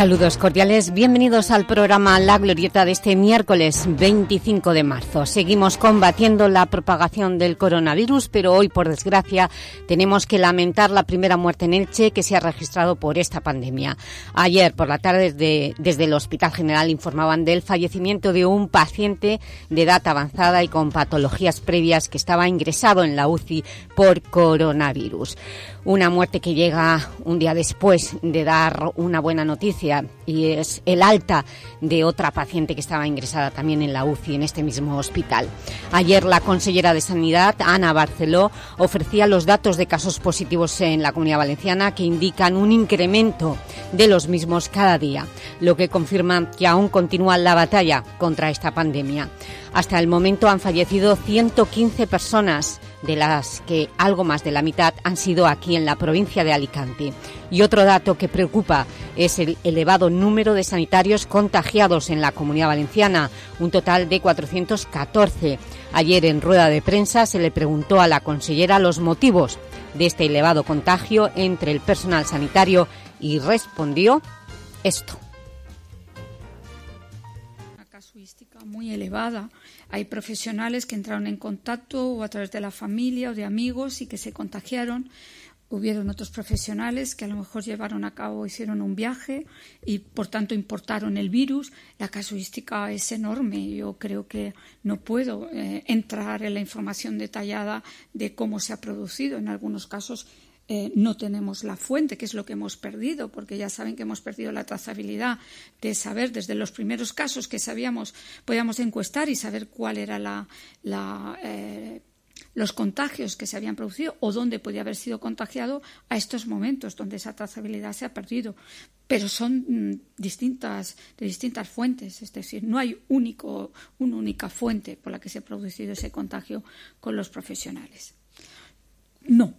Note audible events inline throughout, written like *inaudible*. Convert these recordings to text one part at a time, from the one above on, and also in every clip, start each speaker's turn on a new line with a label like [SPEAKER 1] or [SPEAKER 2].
[SPEAKER 1] Saludos cordiales, bienvenidos al programa La Glorieta de este miércoles 25 de marzo. Seguimos combatiendo la propagación del coronavirus, pero hoy, por desgracia, tenemos que lamentar la primera muerte en Elche que se ha registrado por esta pandemia. Ayer por la tarde desde, desde el Hospital General informaban del fallecimiento de un paciente de edad avanzada y con patologías previas que estaba ingresado en la UCI por coronavirus. Una muerte que llega un día después de dar una buena noticia y es el alta de otra paciente que estaba ingresada también en la UCI en este mismo hospital. Ayer la consellera de Sanidad, Ana Barceló, ofrecía los datos de casos positivos en la Comunidad Valenciana que indican un incremento de los mismos cada día, lo que confirma que aún continúa la batalla contra esta pandemia. Hasta el momento han fallecido 115 personas, de las que algo más de la mitad han sido aquí en la provincia de Alicante. Y otro dato que preocupa es el elevado número de sanitarios contagiados en la Comunidad Valenciana, un total de 414. Ayer en rueda de prensa se le preguntó a la consellera los motivos de este elevado contagio entre el personal sanitario y respondió esto.
[SPEAKER 2] Una casuística muy elevada hay profesionales que entraron en contacto o a través de la familia o de amigos y que se contagiaron. Hubieron otros profesionales que a lo mejor llevaron a cabo, hicieron un viaje y por tanto importaron el virus. La casuística es enorme. Yo creo que no puedo eh, entrar en la información detallada de cómo se ha producido. En algunos casos eh, no tenemos la fuente, que es lo que hemos perdido, porque ya saben que hemos perdido la trazabilidad de saber desde los primeros casos que sabíamos, podíamos encuestar y saber cuál era la, eh, los contagios que se habían producido o dónde podía haber sido contagiado a estos momentos donde esa trazabilidad se ha perdido. Pero son mm, distintas, de distintas fuentes, es decir, no hay único, una única fuente por la que se ha producido ese contagio con los profesionales. No,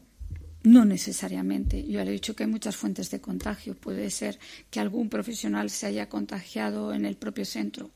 [SPEAKER 2] no necesariamente. Yo le he dicho que hay muchas fuentes de contagio. Puede ser que algún profesional se haya contagiado en el propio centro.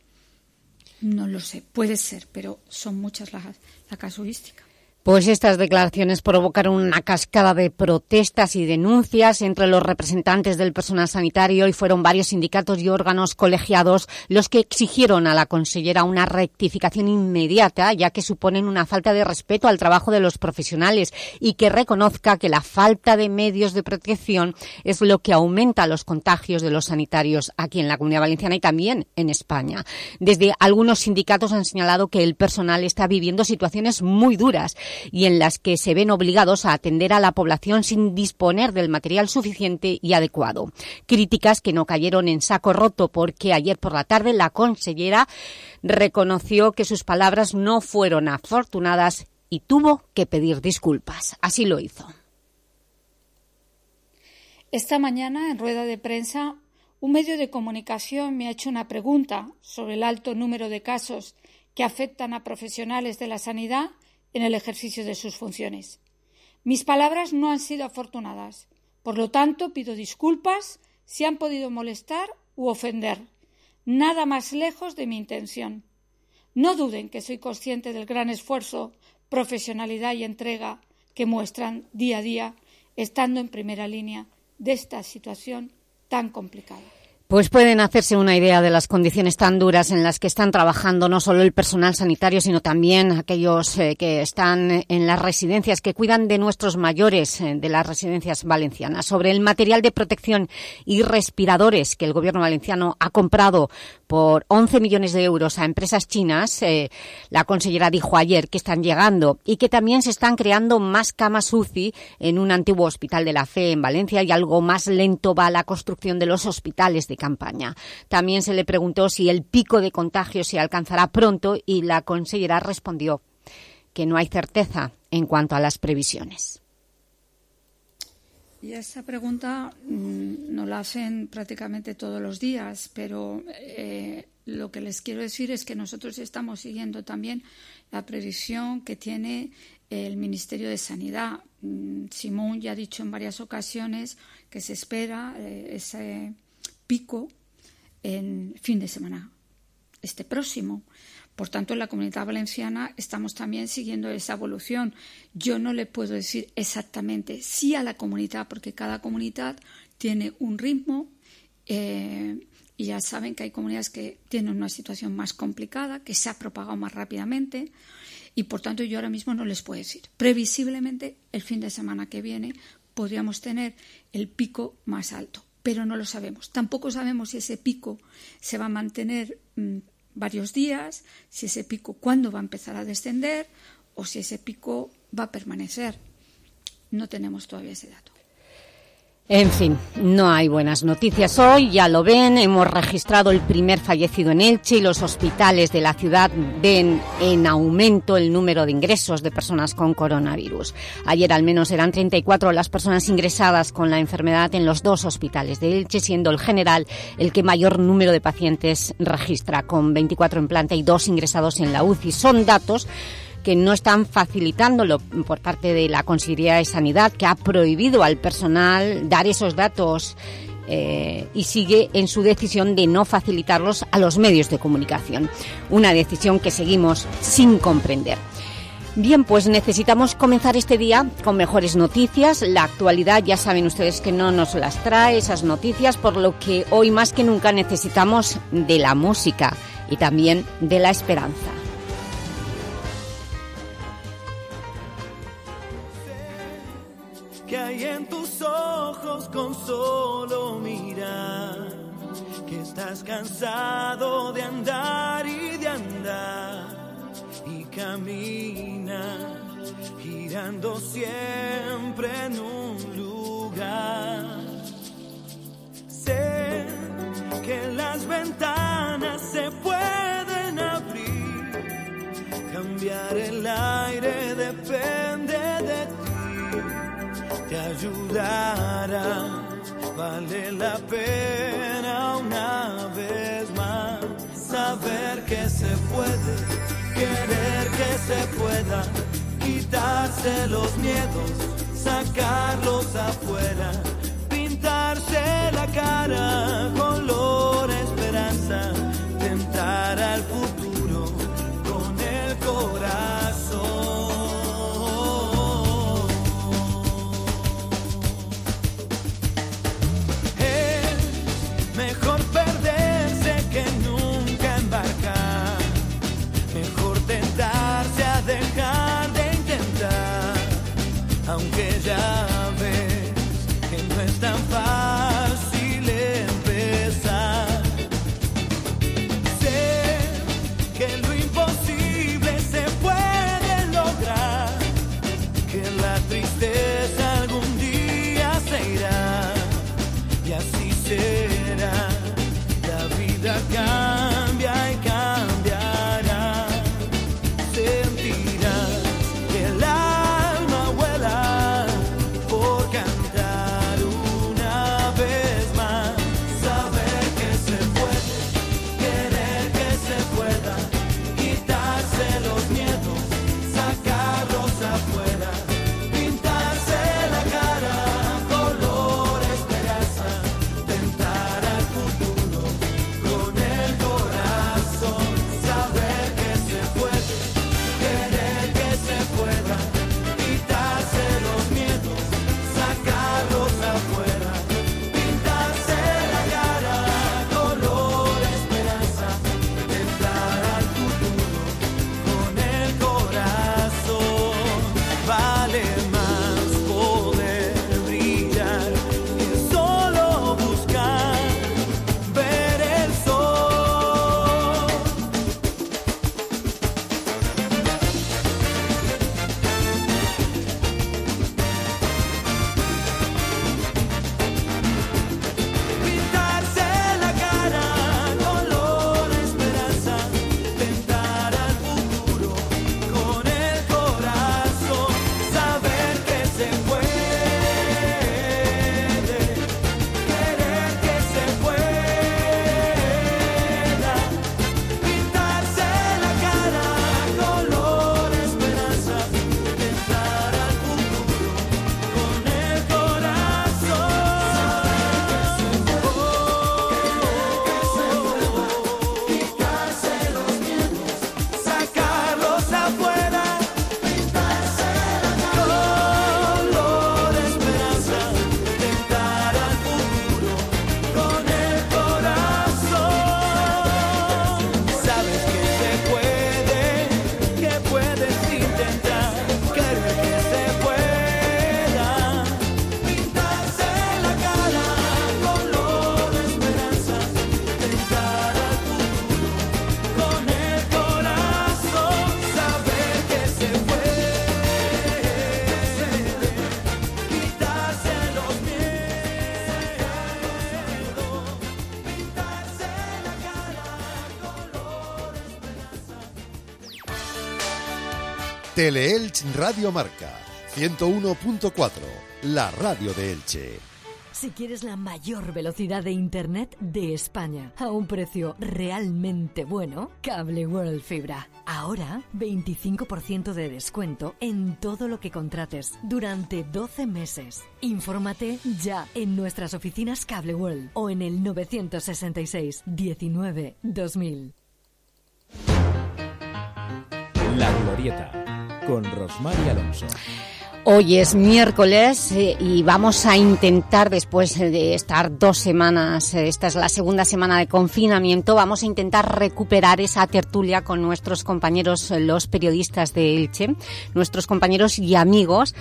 [SPEAKER 2] No lo sé. Puede ser, pero son muchas las, la casuística.
[SPEAKER 1] Pues estas declaraciones provocaron una cascada de protestas y denuncias entre los representantes del personal sanitario y fueron varios sindicatos y órganos colegiados los que exigieron a la consellera una rectificación inmediata, ya que suponen una falta de respeto al trabajo de los profesionales y que reconozca que la falta de medios de protección es lo que aumenta los contagios de los sanitarios aquí en la Comunidad Valenciana y también en España. Desde algunos sindicatos han señalado que el personal está viviendo situaciones muy duras y en las que se ven obligados a atender a la población sin disponer del material suficiente y adecuado. Críticas que no cayeron en saco roto porque ayer por la tarde la consellera reconoció que sus palabras no fueron afortunadas y tuvo que pedir disculpas. Así lo hizo.
[SPEAKER 2] Esta mañana, en rueda de prensa, un medio de comunicación me ha hecho una pregunta sobre el alto número de casos que afectan a profesionales de la sanidad en el ejercicio de sus funciones. Mis palabras no han sido afortunadas. Por lo tanto, pido disculpas si han podido molestar u ofender. Nada más lejos de mi intención. No duden que soy consciente del gran esfuerzo, profesionalidad y entrega que muestran día a día, estando en primera línea de esta situación tan complicada.
[SPEAKER 1] Pues pueden hacerse una idea de las condiciones tan duras en las que están trabajando no solo el personal sanitario, sino también aquellos eh, que están en las residencias, que cuidan de nuestros mayores eh, de las residencias valencianas. Sobre el material de protección y respiradores que el gobierno valenciano ha comprado por 11 millones de euros a empresas chinas, eh, la consellera dijo ayer que están llegando y que también se están creando más camas UCI en un antiguo hospital de la fe en Valencia y algo más lento va la construcción de los hospitales de También se le preguntó si el pico de contagio se alcanzará pronto y la consellera respondió que no hay certeza en cuanto a las previsiones.
[SPEAKER 2] Y esa pregunta mm, nos la hacen prácticamente todos los días, pero eh, lo que les quiero decir es que nosotros estamos siguiendo también la previsión que tiene el Ministerio de Sanidad. Mm, Simón ya ha dicho en varias ocasiones que se espera eh, ese pico en fin de semana, este próximo. Por tanto, en la comunidad valenciana estamos también siguiendo esa evolución. Yo no le puedo decir exactamente sí a la comunidad, porque cada comunidad tiene un ritmo Eh, y ya saben que hay comunidades que tienen una situación más complicada, que se ha propagado más rápidamente y por tanto yo ahora mismo no les puedo decir. Previsiblemente el fin de semana que viene podríamos tener el pico más alto, pero no lo sabemos. Tampoco sabemos si ese pico se va a mantener mm, varios días, si ese pico cuándo va a empezar a descender o si ese pico va a permanecer. No tenemos todavía ese dato.
[SPEAKER 1] En fin, no hay buenas noticias hoy, ya lo ven, hemos registrado el primer fallecido en Elche y los hospitales de la ciudad ven en aumento el número de ingresos de personas con coronavirus. Ayer al menos eran 34 las personas ingresadas con la enfermedad en los dos hospitales de Elche, siendo el general el que mayor número de pacientes registra, con 24 en planta y dos ingresados en la UCI. Son datos que no están facilitándolo por parte de la Consejería de Sanidad, que ha prohibido al personal dar esos datos eh, y sigue en su decisión de no facilitarlos a los medios de comunicación. Una decisión que seguimos sin comprender. Bien, pues necesitamos comenzar este día con mejores noticias. La actualidad ya saben ustedes que no nos las trae esas noticias, por lo que hoy más que nunca necesitamos de la música y también de la esperanza.
[SPEAKER 3] Que hay en tus ojos con solo mirar, que estás cansado de andar y de andar y camina girando siempre en un lugar. Sé que las ventanas se pueden abrir, cambiar el aire depende de ti te ayudará. Vale la pena una vez más saber que se puede, querer que se pueda, quitarse los miedos, sacarlos afuera, pintarse la cara, color esperanza, tentar al futuro con el corazón.
[SPEAKER 4] Teleelch Radio Marca 101.4, la radio de Elche.
[SPEAKER 5] Si quieres la mayor velocidad de Internet de España a un precio realmente bueno, Cable World Fibra. Ahora, 25% de descuento en todo lo que contrates durante 12 meses. Infórmate ya en nuestras oficinas Cable World o en el 966 19 2000.
[SPEAKER 6] La Glorieta con Rosmar Alonso.
[SPEAKER 1] Hoy es miércoles eh, y vamos a intentar, después de estar dos semanas, eh, esta es la segunda semana de confinamiento, vamos a intentar recuperar esa tertulia con nuestros compañeros, eh, los periodistas de Elche, nuestros compañeros y amigos,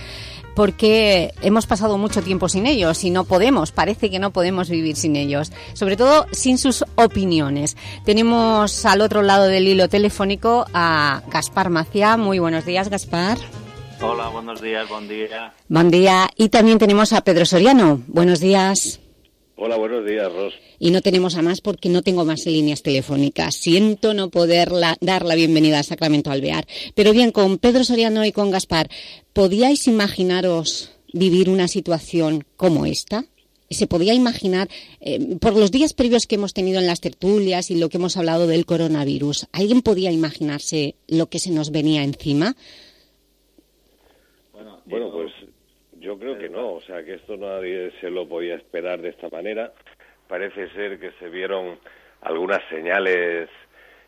[SPEAKER 1] porque hemos pasado mucho tiempo sin ellos y no podemos, parece que no podemos vivir sin ellos, sobre todo sin sus opiniones. Tenemos al otro lado del hilo telefónico a Gaspar Macia. Muy buenos días, Gaspar.
[SPEAKER 7] Hola, buenos días, buen día.
[SPEAKER 1] Buen día. Y también tenemos a Pedro Soriano. Buenos días.
[SPEAKER 8] Hola, buenos días, Ros.
[SPEAKER 1] Y no tenemos a más porque no tengo más líneas telefónicas. Siento no poder dar la bienvenida a Sacramento Alvear. Pero bien, con Pedro Soriano y con Gaspar, ¿podíais imaginaros vivir una situación como esta? ¿Se podía imaginar, eh, por los días previos que hemos tenido en las tertulias y lo que hemos hablado del coronavirus, ¿alguien podía imaginarse lo que se nos venía encima?
[SPEAKER 8] Bueno, pues yo creo que no, o sea, que esto nadie se lo podía esperar de esta manera. Parece ser que se vieron algunas señales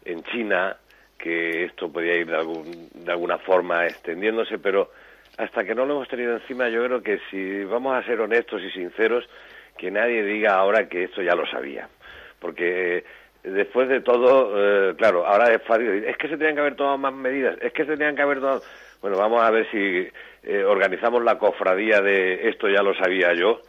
[SPEAKER 8] en China que esto podía ir de, algún, de alguna forma extendiéndose, pero hasta que no lo hemos tenido encima, yo creo que si vamos a ser honestos y sinceros, que nadie diga ahora que esto ya lo sabía. Porque después de todo, eh, claro, ahora es fácil, es que se tenían que haber tomado más medidas, es que se tenían que haber tomado... Bueno, vamos a ver si eh, organizamos la cofradía de esto ya lo sabía yo,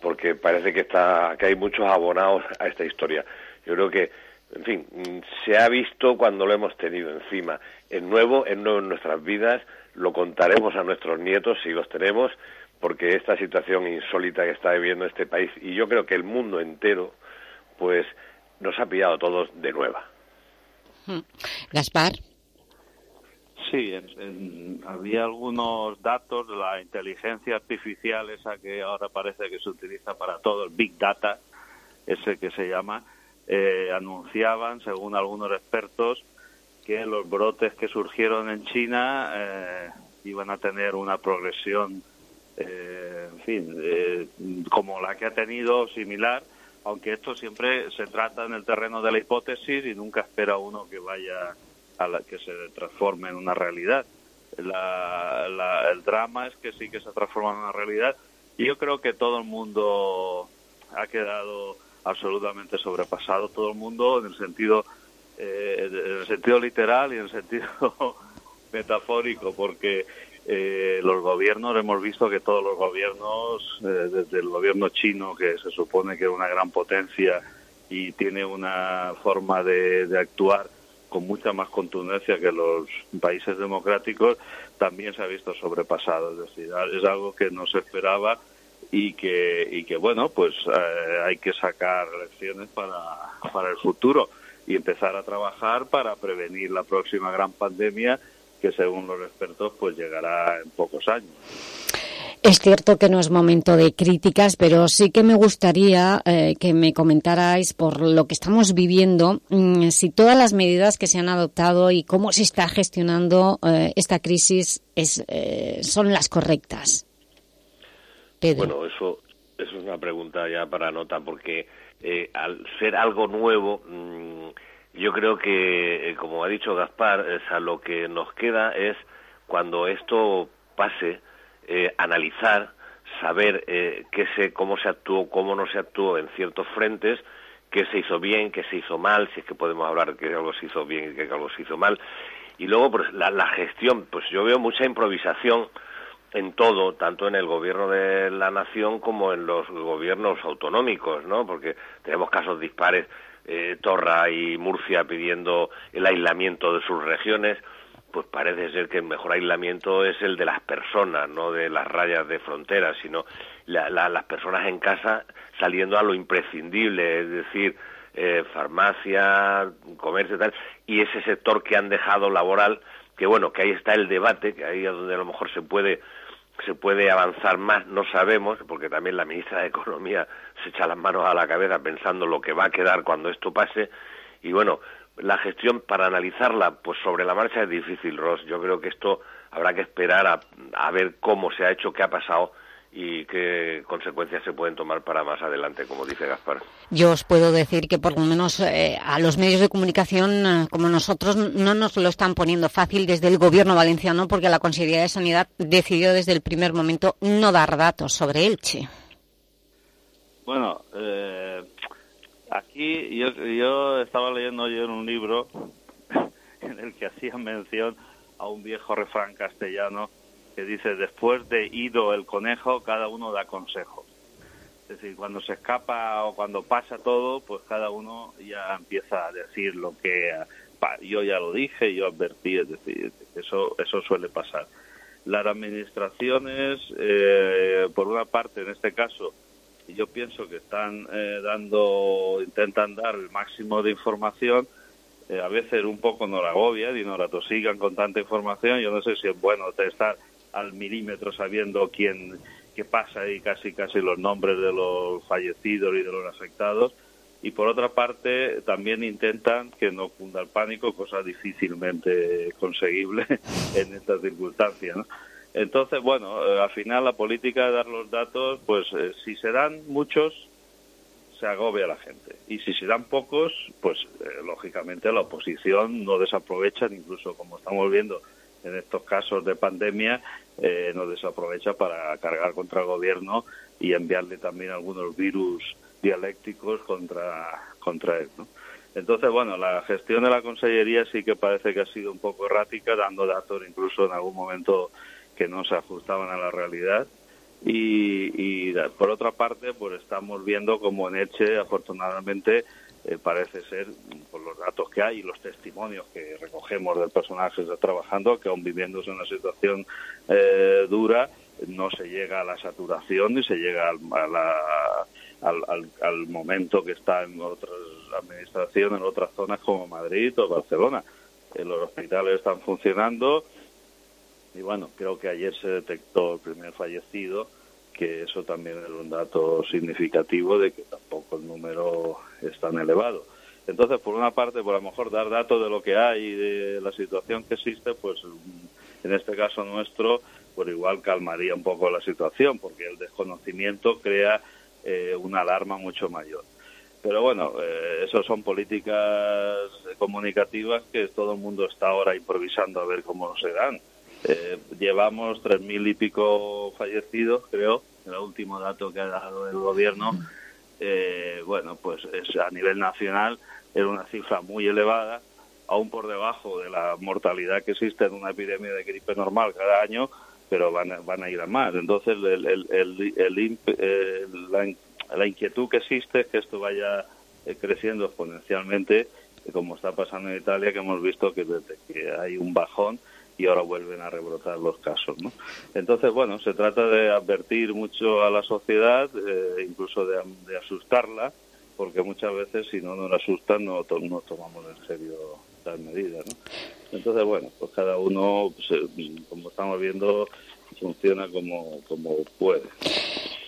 [SPEAKER 8] porque parece que, está, que hay muchos abonados a esta historia. Yo creo que, en fin, mm, se ha visto cuando lo hemos tenido encima. Es nuevo, es nuevo en nuestras vidas, lo contaremos a nuestros nietos si los tenemos, porque esta situación insólita que está viviendo este país, y yo creo que el mundo entero, pues nos ha pillado a todos de nueva.
[SPEAKER 1] Hmm. Gaspar.
[SPEAKER 7] Sí, había algunos datos de la inteligencia artificial, esa que ahora parece que se utiliza para todo, el Big Data, ese que se llama, eh, anunciaban, según algunos expertos, que los brotes que surgieron en China eh, iban a tener una progresión, eh, en fin, como la que ha tenido, similar, aunque esto siempre se trata en el terreno de la hipótesis y nunca espera uno que vaya la que se transforme en una realidad. el drama es que sí que se transforma en una realidad y yo creo que todo el mundo ha quedado absolutamente sobrepasado, todo el mundo en el sentido eh, en el sentido literal y en el sentido *laughs* metafórico, porque eh, los gobiernos, hemos visto que todos los gobiernos, eh, desde el gobierno chino, que se supone que es una gran potencia y tiene una forma de actuar con mucha más contundencia que los países democráticos, también se ha visto sobrepasado. Es decir, es algo que no se esperaba y que, y que bueno, pues eh, hay que sacar lecciones para, para el futuro y empezar a trabajar para prevenir la próxima gran pandemia que según los expertos pues llegará en pocos años.
[SPEAKER 1] Es cierto que no es momento de críticas, pero sí que me gustaría eh, que me comentarais por lo que estamos viviendo, mm, si todas las medidas que se han adoptado y cómo se está gestionando eh, esta crisis es, eh, son las correctas.
[SPEAKER 8] Bueno, eso, es una pregunta ya para nota, porque al ser algo nuevo, mm, yo creo que, como ha dicho Gaspar, lo que nos queda es cuando esto pase, eh, analizar, saber eh, qué se, cómo se actuó, cómo no se actuó en ciertos frentes, qué se hizo bien, qué se hizo mal, si es que podemos hablar que algo se hizo bien y que algo se hizo mal. Y luego, pues, la, la gestión, pues yo veo mucha improvisación en todo, tanto en el gobierno de la nación como en los gobiernos autonómicos, ¿no? Porque tenemos casos dispares, eh, Torra y Murcia pidiendo el aislamiento de sus regiones, pues parece ser que el mejor aislamiento es el de las personas, no de las rayas de frontera, sino las personas en casa saliendo a lo imprescindible, es decir, eh, farmacia, comercio y tal, y ese sector que han dejado laboral que bueno, que ahí está el debate, que ahí es donde a lo mejor se puede se puede avanzar más, no sabemos, porque también la ministra de Economía se echa las manos a la cabeza pensando lo que va a quedar cuando esto pase. Y bueno, la gestión para analizarla pues sobre la marcha es difícil, Ross. Yo creo que esto habrá que esperar a, a ver cómo se ha hecho, qué ha pasado y qué consecuencias se pueden tomar para más adelante, como dice Gaspar.
[SPEAKER 1] Yo os puedo decir que por lo menos eh, a los medios de comunicación eh, como nosotros no nos lo están poniendo fácil desde el gobierno valenciano porque la Consejería de Sanidad decidió desde el primer momento no dar datos sobre Elche.
[SPEAKER 7] Bueno, eh, aquí yo, yo estaba leyendo ayer un libro *laughs* en el que hacía mención a un viejo refrán castellano que dice, después de ido el conejo, cada uno da consejo. Es decir, cuando se escapa o cuando pasa todo, pues cada uno ya empieza a decir lo que yo ya lo dije, yo advertí, es decir, eso, eso suele pasar. Las administraciones, eh, por una parte, en este caso, yo pienso que están eh, dando, intentan dar el máximo de información, eh, a veces un poco nos agobian y nos la tosigan con tanta información, yo no sé si es bueno estar al milímetro sabiendo quién qué pasa y casi casi los nombres de los fallecidos y de los afectados. Y por otra parte también intentan que no cunda el pánico cosa difícilmente conseguible *laughs* en estas circunstancias entonces bueno eh, al final la política de dar los datos pues eh, si se dan muchos se agobia la gente y si se dan pocos pues eh, lógicamente la oposición no desaprovecha incluso como estamos viendo en estos casos de pandemia eh, nos desaprovecha para cargar contra el gobierno y enviarle también algunos virus dialécticos contra, contra él. Entonces, bueno, la gestión de la Consellería sí que parece que ha sido un poco errática, dando datos incluso en algún momento que no se ajustaban a la realidad. Y, y por otra parte, pues estamos viendo como en Eche, afortunadamente, eh, parece ser, por los datos que hay y los testimonios que recogemos del personal que está trabajando, que aún viviéndose una situación eh, dura, no se llega a la saturación ni se llega al, al, al, momento que está en otras administraciones, en otras zonas como Madrid o Barcelona. Eh, los hospitales están funcionando y bueno, creo que ayer se detectó el primer fallecido que eso también es un dato significativo de que tampoco el número es tan elevado. Entonces, por una parte, por lo mejor dar datos de lo que hay y de la situación que existe, pues en este caso nuestro, por igual calmaría un poco la situación, porque el desconocimiento crea eh, una alarma mucho mayor. Pero bueno, eh, eso son políticas comunicativas que todo el mundo está ahora improvisando a ver cómo se dan. Eh, llevamos tres mil y pico fallecidos, creo, el último dato que ha dado el gobierno. Eh, bueno, pues es a nivel nacional es una cifra muy elevada, aún por debajo de la mortalidad que existe en una epidemia de gripe normal cada año, pero van a, van a ir a más. Entonces, el, el, la, la, inquietud que existe es que esto vaya eh, creciendo exponencialmente, como está pasando en Italia, que hemos visto que que hay un bajón, y ahora vuelven a rebrotar los casos. ¿no? Entonces, bueno, se trata de advertir mucho a la sociedad, eh, incluso de, asustarla, porque muchas veces si no nos asustan no, no tomamos en serio las medidas. ¿no? Entonces, bueno, pues cada uno, pues, como estamos viendo, funciona como, como puede.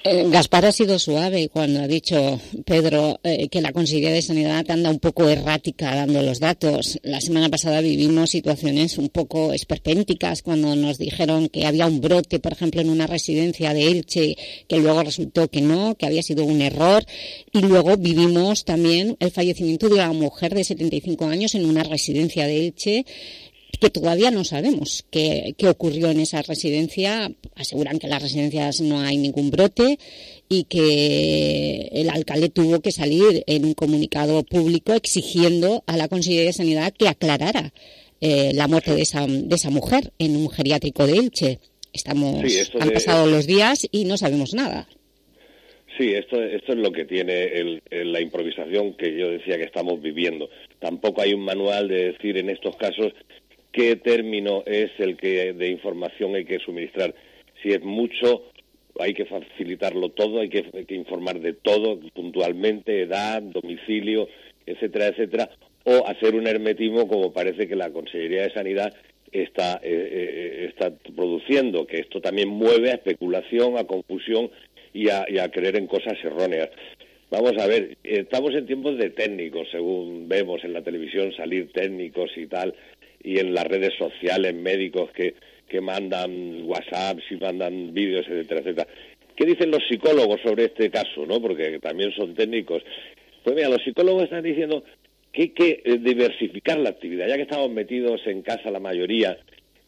[SPEAKER 1] Eh, Gaspar ha sido suave cuando ha dicho, Pedro, eh, que la Consejería de Sanidad anda un poco errática dando los datos. La semana pasada vivimos situaciones un poco esperpénticas cuando nos dijeron que había un brote, por ejemplo, en una residencia de Elche, que luego resultó que no, que había sido un error. Y luego vivimos también el fallecimiento de una mujer de 75 años en una residencia de Elche que todavía no sabemos qué, ocurrió en esa residencia. Aseguran que en las residencias no hay ningún brote y que el alcalde tuvo que salir en un comunicado público exigiendo a la Consejería de Sanidad que aclarara eh, la muerte de esa, de esa mujer en un geriátrico de Elche. Estamos, han pasado los días y no sabemos nada.
[SPEAKER 8] Sí, esto, esto es lo que tiene la improvisación que yo decía que estamos viviendo. Tampoco hay un manual de decir en estos casos qué término es el que de información hay que suministrar. Si es mucho, hay que facilitarlo todo, hay que, informar de todo puntualmente, edad, domicilio, etcétera, etcétera, o hacer un hermetismo como parece que la Consejería de Sanidad está, está produciendo, que esto también mueve a especulación, a confusión y a creer en cosas erróneas. Vamos a ver, estamos en tiempos de técnicos, según vemos en la televisión salir técnicos y tal, y en las redes sociales médicos que, que mandan WhatsApp, y mandan vídeos, etcétera, etcétera. ¿Qué dicen los psicólogos sobre este caso, no? Porque también son técnicos. Pues mira, los psicólogos están diciendo que hay que eh, diversificar la actividad, ya que estamos metidos en casa la mayoría,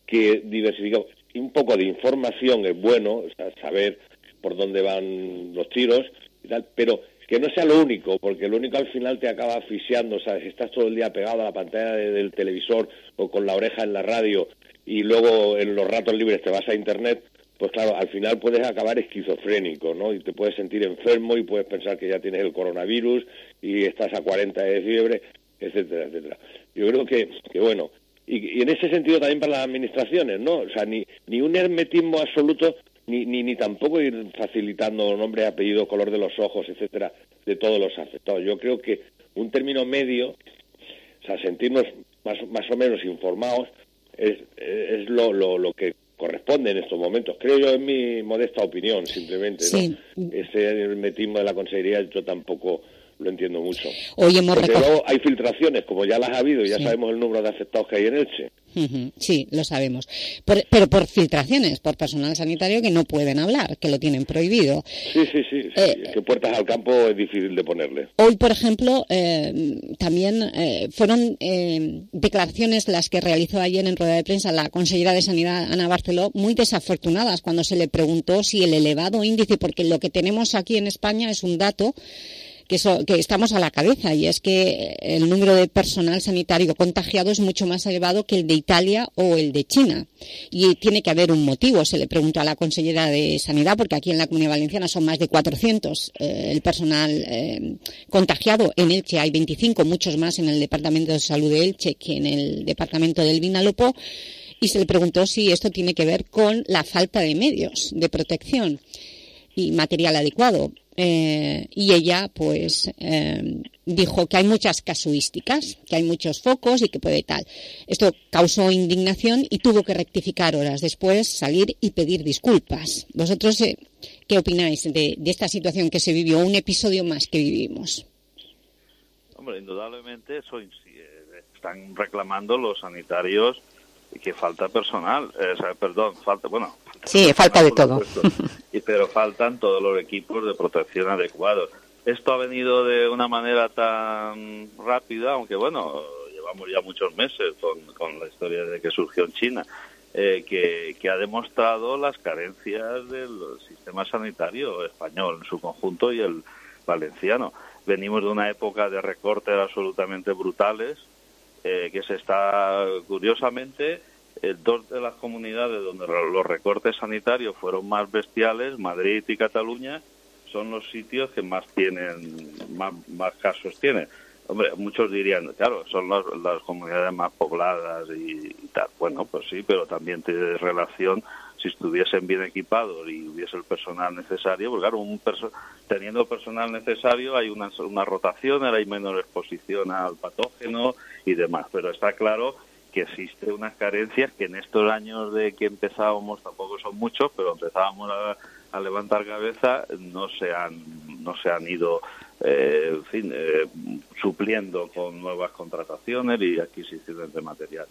[SPEAKER 8] que diversificamos. Un poco de información es bueno, o sea, saber por dónde van los tiros y tal, pero que no sea lo único, porque lo único al final te acaba asfixiando, o sea, si estás todo el día pegado a la pantalla del televisor o con la oreja en la radio y luego en los ratos libres te vas a internet, pues claro, al final puedes acabar esquizofrénico, ¿no? Y te puedes sentir enfermo y puedes pensar que ya tienes el coronavirus y estás a 40 de fiebre, etcétera, etcétera. Yo creo que, que bueno, y, y, en ese sentido también para las administraciones, ¿no? O sea, ni, ni un hermetismo absoluto ni, ni, ni tampoco ir facilitando nombre, apellido, color de los ojos, etcétera, de todos los afectados. Yo creo que un término medio, o sea, sentirnos más, más o menos informados, es, es lo, lo, lo que corresponde en estos momentos. Creo yo, en mi modesta opinión, simplemente. ¿no? Ese hermetismo de la consejería yo tampoco lo entiendo mucho.
[SPEAKER 1] Hoy hemos
[SPEAKER 8] Porque luego hay filtraciones, como ya las ha habido, y ya sabemos el número de afectados que hay en Elche.
[SPEAKER 1] Sí, lo sabemos. pero por filtraciones, por personal sanitario que no pueden hablar, que lo tienen prohibido.
[SPEAKER 8] Sí, sí, sí. Eh, que puertas al campo es difícil de ponerle.
[SPEAKER 1] Hoy, por ejemplo, eh, también eh, fueron declaraciones las que realizó ayer en rueda de prensa la consellera de Sanidad, Ana Barceló, muy desafortunadas cuando se le preguntó si el elevado índice, porque lo que tenemos aquí en España es un dato que, estamos a la cabeza y es que el número de personal sanitario contagiado es mucho más elevado que el de Italia o el de China. Y tiene que haber un motivo. Se le preguntó a la consellera de Sanidad, porque aquí en la Comunidad Valenciana son más de 400 eh, el personal eh, contagiado. En Elche hay 25, muchos más en el Departamento de Salud de Elche que en el Departamento del Vinalopó. Y se le preguntó si esto tiene que ver con la falta de medios de protección y material adecuado. Eh, y ella pues eh, dijo que hay muchas casuísticas, que hay muchos focos y que puede tal. Esto causó indignación y tuvo que rectificar horas después, salir y pedir disculpas. ¿Vosotros eh, qué opináis de, de, esta situación que se vivió, un episodio más que vivimos?
[SPEAKER 7] Hombre, indudablemente eso están reclamando los sanitarios que falta personal, perdón, falta, bueno,
[SPEAKER 1] Sí, falta de todo.
[SPEAKER 7] y, pero faltan todos los equipos de protección adecuados. Esto ha venido de una manera tan rápida, aunque bueno, llevamos ya muchos meses con, con la historia de que surgió en China, eh, que, que, ha demostrado las carencias del sistema sanitario español en su conjunto y el valenciano. Venimos de una época de recortes absolutamente brutales, eh, que se está, curiosamente, eh, dos de las comunidades donde los recortes sanitarios fueron más bestiales, Madrid y Cataluña, son los sitios que más tienen, más, más casos tienen. Hombre, muchos dirían, claro, son las, comunidades más pobladas y, tal. Bueno, pues sí, pero también tiene relación si estuviesen bien equipados y hubiese el personal necesario, porque claro, un teniendo personal necesario hay una, una rotación, hay menor exposición al patógeno y demás. Pero está claro que existe unas carencias que en estos años de que empezábamos, tampoco son muchos, pero empezábamos a, levantar cabeza, no se han, no se han ido eh, en fin, eh, supliendo con nuevas contrataciones y adquisiciones de material.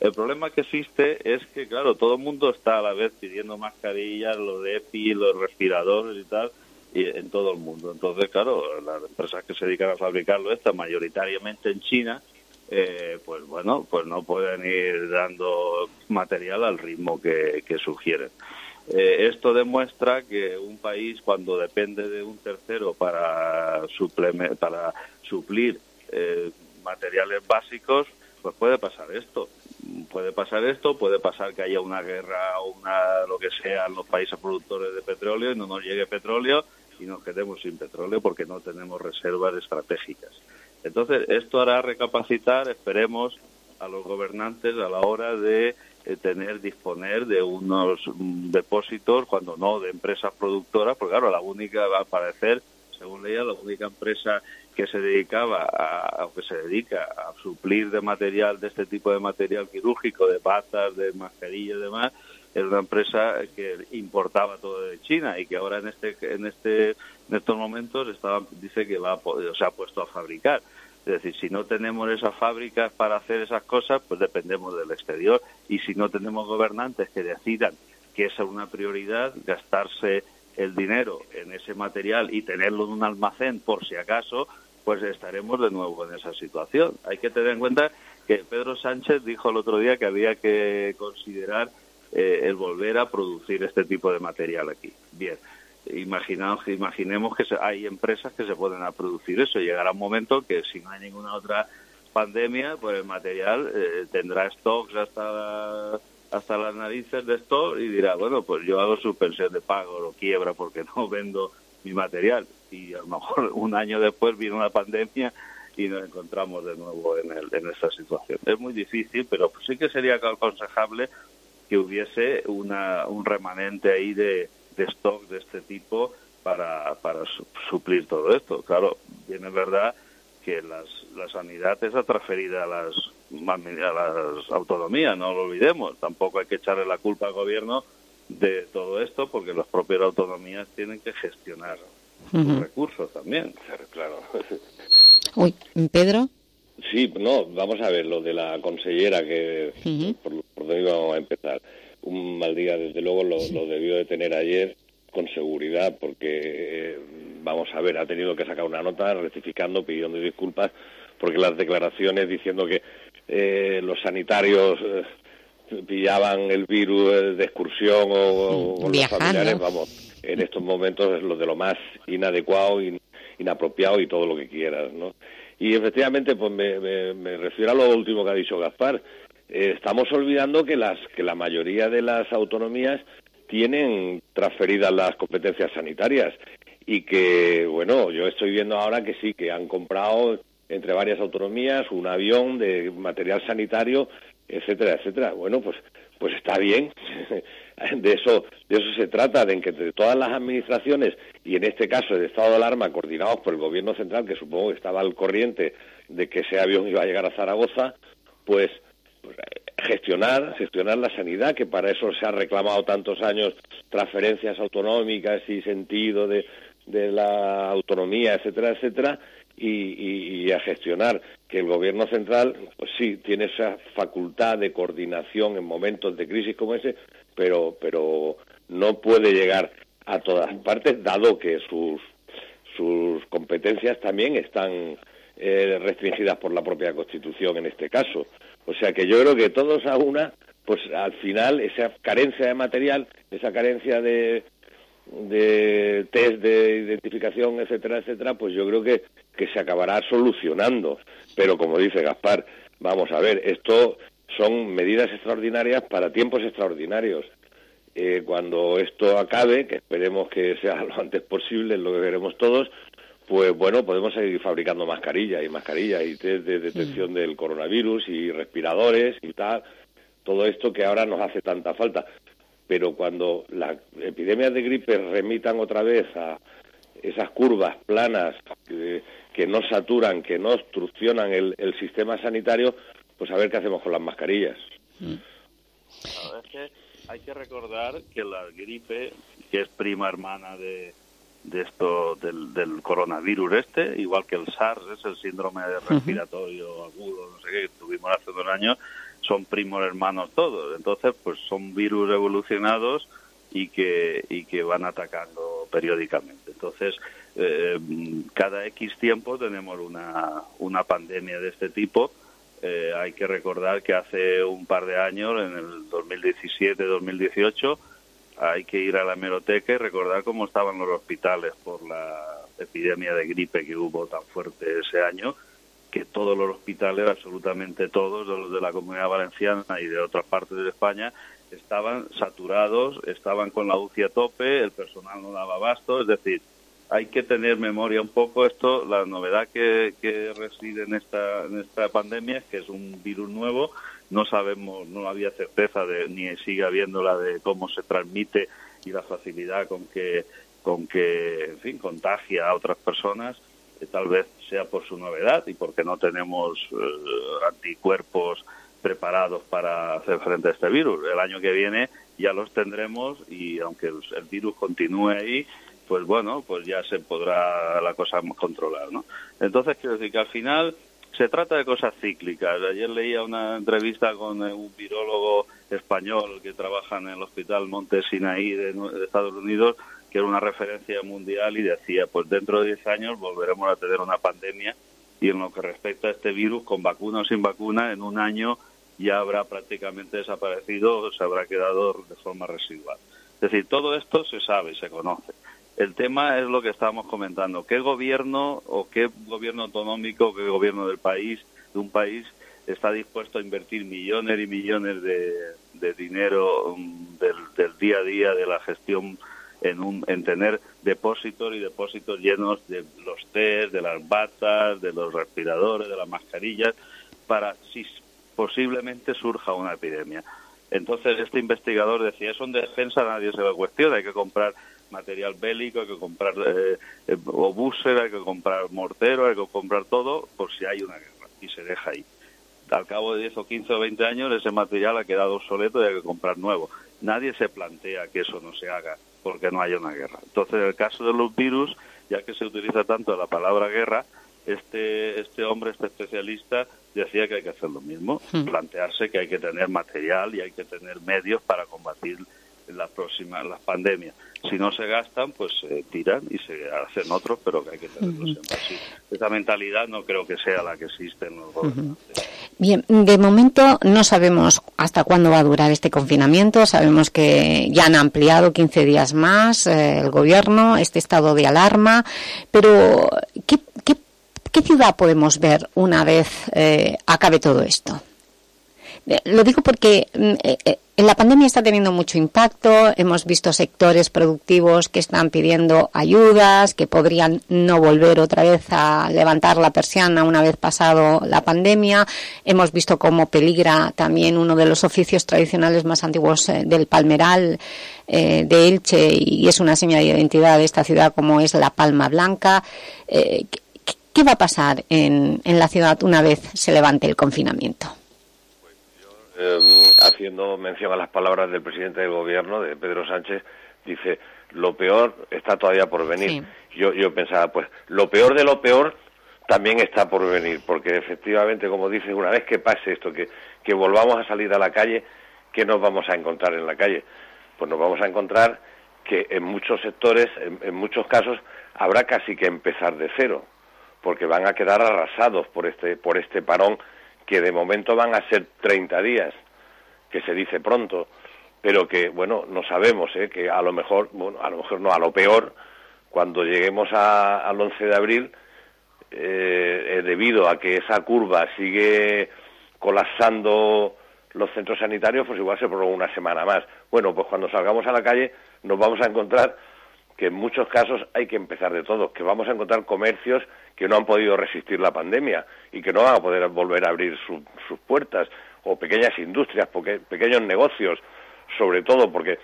[SPEAKER 7] El problema que existe es que, claro, todo el mundo está a la vez pidiendo mascarillas, los EPI, los respiradores y tal, y en todo el mundo. Entonces, claro, las empresas que se dedican a fabricarlo están mayoritariamente en China eh, pues bueno, pues no pueden ir dando material al ritmo que, que sugieren. Eh, esto demuestra que un país cuando depende de un tercero para, para suplir eh, materiales básicos, pues puede pasar esto. Puede pasar esto, puede pasar que haya una guerra o una lo que sea en los países productores de petróleo y no nos llegue petróleo y nos quedemos sin petróleo porque no tenemos reservas estratégicas. Entonces, esto hará recapacitar, esperemos, a los gobernantes a la hora de eh, tener, disponer de unos mm, depósitos, cuando no de empresas productoras, porque claro, la única va a aparecer según leía, la única empresa que se dedicaba a, o que se dedica a suplir de material, de este tipo de material quirúrgico, de batas, de mascarillas y demás, es una empresa que importaba todo de China y que ahora en este en este en estos momentos estaba, dice que va se ha puesto a fabricar. Es decir si no tenemos esas fábricas para hacer esas cosas pues dependemos del exterior. Y si no tenemos gobernantes que decidan que esa es una prioridad gastarse el dinero en ese material y tenerlo en un almacén por si acaso pues estaremos de nuevo en esa situación hay que tener en cuenta que Pedro Sánchez dijo el otro día que había que considerar eh, el volver a producir este tipo de material aquí. Bien, imaginamos, imaginemos que hay empresas que se pueden a producir eso. Llegará un momento que si no hay ninguna otra pandemia, pues el material eh, tendrá stocks hasta hasta las narices de stock y dirá, bueno, pues yo hago suspensión de pago o quiebra porque no vendo mi material. Y a lo mejor *laughs* un año después viene una pandemia y nos encontramos de nuevo en, el, en esa situación. Es muy difícil, pero sí que sería aconsejable que hubiese una, un remanente ahí de, stock de este tipo para, suplir todo esto. Claro, bien es verdad que las, la sanidad está transferida a las, a las autonomías, no lo olvidemos. Tampoco hay que echarle la culpa al gobierno de todo esto porque las propias autonomías tienen que gestionar recursos también. *laughs*
[SPEAKER 8] Claro.
[SPEAKER 1] Uy, Pedro.
[SPEAKER 8] Sí, no, vamos a ver lo de la consellera que por, por, donde íbamos a empezar. Un mal día, desde luego, lo, debió de tener ayer con seguridad, porque eh, vamos a ver, ha tenido que sacar una nota rectificando, pidiendo disculpas, porque las declaraciones diciendo que eh, los sanitarios eh, pillaban el virus de excursión o, los familiares, vamos, en estos momentos es lo de lo más inadecuado, inapropiado y todo lo que quieras, ¿no? Y efectivamente, pues me, refiero a lo último que ha dicho Gaspar. Eh, estamos olvidando que, las, que la mayoría de las autonomías tienen transferidas las competencias sanitarias y que, bueno, yo estoy viendo ahora que sí, que han comprado entre varias autonomías un avión de material sanitario, etcétera, etcétera. Bueno, pues, pues está bien. *laughs* *laughs* de eso, de eso se trata, de que entre todas las administraciones y en este caso el estado de alarma coordinados por el gobierno central, que supongo que estaba al corriente de que ese avión iba a llegar a Zaragoza, pues, pues gestionar, gestionar la sanidad, que para eso se ha reclamado tantos años transferencias autonómicas y sentido de, de la autonomía, etcétera, etcétera, y, y, a gestionar. Que el gobierno central, pues sí, tiene esa facultad de coordinación en momentos de crisis como ese, pero, pero no puede llegar a todas partes, dado que sus, sus competencias también están eh, restringidas por la propia Constitución en este caso. O sea que yo creo que todos a una, pues al final esa carencia de material, esa carencia de, de test de identificación, etcétera, etcétera, pues yo creo que, que se acabará solucionando. Pero como dice Gaspar, vamos a ver, esto son medidas extraordinarias para tiempos extraordinarios. Eh, cuando esto acabe, que esperemos que sea *laughs* lo antes posible, lo que veremos todos, pues bueno, podemos seguir fabricando mascarillas y mascarillas y test de detección del coronavirus y respiradores y tal, todo esto que ahora nos hace tanta falta. Pero cuando las epidemias de gripe remitan otra vez a esas curvas planas que, no saturan, que no obstruccionan el, el sistema sanitario, pues a ver qué hacemos con las mascarillas. Mm.
[SPEAKER 7] hay que recordar que la gripe, que es prima hermana de, de esto del, del, coronavirus este, igual que el SARS, es el síndrome de respiratorio agudo, no sé qué, que tuvimos hace dos años, son primos hermanos todos. Entonces, pues son virus evolucionados y que, y que van atacando periódicamente. Entonces, eh, cada X tiempo tenemos una, una pandemia de este tipo eh, hay que recordar que hace un par de años, en el 2017-2018, hay que ir a la hemeroteca y recordar cómo estaban los hospitales por la epidemia de gripe que hubo tan fuerte ese año, que todos los hospitales, absolutamente todos, los de la Comunidad Valenciana y de otras partes de España, estaban saturados, estaban con la UCI a tope, el personal no daba abasto, es decir, hay que tener memoria un poco esto, la novedad que, reside en esta, en esta pandemia es que es un virus nuevo, no sabemos, no había certeza de, ni sigue habiéndola de cómo se transmite y la facilidad con que con que, en fin, contagia a otras personas, tal vez sea por su novedad y porque no tenemos eh, anticuerpos preparados para hacer frente a este virus. El año que viene ya los tendremos y aunque el, virus continúe ahí, pues bueno, pues ya se podrá la cosa controlar, ¿no? Entonces quiero decir que al final se trata de cosas cíclicas. Ayer leía una entrevista con un virólogo español que trabaja en el Hospital Monte Sinaí de, de Estados Unidos que era una referencia mundial y decía, pues dentro de 10 años volveremos a tener una pandemia y en lo que respecta a este virus, con vacuna o sin vacuna, en un año ya habrá prácticamente desaparecido o se habrá quedado de forma residual. Es decir, todo esto se sabe, se conoce. El tema es lo que estábamos comentando. ¿Qué gobierno o qué gobierno autonómico, qué gobierno del país, de un país, está dispuesto a invertir millones y millones de, dinero mm, del, del, día a día de la gestión en, un, en tener depósitos y depósitos llenos de los test, de las batas, de los respiradores, de las mascarillas, para si posiblemente surja una epidemia. Entonces este investigador decía, eso en defensa nadie se lo cuestiona, hay que comprar material bélico, hay que comprar eh, eh hay que comprar mortero, hay que comprar todo por si hay una guerra y se deja ahí. Al cabo de 10 o 15 o 20 años ese material ha quedado obsoleto y hay que comprar nuevo. Nadie se plantea que eso no se haga porque no haya una guerra. Entonces, en el caso de los virus, ya que se utiliza tanto la palabra guerra, este, este hombre, este especialista, decía que hay que hacer lo mismo, hmm. plantearse que hay que tener material y hay que tener medios para combatir las próximas las pandemias. Si no se gastan, pues se tiran y se hacen otros, pero que hay que tenerlos siempre así. Esa mentalidad no creo que sea la que existe en los gobernantes.
[SPEAKER 1] Bien, de momento no sabemos hasta cuándo va a durar este confinamiento. Sabemos que ya han ampliado 15 días más eh, el Gobierno, este estado de alarma. Pero, ¿qué, ciudad podemos ver una vez eh, acabe todo esto? Eh, lo digo porque mm, la pandemia está teniendo mucho impacto, hemos visto sectores productivos que están pidiendo ayudas, que podrían no volver otra vez a levantar la persiana una vez pasado la pandemia, hemos visto cómo peligra también uno de los oficios tradicionales más antiguos eh, del Palmeral eh, de Elche y es una señal de identidad de esta ciudad como es la Palma Blanca. Eh, ¿Qué va a pasar en la ciudad una vez se levante el confinamiento?
[SPEAKER 8] Em, haciendo mención a las palabras del presidente del gobierno, de Pedro Sánchez, dice, lo peor está todavía por venir. Yo, yo pensaba, pues, lo peor de lo peor también está por venir, porque efectivamente, como dice, una vez que pase esto, que, que volvamos a salir a la calle, ¿qué nos vamos a encontrar en la calle? Pues nos vamos a encontrar que en muchos sectores, en, en muchos casos, habrá casi que empezar de cero, porque van a quedar arrasados por este, por este parón que de momento van a ser 30 días, que se dice pronto, pero que, bueno, no sabemos, ¿eh? que a lo mejor, bueno, a lo mejor no, a lo peor, cuando lleguemos al 11 de abril, eh, eh, debido a que esa curva sigue colapsando los centros sanitarios, pues igual se prolonga una semana más. Bueno, pues cuando salgamos a la calle nos vamos a encontrar que en muchos casos hay que empezar de todo, que vamos a encontrar comercios que no han podido resistir la pandemia y que no van a poder volver a abrir sus puertas, o pequeñas industrias, porque, pequeños negocios, sobre todo porque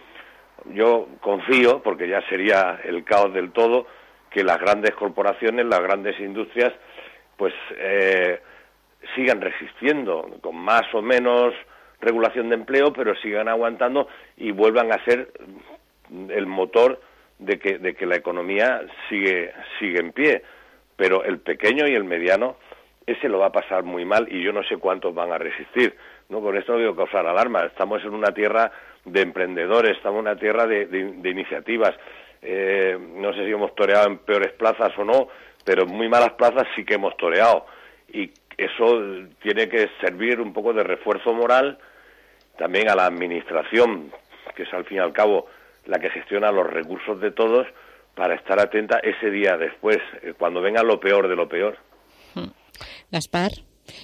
[SPEAKER 8] yo confío, porque ya sería el caos del todo, que las grandes corporaciones, las grandes industrias, pues eh, sigan resistiendo, con más o menos regulación de empleo, pero sigan aguantando y vuelvan a ser el motor de que, de que la economía sigue, sigue en pie. Pero el pequeño y el mediano, ese lo va a pasar muy mal y yo no sé cuántos van a resistir. No, con esto no digo causar alarma. Estamos en una tierra de emprendedores, estamos en una tierra de, de, iniciativas. Eh, no sé si hemos toreado en peores plazas o no, pero en muy malas plazas sí que hemos toreado. Y eso tiene que servir un poco de refuerzo moral también a la administración, que es al fin y al cabo la que gestiona los recursos de todos para estar atenta ese día después, eh, cuando venga lo peor de lo peor.
[SPEAKER 1] Hmm. Gaspar,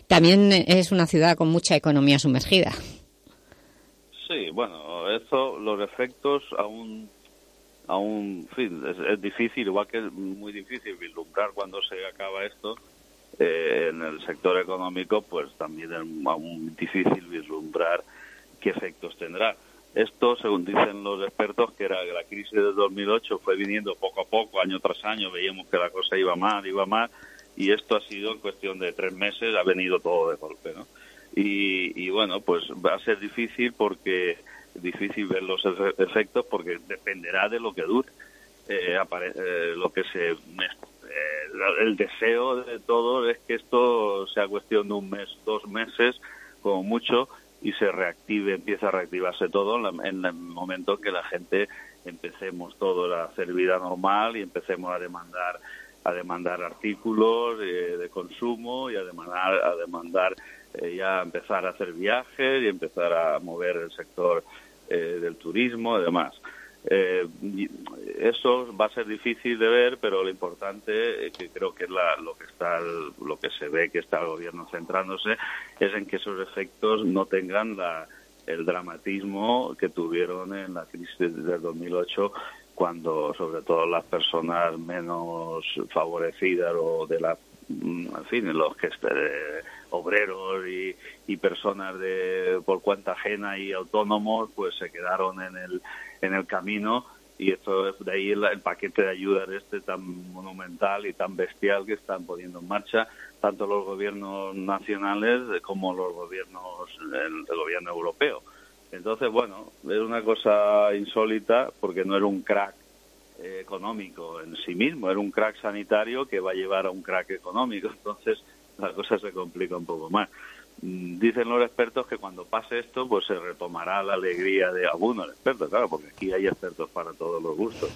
[SPEAKER 1] también es una ciudad con mucha economía sumergida.
[SPEAKER 7] Sí, bueno, eso, los efectos aún, aún, fin, es, difícil, igual que es muy difícil vislumbrar cuando se acaba esto, eh, en el sector económico, pues también es aún difícil vislumbrar qué efectos tendrá Esto, según dicen los expertos, que era la crisis de 2008 fue viniendo poco a poco, año tras año, veíamos que la cosa iba mal, iba mal, y esto ha sido en cuestión de tres meses, ha venido todo de golpe, ¿no? Y, bueno, pues va a ser difícil porque difícil ver los efectos porque dependerá de lo que dure. Eh, eh, lo que se eh, el deseo de todos es que esto sea cuestión de un mes, dos meses, como mucho, y se reactive, empieza a reactivarse todo en, el momento que la gente empecemos todo a hacer vida normal y empecemos a demandar a demandar artículos de, consumo y a demandar a demandar eh, ya empezar a hacer viajes y empezar a mover el sector eh, del turismo y demás. Eh, eso va a ser difícil de ver, pero lo importante, que creo que es lo que está, lo que se ve que está el gobierno centrándose, es en que esos efectos no tengan el dramatismo que tuvieron en la crisis del 2008 cuando sobre todo las personas menos favorecidas o de la mm, en fin los que eh, obreros y, y, personas de por cuenta ajena y autónomos pues se quedaron en el en el camino y esto es de ahí el, paquete de ayudas este tan monumental y tan bestial que están poniendo en marcha tanto los gobiernos nacionales como los gobiernos el, gobierno europeo. Entonces bueno es una cosa insólita porque no era un crack eh, económico en sí mismo era un crack sanitario que va a llevar a un crack económico. *laughs* Entonces la cosa se complica un poco más dicen los expertos que cuando pase esto, pues se retomará la alegría de algunos expertos, claro, porque aquí hay expertos para todos los gustos.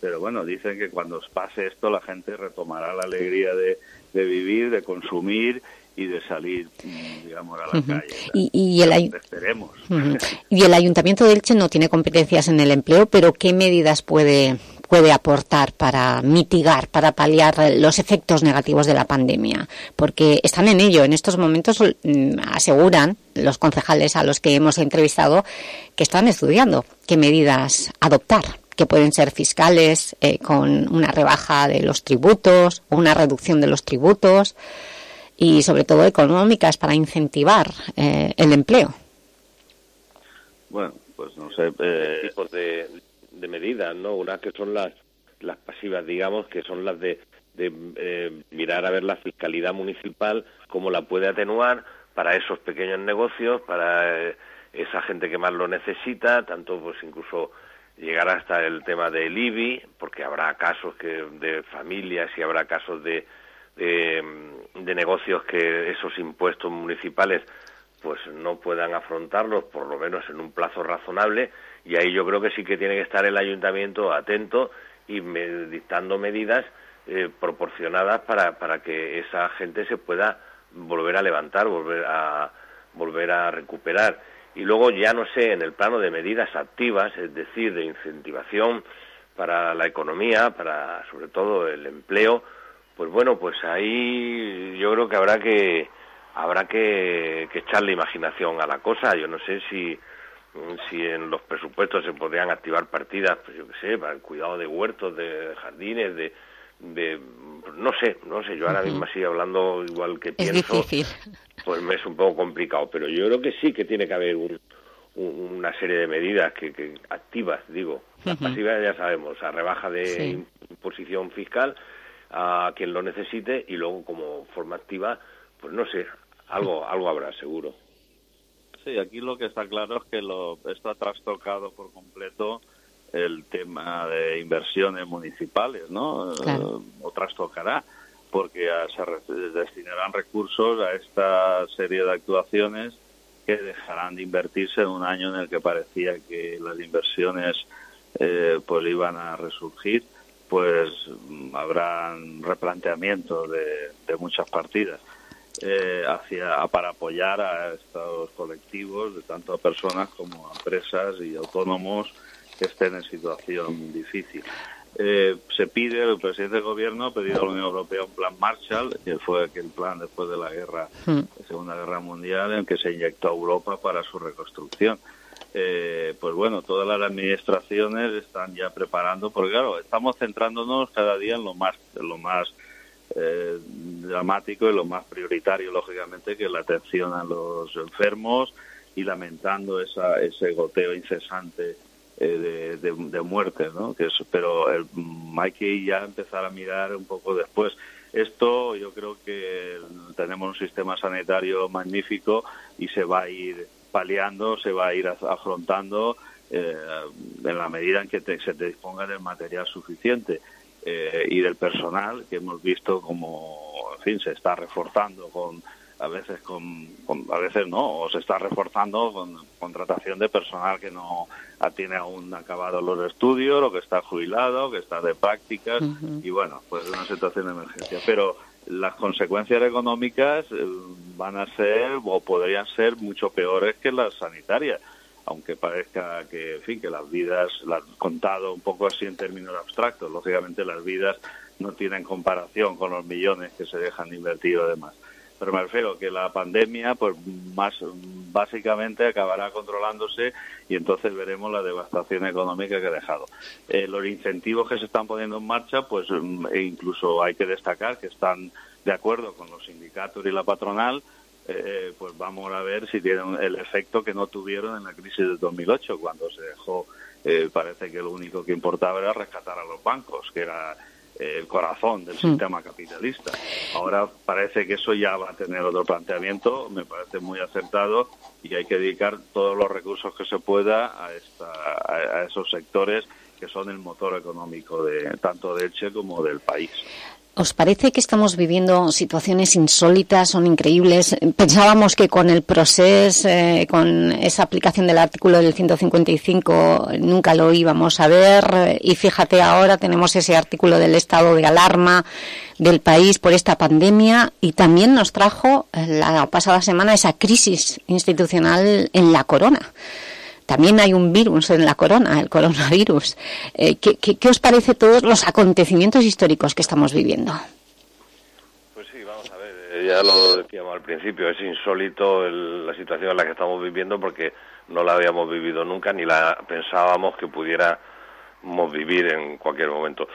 [SPEAKER 7] Pero bueno, dicen que cuando pase esto, la gente retomará la alegría de, vivir, de consumir y de salir, mm, digamos, a la calle.
[SPEAKER 1] Y, el
[SPEAKER 7] esperemos.
[SPEAKER 1] y el Ayuntamiento de Elche no tiene competencias en el empleo, pero ¿qué medidas puede puede aportar para mitigar, para paliar los efectos negativos de la pandemia? Porque están en ello. En estos momentos mm, aseguran los concejales a los que hemos entrevistado que están estudiando qué medidas adoptar que pueden ser fiscales, eh, con una rebaja de los tributos, una reducción de los tributos y sobre todo económicas para incentivar eh, el empleo.
[SPEAKER 7] Bueno, pues no sé. Eh,
[SPEAKER 8] tipos de, de medidas, ¿no? Unas que son las, las pasivas, digamos, que son las de, eh, mirar a ver la fiscalidad municipal, cómo la puede atenuar para esos pequeños negocios, para eh, esa gente que más lo necesita, tanto pues incluso llegar hasta el tema del IBI, porque habrá casos que de familias y habrá casos de, de, de negocios que esos impuestos municipales pues no puedan afrontarlos, por lo menos en un plazo razonable, y ahí yo creo que sí que tiene que estar el ayuntamiento atento y dictando medidas eh, proporcionadas para, para que esa gente se pueda volver a levantar, volver a, volver a recuperar. Y luego ya no sé, en el plano de medidas activas, es decir, de incentivación para la economía, para sobre todo el empleo, pues bueno, pues ahí yo creo que habrá que habrá que, que echarle imaginación a la cosa. Yo no sé si si en los presupuestos se podrían activar partidas, pues yo qué sé, para el cuidado de huertos, de jardines, de, de no sé, no sé, yo ahora mismo así hablando igual que pienso, pues me es un poco complicado, pero yo creo que sí que tiene que haber una serie de medidas que, que activas, digo, las pasivas ya sabemos, a rebaja de imposición fiscal a quien lo necesite y luego como forma activa, pues no sé, algo algo habrá seguro.
[SPEAKER 7] Sí, aquí lo que está claro es que lo, esto ha trastocado por completo el tema de inversiones municipales, ¿no? o trastocará, porque se destinarán recursos a esta serie de actuaciones que dejarán de invertirse en un año en el que parecía que las inversiones eh, pues iban a resurgir, pues habrán replanteamiento de muchas partidas eh, hacia, para apoyar a estos colectivos, de tanto a personas como a empresas y autónomos que estén en situación difícil. Eh, se pide, el presidente del gobierno ha pedido a la Unión Europea un plan Marshall, que fue aquel plan después de la guerra, hmm. la Segunda Guerra Mundial, en que se inyectó a Europa para su reconstrucción. Eh, pues bueno, todas las administraciones están ya preparando, porque claro, estamos centrándonos cada día en lo más, en lo más eh, dramático y lo más prioritario, lógicamente, que la atención a los enfermos y lamentando esa, ese goteo incesante eh, de, de, muerte, ¿no? Que es, pero mm, hay que ya empezar a mirar un poco después. Esto yo creo que tenemos un sistema sanitario magnífico y se va a ir paliando, se va a ir afrontando eh, en la medida en que se te disponga del material suficiente eh, y del personal que hemos visto como, en fin, se está reforzando con a veces con, a veces no, o se está reforzando con contratación de personal que no tiene aún acabado los estudios, o que está jubilado, que está de prácticas, y bueno, pues es una situación de emergencia. Pero las consecuencias económicas eh, van a ser o podrían ser mucho peores que las sanitarias aunque parezca que, en fin, que las vidas, las contado un poco así en términos abstractos, lógicamente las vidas no tienen comparación con los millones que se dejan invertir además pero me refiero que la pandemia pues más básicamente acabará controlándose y entonces veremos la devastación económica que ha dejado. Eh, los incentivos que se están poniendo en marcha, pues mm, e incluso hay que destacar que están de acuerdo con los sindicatos y la patronal, eh, pues vamos a ver si tienen el efecto que no tuvieron en la crisis de 2008, cuando se dejó, eh, parece que lo único que importaba era rescatar a los bancos, que era el corazón del hmm. sistema capitalista. Ahora parece que eso ya va a tener otro planteamiento, me parece muy acertado y hay que dedicar todos los recursos que se pueda a, esta, a, esos sectores que son el motor económico de tanto de Elche como del país.
[SPEAKER 1] ¿Os parece que estamos viviendo situaciones insólitas, son increíbles? Pensábamos que con el proceso, eh, con esa aplicación del artículo del 155, nunca lo íbamos a ver. Y fíjate, ahora tenemos ese artículo del estado de alarma del país por esta pandemia y también nos trajo eh, la pasada semana esa crisis institucional en la corona. También hay un virus en la corona, el coronavirus. Eh, ¿qué, os parece todos los acontecimientos históricos que estamos viviendo?
[SPEAKER 8] Pues sí, vamos a ver, eh, ya lo decíamos al principio, es insólito la situación en la que estamos viviendo porque no la habíamos vivido nunca ni la pensábamos que pudiéramos vivir en cualquier momento.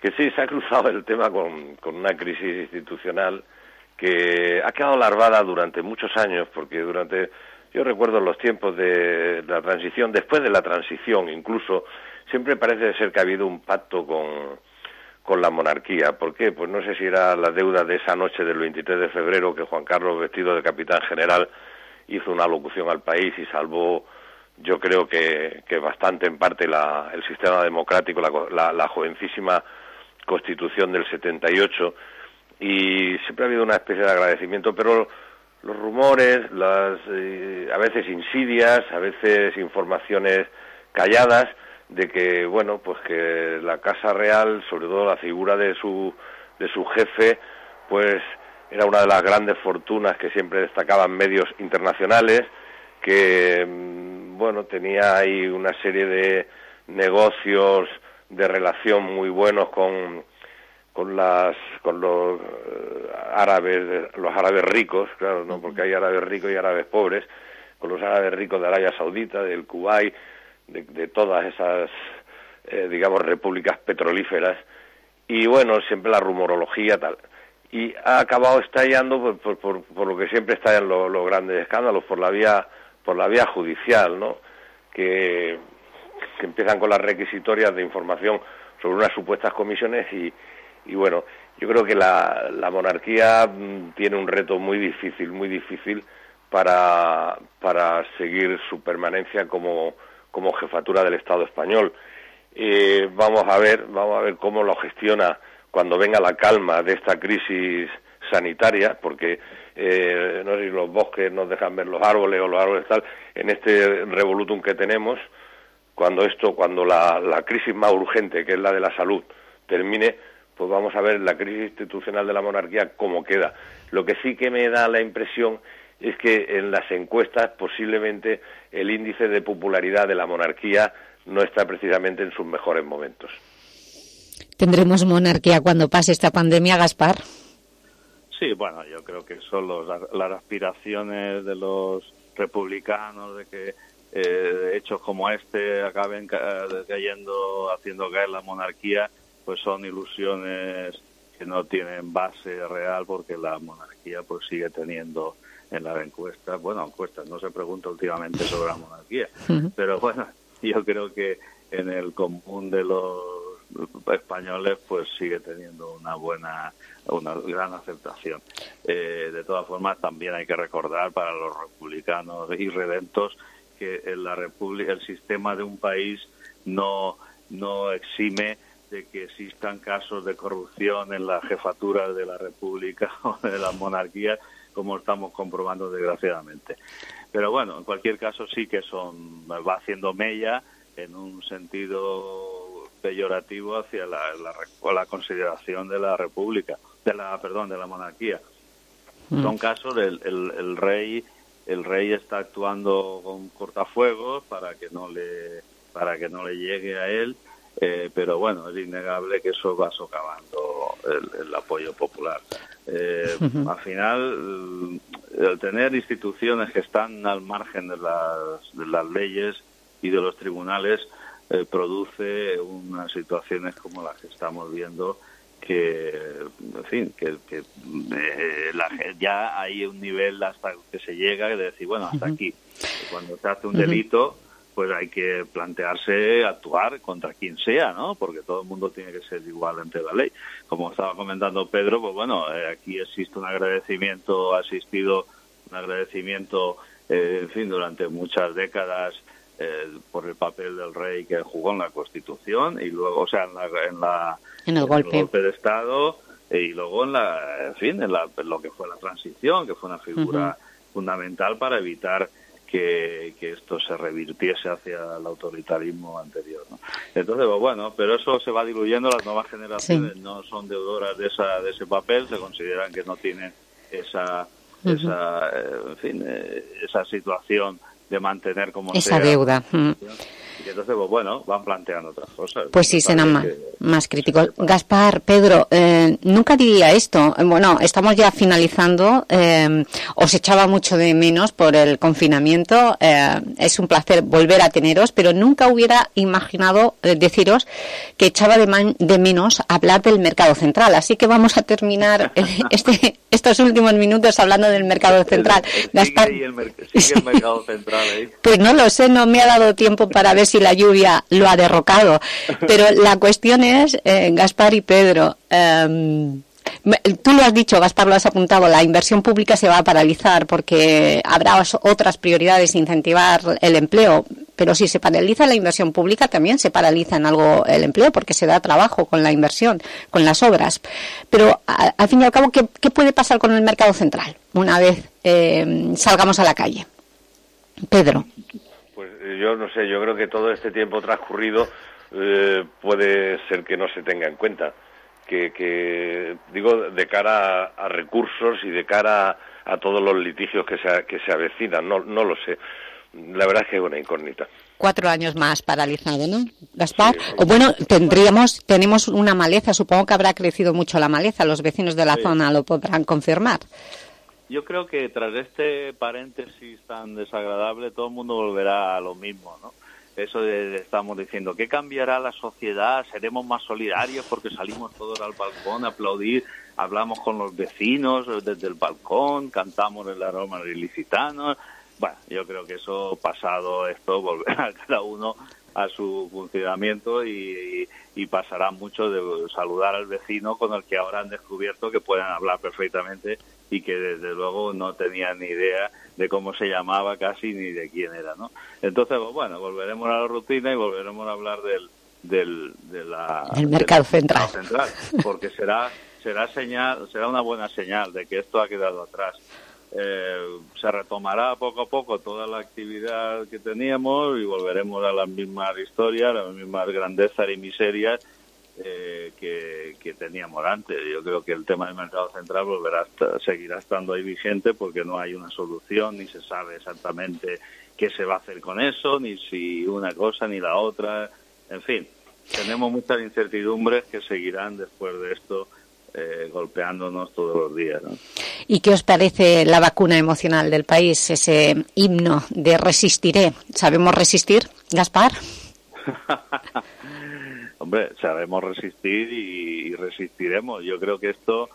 [SPEAKER 8] Que sí, se ha cruzado el tema con una crisis institucional que ha quedado larvada durante muchos años, porque durante yo recuerdo los tiempos de la transición, después de la transición incluso, siempre parece ser que ha habido un pacto con, con la monarquía. ¿Por qué? Pues no sé si era la deuda de esa noche del 23 de febrero que Juan Carlos, vestido de capitán general, hizo una locución al país y salvó, yo creo que, que bastante en parte la, el sistema democrático, la, la jovencísima constitución del 78. Y siempre ha habido una especie de agradecimiento, pero los rumores, las eh, a veces insidias, a veces informaciones calladas de que bueno, pues que la Casa Real, sobre todo la figura de su de su jefe, pues era una de las grandes fortunas que siempre destacaban medios internacionales, que mm, bueno, tenía ahí una serie de negocios de relación muy buenos con con las con los eh, árabes los árabes ricos claro no porque hay árabes ricos y árabes pobres con los árabes ricos de Arabia Saudita del Kuwait de, todas esas eh, digamos repúblicas petrolíferas. Y bueno siempre la rumorología tal. Y ha acabado estallando por, por, por, lo que siempre estallan los, los grandes escándalos por la vía por la vía judicial no que, que empiezan con las requisitorias de información sobre unas supuestas comisiones y y bueno, yo creo que la, la monarquía mm, tiene un reto muy difícil, muy difícil para, para seguir su permanencia como, como jefatura del Estado español. Eh, vamos a ver, vamos a ver cómo lo gestiona cuando venga la calma de esta crisis sanitaria, porque eh, no sé si los bosques nos dejan ver los árboles o los árboles tal, en este revolutum que tenemos, cuando esto, cuando la, la crisis más urgente, que es la de la salud, termine, pues vamos a ver la crisis institucional de la monarquía cómo queda. Lo que sí que me da la impresión es que en las encuestas posiblemente el índice de popularidad de la monarquía no está precisamente en sus mejores momentos.
[SPEAKER 1] ¿Tendremos monarquía cuando pase esta pandemia, Gaspar?
[SPEAKER 7] Sí, bueno, yo creo que son las aspiraciones de los republicanos de que eh, hechos como este acaben cayendo, haciendo caer la monarquía, pues son ilusiones que no tienen base real porque la monarquía pues sigue teniendo en las encuestas, bueno, encuestas, no se pregunta últimamente sobre la monarquía, pero bueno, yo creo que en el común de los españoles pues sigue teniendo una buena una gran aceptación. Eh, de todas formas también hay que recordar para los republicanos y redentos que en la república el sistema de un país no no exime de que existan casos de corrupción en la jefatura de la república *laughs* o de la monarquía como estamos comprobando desgraciadamente pero bueno en cualquier caso sí que son va haciendo mella en un sentido peyorativo hacia la, la, consideración de la república, de la, perdón, de la monarquía. Mm. Son casos del el, rey, el rey está actuando con cortafuegos para que no le, para que no le llegue a él, eh, pero bueno, es innegable que eso va socavando el, apoyo popular. Eh, *laughs* al final, el tener instituciones que están al margen de las, de las leyes y de los tribunales eh, produce unas situaciones como las que estamos viendo que, en fin, que, eh, ya hay un nivel hasta que se llega de decir, bueno, hasta aquí. Cuando se hace un delito, pues hay que plantearse actuar contra quien sea, ¿no? Porque todo el mundo tiene que ser igual ante la ley. Como estaba comentando Pedro, pues bueno, eh, aquí existe un agradecimiento, ha existido un agradecimiento, en fin, durante muchas décadas eh, por el papel del rey que jugó en la Constitución y luego, o sea, en, la, en, la,
[SPEAKER 1] en el, golpe.
[SPEAKER 7] de Estado y luego en la, en fin, en, la, lo que fue la transición, que fue una figura fundamental para evitar que, que, esto se revirtiese hacia el autoritarismo anterior. ¿no? Entonces, pues bueno, pero eso se va diluyendo, las nuevas generaciones no son deudoras de, esa, de ese papel, se consideran que no tienen esa, esa eh, en fin, eh, esa situación de mantener como
[SPEAKER 1] esa deuda. Mm.
[SPEAKER 7] Y entonces, pues bueno, van planteando otras cosas.
[SPEAKER 1] Pues sí, serán más, más críticos. Gaspar, Pedro, eh, nunca diría esto. Bueno, estamos ya finalizando. Eh, os echaba mucho de menos por el confinamiento. Eh, es un placer volver a teneros, pero nunca hubiera imaginado deciros que echaba de, de, menos hablar del mercado central. Así que vamos a terminar *laughs* este, estos últimos minutos hablando del mercado central.
[SPEAKER 7] Gaspar. el, mercado *laughs* central
[SPEAKER 1] Pues no lo sé, no me ha dado tiempo para ver *laughs* si la lluvia lo ha derrocado. Pero la cuestión es, eh, Gaspar y Pedro, em, Tú lo has dicho, Gaspar, lo has apuntado, la inversión pública se va a paralizar porque habrá otras prioridades, incentivar el empleo, pero si se paraliza la inversión pública también se paraliza en algo el empleo porque se da trabajo con la inversión, con las obras. Pero al fin y al cabo, ¿qué, puede pasar con el mercado central una vez em, salgamos a la calle? Pedro
[SPEAKER 8] yo no sé, yo creo que todo este tiempo transcurrido eh, puede ser que no se tenga en cuenta. Que, digo, de cara a, recursos y de cara a, todos los litigios que se, que se avecinan, no, no lo sé. La verdad es que es una incógnita.
[SPEAKER 1] Cuatro años más paralizado, ¿no, Gaspar? o bueno, tendríamos, tenemos una maleza, supongo que habrá crecido mucho la maleza, los vecinos de la zona lo podrán confirmar.
[SPEAKER 7] Yo creo que tras este paréntesis tan desagradable, todo el mundo volverá a lo mismo, ¿no? Eso de, estamos diciendo, ¿qué cambiará la sociedad? ¿Seremos más solidarios porque salimos todos al balcón a aplaudir? Hablamos con los vecinos desde el balcón, cantamos el aroma ilicitano. Bueno, yo creo que eso pasado esto volverá *laughs* cada uno a su funcionamiento y, y, pasará mucho de saludar al vecino con el que ahora han descubierto que pueden hablar perfectamente y que desde luego no tenían ni idea de cómo se llamaba casi ni de quién era, ¿no? Entonces, pues, bueno, volveremos a la rutina y volveremos a hablar del del de la,
[SPEAKER 1] el mercado central.
[SPEAKER 7] porque será será señal será una buena señal de que esto ha quedado atrás. Eh, se retomará poco a poco toda la actividad que teníamos y volveremos a las mismas historias, a las mismas grandezas y miserias eh, que, teníamos antes. Yo creo que el tema del mercado central volverá seguirá estando ahí vigente porque no hay una solución ni se sabe exactamente qué se va a hacer con eso, ni si una cosa ni la otra. En fin, tenemos muchas incertidumbres que seguirán después de esto eh, golpeándonos todos los días.
[SPEAKER 1] ¿Y qué os parece la vacuna emocional del país, ese himno de resistiré? ¿Sabemos resistir, Gaspar? *laughs*
[SPEAKER 7] hombre, sabemos resistir y, resistiremos. Yo creo que esto,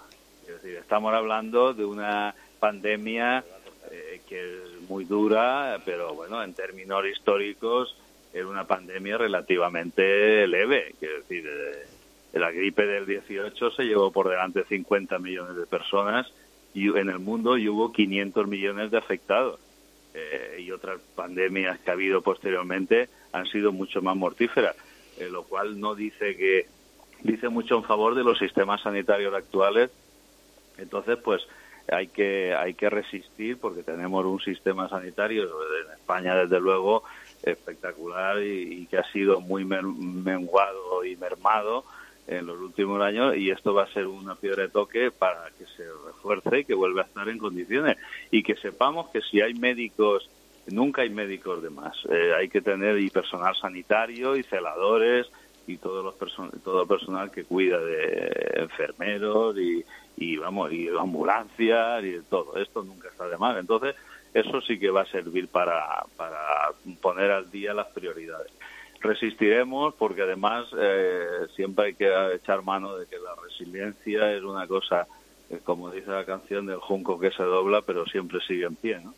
[SPEAKER 7] es decir, estamos hablando de una pandemia eh, que es muy dura, pero bueno, en términos históricos es una pandemia relativamente leve. Quiero decir, eh, la gripe del 18 se llevó por delante 50 millones de personas y en el mundo y hubo 500 millones de afectados. Eh, y otras pandemias que ha habido posteriormente han sido mucho más mortíferas, eh, lo cual no dice que dice mucho en favor de los sistemas sanitarios actuales. Entonces, pues hay que hay que resistir porque tenemos un sistema sanitario en España desde luego espectacular y, que ha sido muy menguado y mermado en los últimos años y esto va a ser una piedra de toque para que se refuerce y que vuelva a estar en condiciones y que sepamos que si hay médicos nunca hay médicos de más. Eh, hay que tener y personal sanitario y celadores y todos los todo el personal que cuida de enfermeros y, y vamos y ambulancias y todo. Esto nunca está de más. Entonces eso sí que va a servir para, para poner al día las prioridades. Resistiremos porque además eh, siempre hay que echar mano de que la resiliencia es una cosa, eh, como dice la canción, del junco que se dobla pero siempre sigue en pie, ¿no?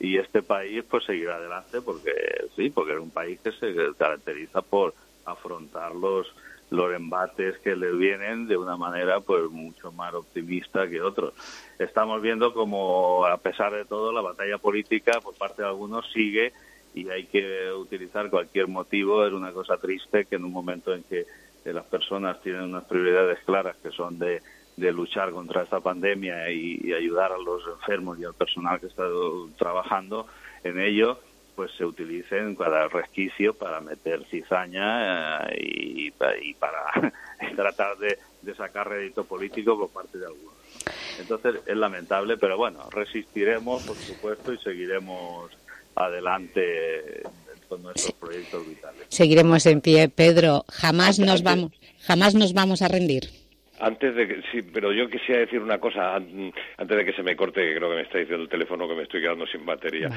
[SPEAKER 7] Y este país pues seguirá adelante porque sí, porque es un país que se caracteriza por afrontar los los embates que le vienen de una manera pues mucho más optimista que otros. Estamos viendo como a pesar de todo la batalla política por parte de algunos sigue y hay que utilizar cualquier motivo. Es una cosa triste que en un momento en que eh, las personas tienen unas prioridades claras que son de, luchar contra esta pandemia y, ayudar a los enfermos y al personal que está trabajando en ello, pues se utilicen cada resquicio para meter cizaña eh, y, para *laughs* tratar de, de sacar rédito político por parte de algunos. Entonces es lamentable, pero bueno, resistiremos, por supuesto, y seguiremos adelante con nuestros proyectos vitales.
[SPEAKER 1] Seguiremos en pie, Pedro. Jamás nos vamos, jamás nos vamos a rendir.
[SPEAKER 8] Antes de que, sí, pero yo quisiera decir una cosa antes de que se me corte, que creo que me está diciendo el teléfono que me estoy quedando sin batería.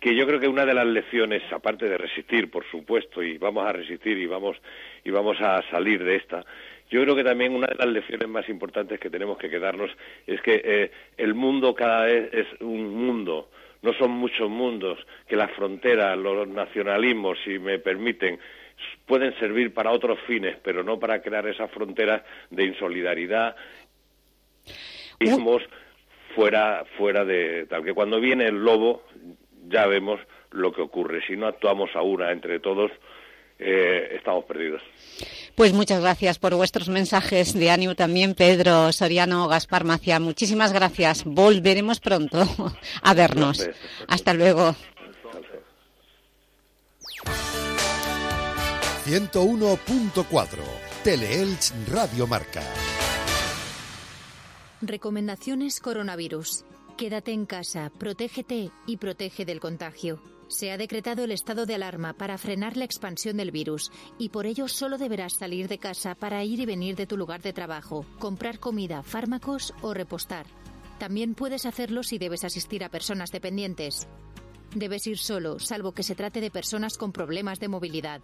[SPEAKER 8] Que yo creo que una de las lecciones, aparte de resistir, por supuesto, y vamos a resistir y vamos y vamos a salir de esta, yo creo que también una de las lecciones más importantes que tenemos que quedarnos es que eh, el mundo cada vez es un mundo no son muchos mundos, que las fronteras, los nacionalismos, si me permiten, pueden servir para otros fines, pero no para crear esas fronteras de insolidaridad, fuera, fuera de tal que cuando viene el lobo ya vemos lo que ocurre. Si no actuamos a una entre todos, eh, estamos perdidos.
[SPEAKER 1] Pues muchas gracias por vuestros mensajes de ánimo también, Pedro Soriano, Gaspar Macia. Muchísimas gracias. Volveremos pronto *laughs* a vernos. Hasta luego.
[SPEAKER 4] 101.4 Teleelch Radio Marca.
[SPEAKER 9] Recomendaciones coronavirus. Quédate en casa, protégete y protege del contagio. Se ha decretado el estado de alarma para frenar la expansión del virus y por ello solo deberás salir de casa para ir y venir de tu lugar de trabajo, comprar comida, fármacos o repostar. También puedes hacerlo si debes asistir a personas dependientes. Debes ir solo, salvo que se trate de personas con problemas de movilidad.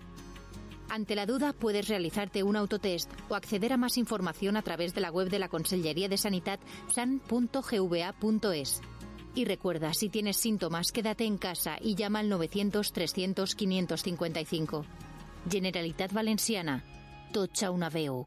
[SPEAKER 9] Ante la duda, puedes realizarte un autotest o acceder a más información a través de la web de la Consellería de Sanidad san.gva.es. Y recuerda, si tienes síntomas, quédate en casa y llama al 900-300-555. Generalitat Valenciana. Tocha una veu.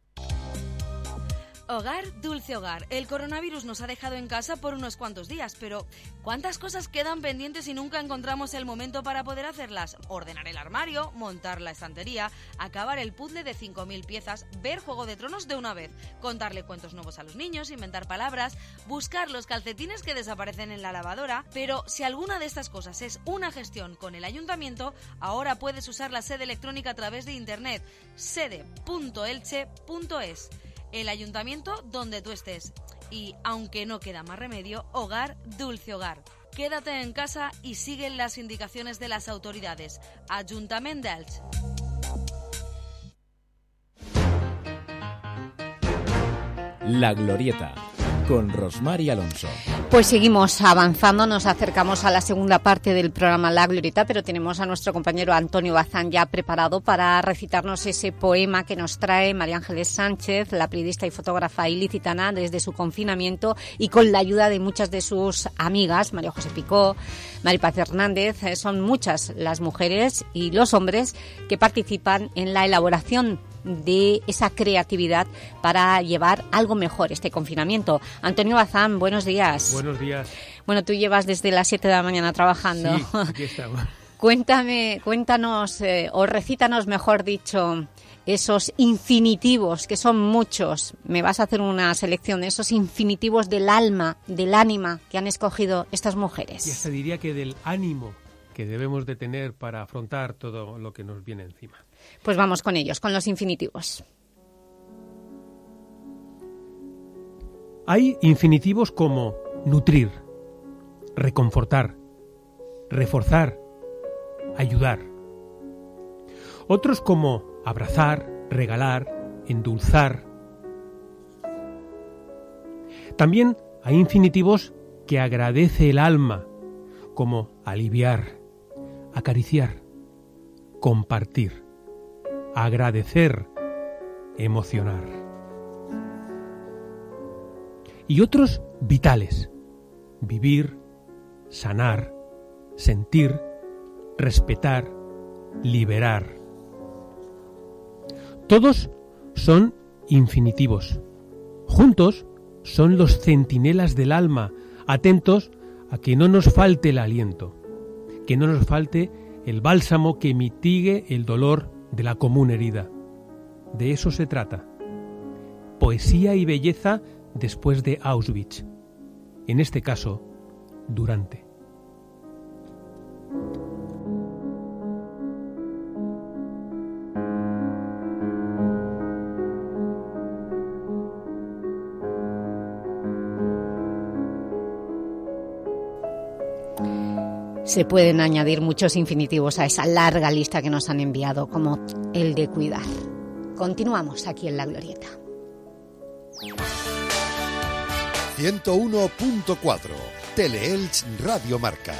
[SPEAKER 10] Hogar, dulce hogar. El coronavirus nos ha dejado en casa por unos cuantos días, pero ¿cuántas cosas quedan pendientes y nunca encontramos el momento para poder hacerlas? Ordenar el armario, montar la estantería, acabar el puzzle de 5.000 piezas, ver Juego de Tronos de una vez, contarle cuentos nuevos a los niños, inventar palabras, buscar los calcetines que desaparecen en la lavadora. Pero si alguna de estas cosas es una gestión con el ayuntamiento, ahora puedes usar la sede electrónica a través de internet sede.elche.es el ayuntamiento donde tú estés. Y aunque no queda más remedio, hogar, dulce hogar. Quédate en casa y sigue las indicaciones de las autoridades. Ayuntamiento.
[SPEAKER 6] La Glorieta con Rosmar y Alonso.
[SPEAKER 1] Pues seguimos avanzando, nos acercamos a la segunda parte del programa La Glorieta, pero tenemos a nuestro compañero Antonio Bazán ya preparado para recitarnos ese poema que nos trae María Ángeles Sánchez, la periodista y fotógrafa ilicitana desde su confinamiento y con la ayuda de muchas de sus amigas, María José Picó, Maripaz Hernández, eh, son muchas las mujeres y los hombres que participan en la elaboración de esa creatividad para llevar algo mejor este confinamiento. Antonio Bazán, buenos días.
[SPEAKER 11] Buenos días.
[SPEAKER 1] Bueno, tú llevas desde las 7 de la mañana trabajando.
[SPEAKER 11] Sí, aquí estamos. *laughs*
[SPEAKER 1] Cuéntame, cuéntanos, eh, o recítanos, mejor dicho, esos infinitivos, que son muchos. Me vas a hacer una selección de esos infinitivos del alma, del ánima que han escogido estas mujeres.
[SPEAKER 11] Y hasta diría que del ánimo que debemos de tener para afrontar todo lo que nos viene encima.
[SPEAKER 1] Pues vamos con ellos, con los infinitivos.
[SPEAKER 11] Hay infinitivos como nutrir, reconfortar, reforzar, ayudar. Otros como abrazar, regalar, endulzar. También hay infinitivos que agradece el alma, como aliviar, acariciar, compartir agradecer, emocionar. Y otros vitales, vivir, sanar, sentir, respetar, liberar. Todos son infinitivos. Juntos son los centinelas del alma, atentos a que no nos falte el aliento, que no nos falte el bálsamo que mitigue el dolor de la común herida. De eso se trata. Poesía y belleza después de Auschwitz. En este caso, durante.
[SPEAKER 1] Se pueden añadir muchos infinitivos a esa larga lista que nos han enviado, como el de cuidar. Continuamos aquí en La Glorieta.
[SPEAKER 4] 101.4 Teleelch Radio Marca.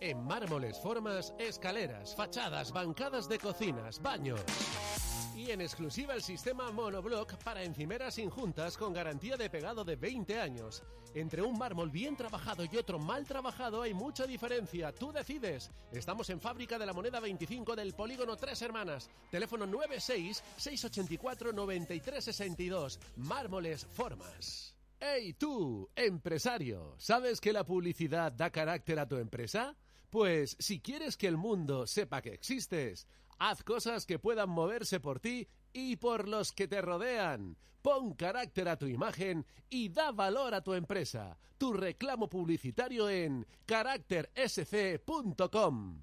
[SPEAKER 12] En mármoles, formas, escaleras, fachadas, bancadas de cocinas, baños. Y en exclusiva el sistema Monoblock para encimeras sin juntas con garantía de pegado de 20 años. Entre un mármol bien trabajado y otro mal trabajado hay mucha diferencia. Tú decides. Estamos en Fábrica de la Moneda 25 del Polígono Tres Hermanas. Teléfono 96-684-9362. Mármoles Formas. ¡Hey tú, empresario! ¿Sabes que la publicidad da carácter a tu empresa? Pues si quieres que el mundo sepa que existes, haz cosas que puedan moverse por ti y por los que te rodean. Pon carácter a tu imagen y da valor a tu empresa. Tu reclamo publicitario en caráctersc.com.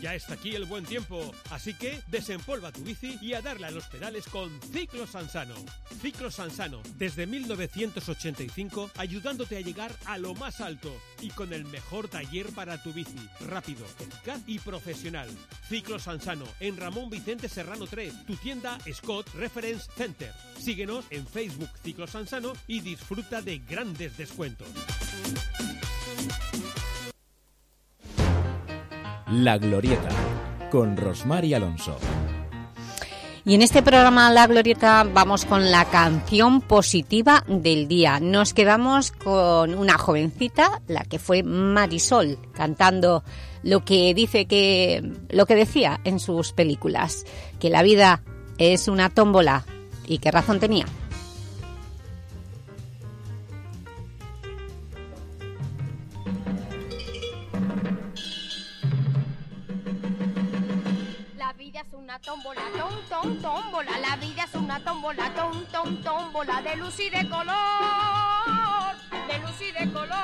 [SPEAKER 11] Ya está aquí el buen tiempo, así que desempolva tu bici y a darle a los pedales con Ciclo Sansano. Ciclo Sansano, desde 1985, ayudándote a llegar a lo más alto y con el mejor taller para tu bici, rápido, eficaz y profesional. Ciclo Sansano, en Ramón Vicente Serrano 3, tu tienda Scott Reference Center. Síguenos en Facebook Ciclo Sansano y disfruta de grandes descuentos.
[SPEAKER 6] La Glorieta, con Rosmar y Alonso.
[SPEAKER 1] Y en este programa La Glorieta vamos con la canción positiva del día. Nos quedamos con una jovencita, la que fue Marisol, cantando lo que dice que lo que decía en sus películas, que la vida es una tómbola y qué razón tenía.
[SPEAKER 13] Una tómbola, tom, tom, tómbola. La vida es una tómbola, tom, tom, tómbola. De luz y de color, de luz y de color.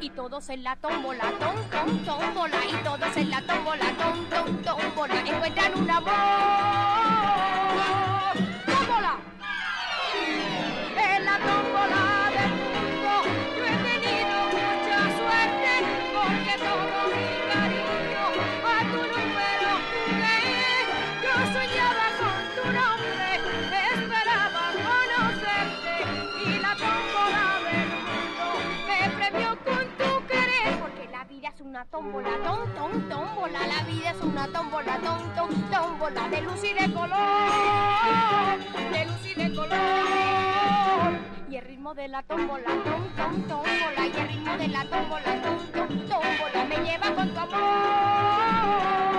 [SPEAKER 13] Y todos en la tómbola, tom, tom, tómbola. Y todos en la tómbola, tom, tom, tómbola. Encuentran un amor. Una tómbola, tom, tom, tómbola. La vida es una tómbola, tom, tom, tómbola. De luz y de color, de luz y de color. Y el ritmo de la tómbola, tom, tom, tómbola. Y el ritmo de la tómbola, tom, tom, tómbola. Me lleva con tu amor.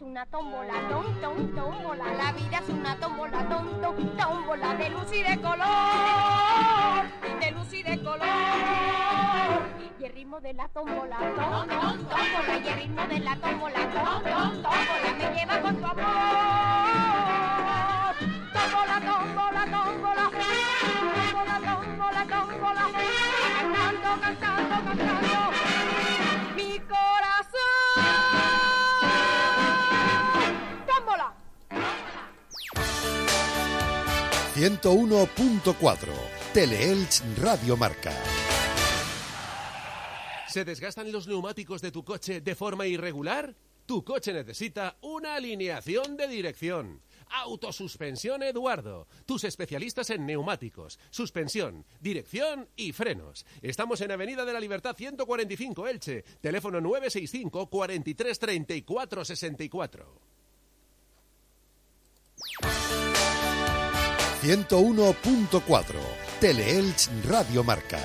[SPEAKER 13] Una tómbola, tom, tómbola. La vida es una tómbola, tom, tómbola. De luz y de color, de luz y de color. Y el ritmo de la tómbola, tom, tom, tómbola. Y el ritmo de la tómbola, tom, tómbola. Me lleva con tu amor. Tómbola, tómbola, tómbola. Tómbola, tómbola, tómbola. Cantando, cantando, cantando.
[SPEAKER 4] 101.4 Teleelch Radio Marca.
[SPEAKER 12] ¿Se desgastan los neumáticos de tu coche de forma irregular? Tu coche necesita una alineación de dirección. Autosuspensión Eduardo, tus especialistas en neumáticos, suspensión, dirección y frenos. Estamos en Avenida de la Libertad 145 Elche, teléfono 965 43 34 64.
[SPEAKER 4] 101.4 Teleelch Radio Marca.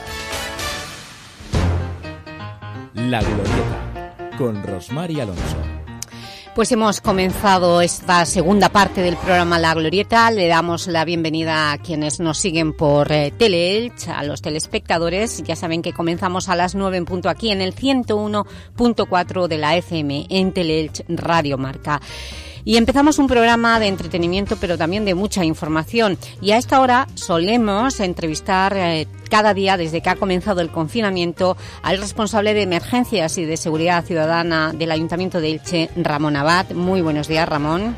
[SPEAKER 6] La Glorieta con Rosmar y Alonso.
[SPEAKER 1] Pues hemos comenzado esta segunda parte del programa La Glorieta. Le damos la bienvenida a quienes nos siguen por eh, Teleelch, a los telespectadores. Ya saben que comenzamos a las 9 en punto aquí en el 101.4 de la FM en Teleelch Radio Marca. Y empezamos un programa de entretenimiento, pero también de mucha información. Y a esta hora solemos entrevistar eh, cada día, desde que ha comenzado el confinamiento, al responsable de emergencias y de seguridad ciudadana del Ayuntamiento de Elche, Ramón Abad. Muy buenos días, Ramón.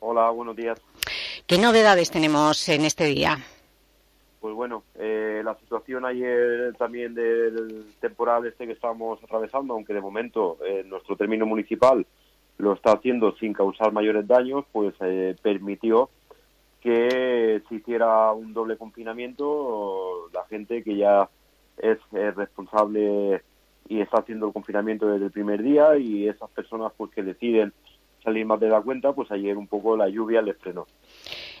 [SPEAKER 14] Hola, buenos días.
[SPEAKER 1] ¿Qué novedades tenemos en este día?
[SPEAKER 14] Pues bueno, eh, la situación ayer también del temporal este que estamos atravesando, aunque de momento en nuestro término municipal lo está haciendo sin causar mayores daños, pues eh, permitió que se hiciera un doble confinamiento. La gente que ya es responsable y está haciendo el confinamiento desde el primer día y esas personas pues que deciden salir más de la cuenta, pues ayer un poco la lluvia les frenó.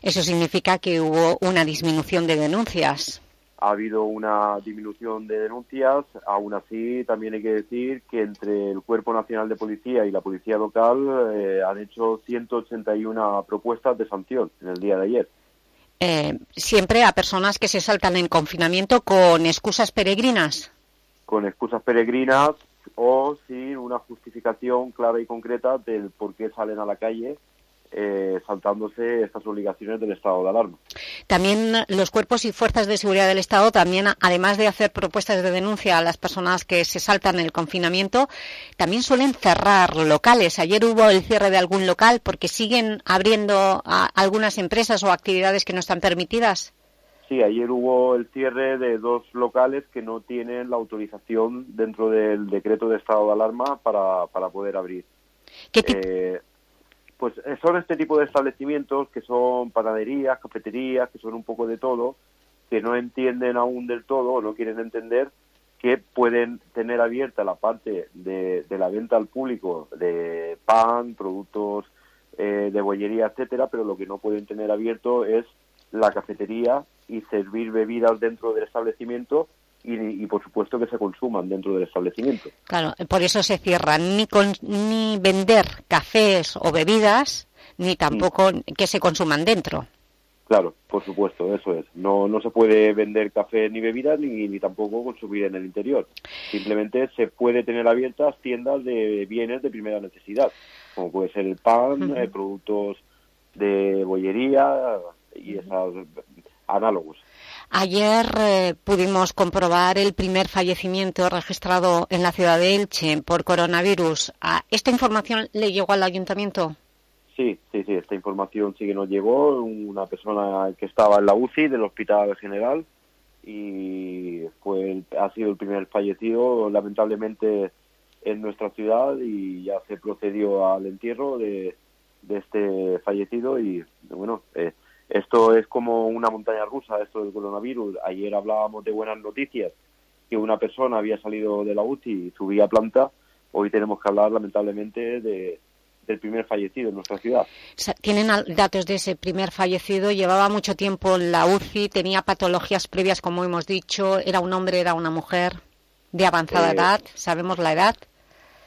[SPEAKER 1] Eso significa que hubo una disminución de denuncias.
[SPEAKER 14] Ha habido una disminución de denuncias, aún así también hay que decir que entre el Cuerpo Nacional de Policía y la Policía Local eh, han hecho 181 propuestas de sanción en el día de ayer.
[SPEAKER 1] Eh, siempre a personas que se saltan en confinamiento con excusas peregrinas.
[SPEAKER 14] Con excusas peregrinas o sin una justificación clara y concreta del por qué salen a la calle eh, saltándose estas obligaciones del estado de alarma.
[SPEAKER 1] También los cuerpos y fuerzas de seguridad del Estado, también además de hacer propuestas de denuncia a las personas que se saltan el confinamiento, también suelen cerrar locales. Ayer hubo el cierre de algún local porque siguen abriendo algunas empresas o actividades que no están permitidas.
[SPEAKER 14] Sí, ayer hubo el cierre de dos locales que no tienen la autorización dentro del decreto de estado de alarma para, para poder abrir.
[SPEAKER 1] ¿Qué
[SPEAKER 14] eh, pues eh, son este tipo de establecimientos que son panaderías, cafeterías, que son un poco de todo, que no entienden aún del todo o no quieren entender que pueden tener abierta la parte de, la venta al público de pan, productos eh, de bollería, etcétera, pero lo que no pueden tener abierto es la cafetería y servir bebidas dentro del establecimiento y, por supuesto que se consuman dentro del establecimiento.
[SPEAKER 1] Claro, por eso se cierran ni, con, ni vender cafés o bebidas, ni tampoco que se consuman dentro.
[SPEAKER 14] Claro, por supuesto, eso es. No, no se puede vender café ni bebidas ni, ni tampoco consumir en el interior. Simplemente se puede tener abiertas tiendas de bienes de primera necesidad, como puede ser el pan, eh, productos de bollería y esos análogos.
[SPEAKER 1] Ayer eh, pudimos comprobar el primer fallecimiento registrado en la ciudad de Elche por coronavirus. Ah, ¿Esta información le llegó al ayuntamiento?
[SPEAKER 14] Sí, sí, sí, esta información sí que nos llegó. Una persona que estaba en la UCI del Hospital General y fue ha sido el primer fallecido, lamentablemente, en nuestra ciudad y ya se procedió al entierro de, este fallecido y, bueno, eh, esto es como una montaña rusa, esto del coronavirus. Ayer hablábamos de buenas noticias, que una persona había salido de la UCI y subía a planta. Hoy tenemos que hablar, lamentablemente, de, del primer fallecido en nuestra ciudad.
[SPEAKER 1] ¿Tienen datos de ese primer fallecido? Llevaba mucho tiempo en la UCI, tenía patologías previas, como hemos dicho. ¿Era un hombre, era una mujer de avanzada
[SPEAKER 14] Eh,
[SPEAKER 1] edad? ¿Sabemos la edad?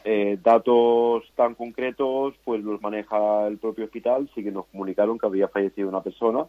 [SPEAKER 14] Eh, datos tan concretos, pues los maneja el propio hospital. Sí que nos comunicaron que había fallecido una persona.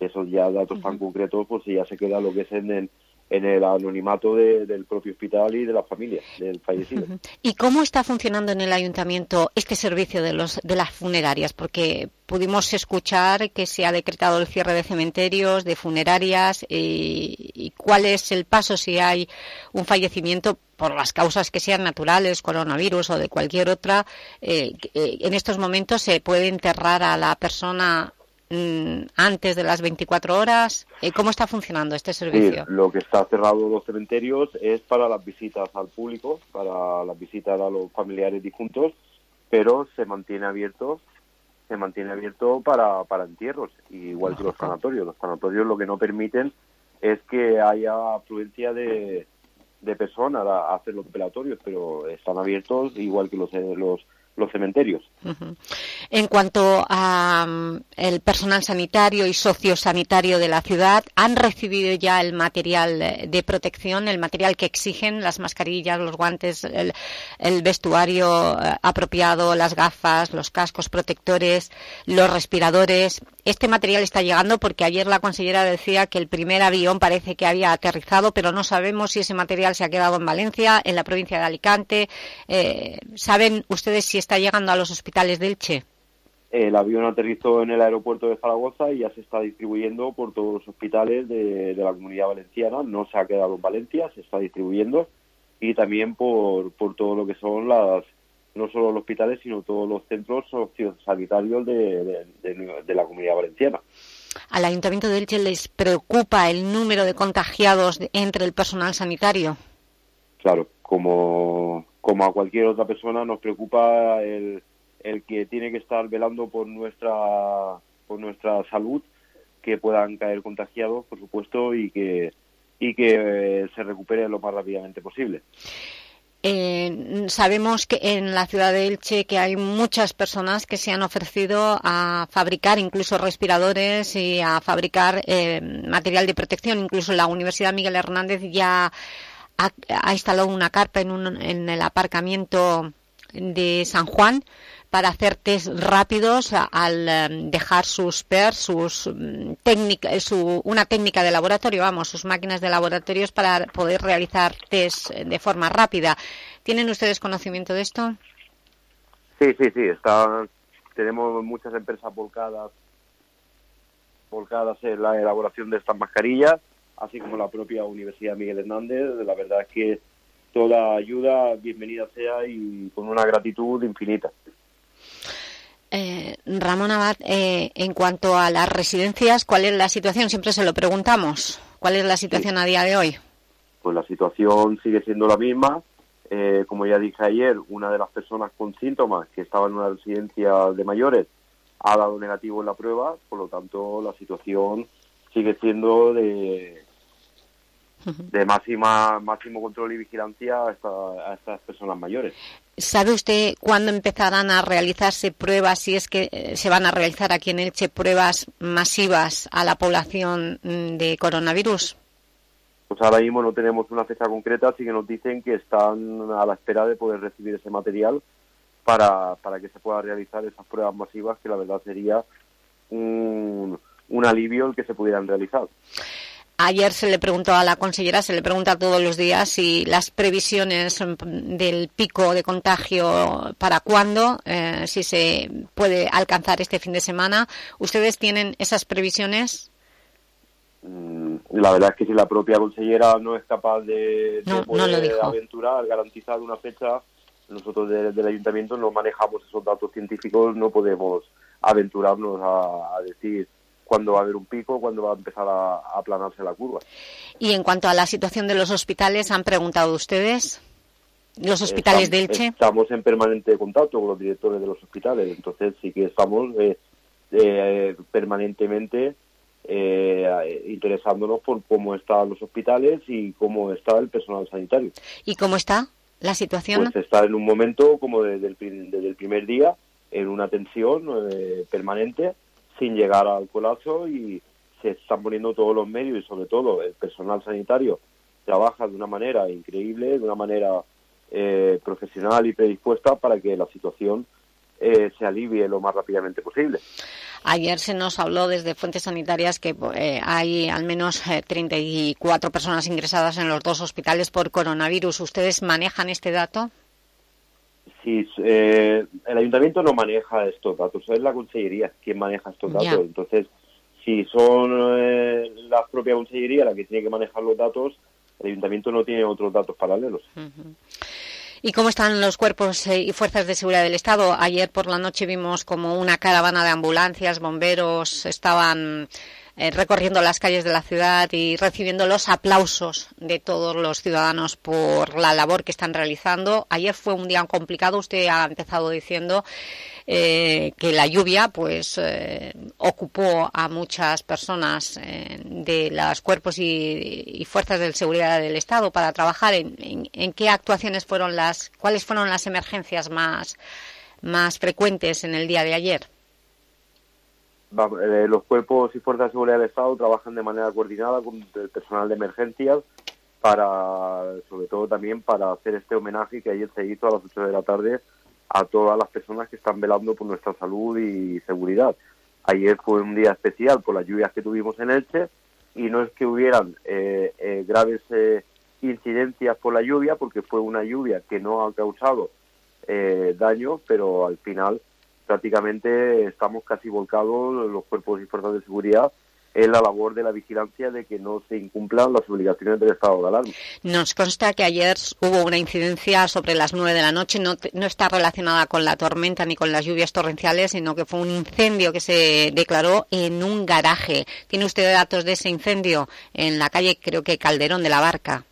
[SPEAKER 14] Esos ya datos tan concretos, pues ya se queda lo que es en el, en el anonimato de- del propio hospital y de la familia del fallecido.
[SPEAKER 1] ¿Y cómo está funcionando en el ayuntamiento este servicio de, los, de las funerarias? Porque pudimos escuchar que se ha decretado el cierre de cementerios, de funerarias, y, cuál es el paso si hay un fallecimiento por las causas que sean naturales, coronavirus o de cualquier otra. eh, eh, en estos momentos se puede enterrar a la persona antes de las 24 horas. Eh, ¿Cómo está funcionando este
[SPEAKER 14] Sí,
[SPEAKER 1] servicio?
[SPEAKER 14] lo que está cerrado los cementerios es para las visitas al público, para las visitas a los familiares difuntos, pero se mantiene abierto se mantiene abierto para, para entierros, igual que los sanatorios. Los sanatorios lo que no permiten es que haya afluencia de, de personas a, a hacer los velatorios, pero están abiertos igual que los, los, los cementerios.
[SPEAKER 1] En cuanto a mm, el personal sanitario y sociosanitario de la ciudad, ¿han recibido ya el material de protección, el material que exigen, las mascarillas, los guantes, el, el vestuario eh, apropiado, las gafas, los cascos protectores, los respiradores? Este material está llegando porque ayer la consellera decía que el primer avión parece que había aterrizado, pero no sabemos si ese material se ha quedado en Valencia, en la provincia de Alicante. Eh, ¿Saben ustedes si está llegando a los hospitales de Elche?
[SPEAKER 14] El avión aterrizó en el aeropuerto de Zaragoza y ya se está distribuyendo por todos los hospitales de, de la comunidad valenciana. No se ha quedado en Valencia, se está distribuyendo y también por, por todo lo que son las no solo los hospitales, sino todos los centros sociosanitarios de, de, de- la comunidad valenciana.
[SPEAKER 1] ¿Al Ayuntamiento de Elche les preocupa el número de contagiados entre el personal sanitario?
[SPEAKER 14] Claro, como, como a cualquier otra persona nos preocupa el, el que tiene que estar velando por nuestra, por nuestra salud, que puedan caer contagiados, por supuesto, y que, y que eh, se recupere lo más rápidamente posible.
[SPEAKER 1] Eh, sabemos que en la ciudad de Elche que hay muchas personas que se han ofrecido a fabricar incluso respiradores y a fabricar eh, material de protección. Incluso la Universidad Miguel Hernández ya ha, instalado una carpa en, un, en el aparcamiento de San Juan para hacer test rápidos al em, dejar sus PER, sus mm, técnica, su, una técnica de laboratorio, vamos, sus máquinas de laboratorios para poder realizar test de forma rápida. ¿Tienen ustedes conocimiento de esto?
[SPEAKER 14] Sí, sí, sí. Está, tenemos muchas empresas volcadas volcadas en la elaboración de estas mascarillas, así como la propia Universidad Miguel Hernández. La verdad es que toda ayuda bienvenida sea y con una gratitud infinita.
[SPEAKER 1] Eh, Ramón Abad, eh, en cuanto a las residencias, ¿cuál es la situación? Siempre se lo preguntamos. ¿Cuál es la situación a día de hoy?
[SPEAKER 14] Pues la situación sigue siendo la misma. Eh, como ya dije ayer, una de las personas con síntomas que estaba en una residencia de mayores ha dado negativo en la prueba, por lo tanto la situación sigue siendo de, de máxima máximo control y vigilancia a, estas personas mayores.
[SPEAKER 1] ¿Sabe usted cuándo empezarán a realizarse pruebas, si es que eh, se van a realizar aquí en Elche pruebas masivas a la población mm, de coronavirus?
[SPEAKER 14] Pues ahora mismo no tenemos una fecha concreta, así que nos dicen que están a la espera de poder recibir ese material para, para que se pueda realizar esas pruebas masivas, que la verdad sería un, un alivio el que se pudieran realizar.
[SPEAKER 1] Ayer se le preguntó a la consellera, se le pregunta todos los días si las previsiones del pico de contagio para cuándo, eh, si se puede alcanzar este fin de semana. ¿Ustedes tienen esas previsiones?
[SPEAKER 14] Mm, la verdad es que si la propia consellera no es capaz de, poder aventurar, garantizar una fecha, nosotros del ayuntamiento no manejamos esos datos científicos, no podemos aventurarnos a decir cuándo va a haber un pico, cuándo va a empezar a, aplanarse la curva.
[SPEAKER 1] Y en cuanto a la situación de los hospitales, ¿han preguntado ustedes? ¿Los hospitales de Elche?
[SPEAKER 14] Estamos en permanente contacto con los directores de los hospitales, entonces sí que estamos eh, eh, permanentemente eh, interesándonos por cómo están los hospitales y cómo está el personal sanitario.
[SPEAKER 1] ¿Y cómo está la situación?
[SPEAKER 14] Pues está en un momento, como desde el, desde el primer día, en una tensión permanente sin llegar al colapso y se están poniendo todos los medios y sobre todo el personal sanitario trabaja de una manera increíble, de una manera eh, profesional y predispuesta para que la situación eh, se alivie lo más rápidamente posible.
[SPEAKER 1] Ayer se nos habló desde fuentes sanitarias que eh, hay al menos 34 personas ingresadas en los dos hospitales por coronavirus. ¿Ustedes manejan este dato?
[SPEAKER 14] Sí, eh, el ayuntamiento no maneja estos datos, es la consellería quien maneja estos datos. Entonces, si son eh, la propia consellería la que tiene que manejar los datos, el ayuntamiento no tiene otros datos paralelos.
[SPEAKER 1] ¿Y cómo están los cuerpos eh, y fuerzas de seguridad del Estado? Ayer por la noche vimos como una caravana de ambulancias, bomberos, estaban eh, recorriendo las calles de la ciudad y recibiendo los aplausos de todos los ciudadanos por la labor que están realizando. Ayer fue un día complicado, usted ha empezado diciendo eh, que la lluvia pues eh, ocupó a muchas personas de los cuerpos y, fuerzas de seguridad del Estado para trabajar en, en, qué actuaciones fueron las, cuáles fueron las emergencias más, más frecuentes en el día de ayer.
[SPEAKER 14] Eh, los cuerpos y fuerzas de seguridad del Estado trabajan de manera coordinada con el personal de emergencias para, sobre todo también para hacer este homenaje que ayer se hizo a las 8 de la tarde a todas las personas que están velando por nuestra salud y seguridad. Ayer fue un día especial por las lluvias que tuvimos en Elche y no es que hubieran eh, eh, graves incidencias por la lluvia, porque fue una lluvia que no ha causado daño, pero al final prácticamente estamos casi volcados los cuerpos y fuerzas de seguridad en la labor de la vigilancia de que no se incumplan las obligaciones del estado de alarma.
[SPEAKER 1] Nos consta que ayer hubo una incidencia sobre las nueve de la noche, no, no está relacionada con la tormenta ni con las lluvias torrenciales, sino que fue un incendio que se declaró en un garaje. ¿Tiene usted datos de ese incendio en la calle, creo que Calderón de la Barca?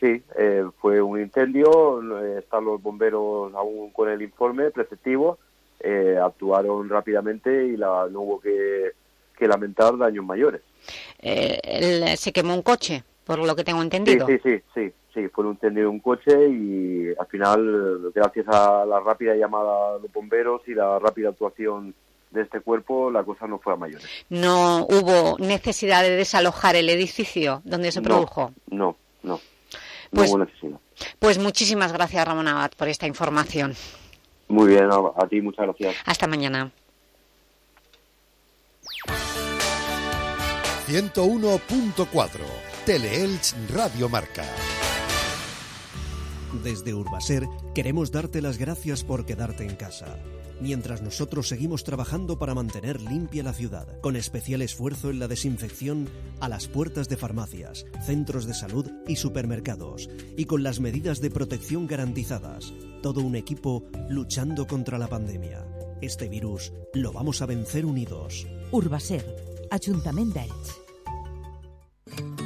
[SPEAKER 14] Sí, eh, fue un incendio, eh, están los bomberos aún con el informe preceptivo, eh, actuaron rápidamente y la, no hubo que, lamentar daños mayores.
[SPEAKER 1] Eh, ¿Se quemó un coche, por lo que tengo entendido?
[SPEAKER 14] Sí, sí, sí, sí, fue un incendio de un coche y al final, gracias a la rápida llamada de los bomberos y la rápida actuación de este cuerpo, la cosa no fue a mayores.
[SPEAKER 1] ¿No hubo necesidad de desalojar el edificio donde se
[SPEAKER 14] No,
[SPEAKER 1] produjo?
[SPEAKER 14] No, no, no
[SPEAKER 1] Pues-
[SPEAKER 14] hubo necesidad.
[SPEAKER 1] Pues muchísimas gracias, Ramón Abad, por esta información.
[SPEAKER 14] Muy bien, a, a ti muchas gracias.
[SPEAKER 1] Hasta mañana.
[SPEAKER 4] 101.4 Teleelch Radio Marca.
[SPEAKER 15] Desde Urbaser queremos darte las gracias por quedarte en casa. Mientras nosotros seguimos trabajando para mantener limpia la ciudad, con especial esfuerzo en la desinfección a las puertas de farmacias, centros de salud y supermercados, y con las medidas de protección garantizadas, todo un equipo luchando contra la pandemia. Este virus lo vamos a vencer unidos.
[SPEAKER 16] Urbaser, Ajuntament d'Elx.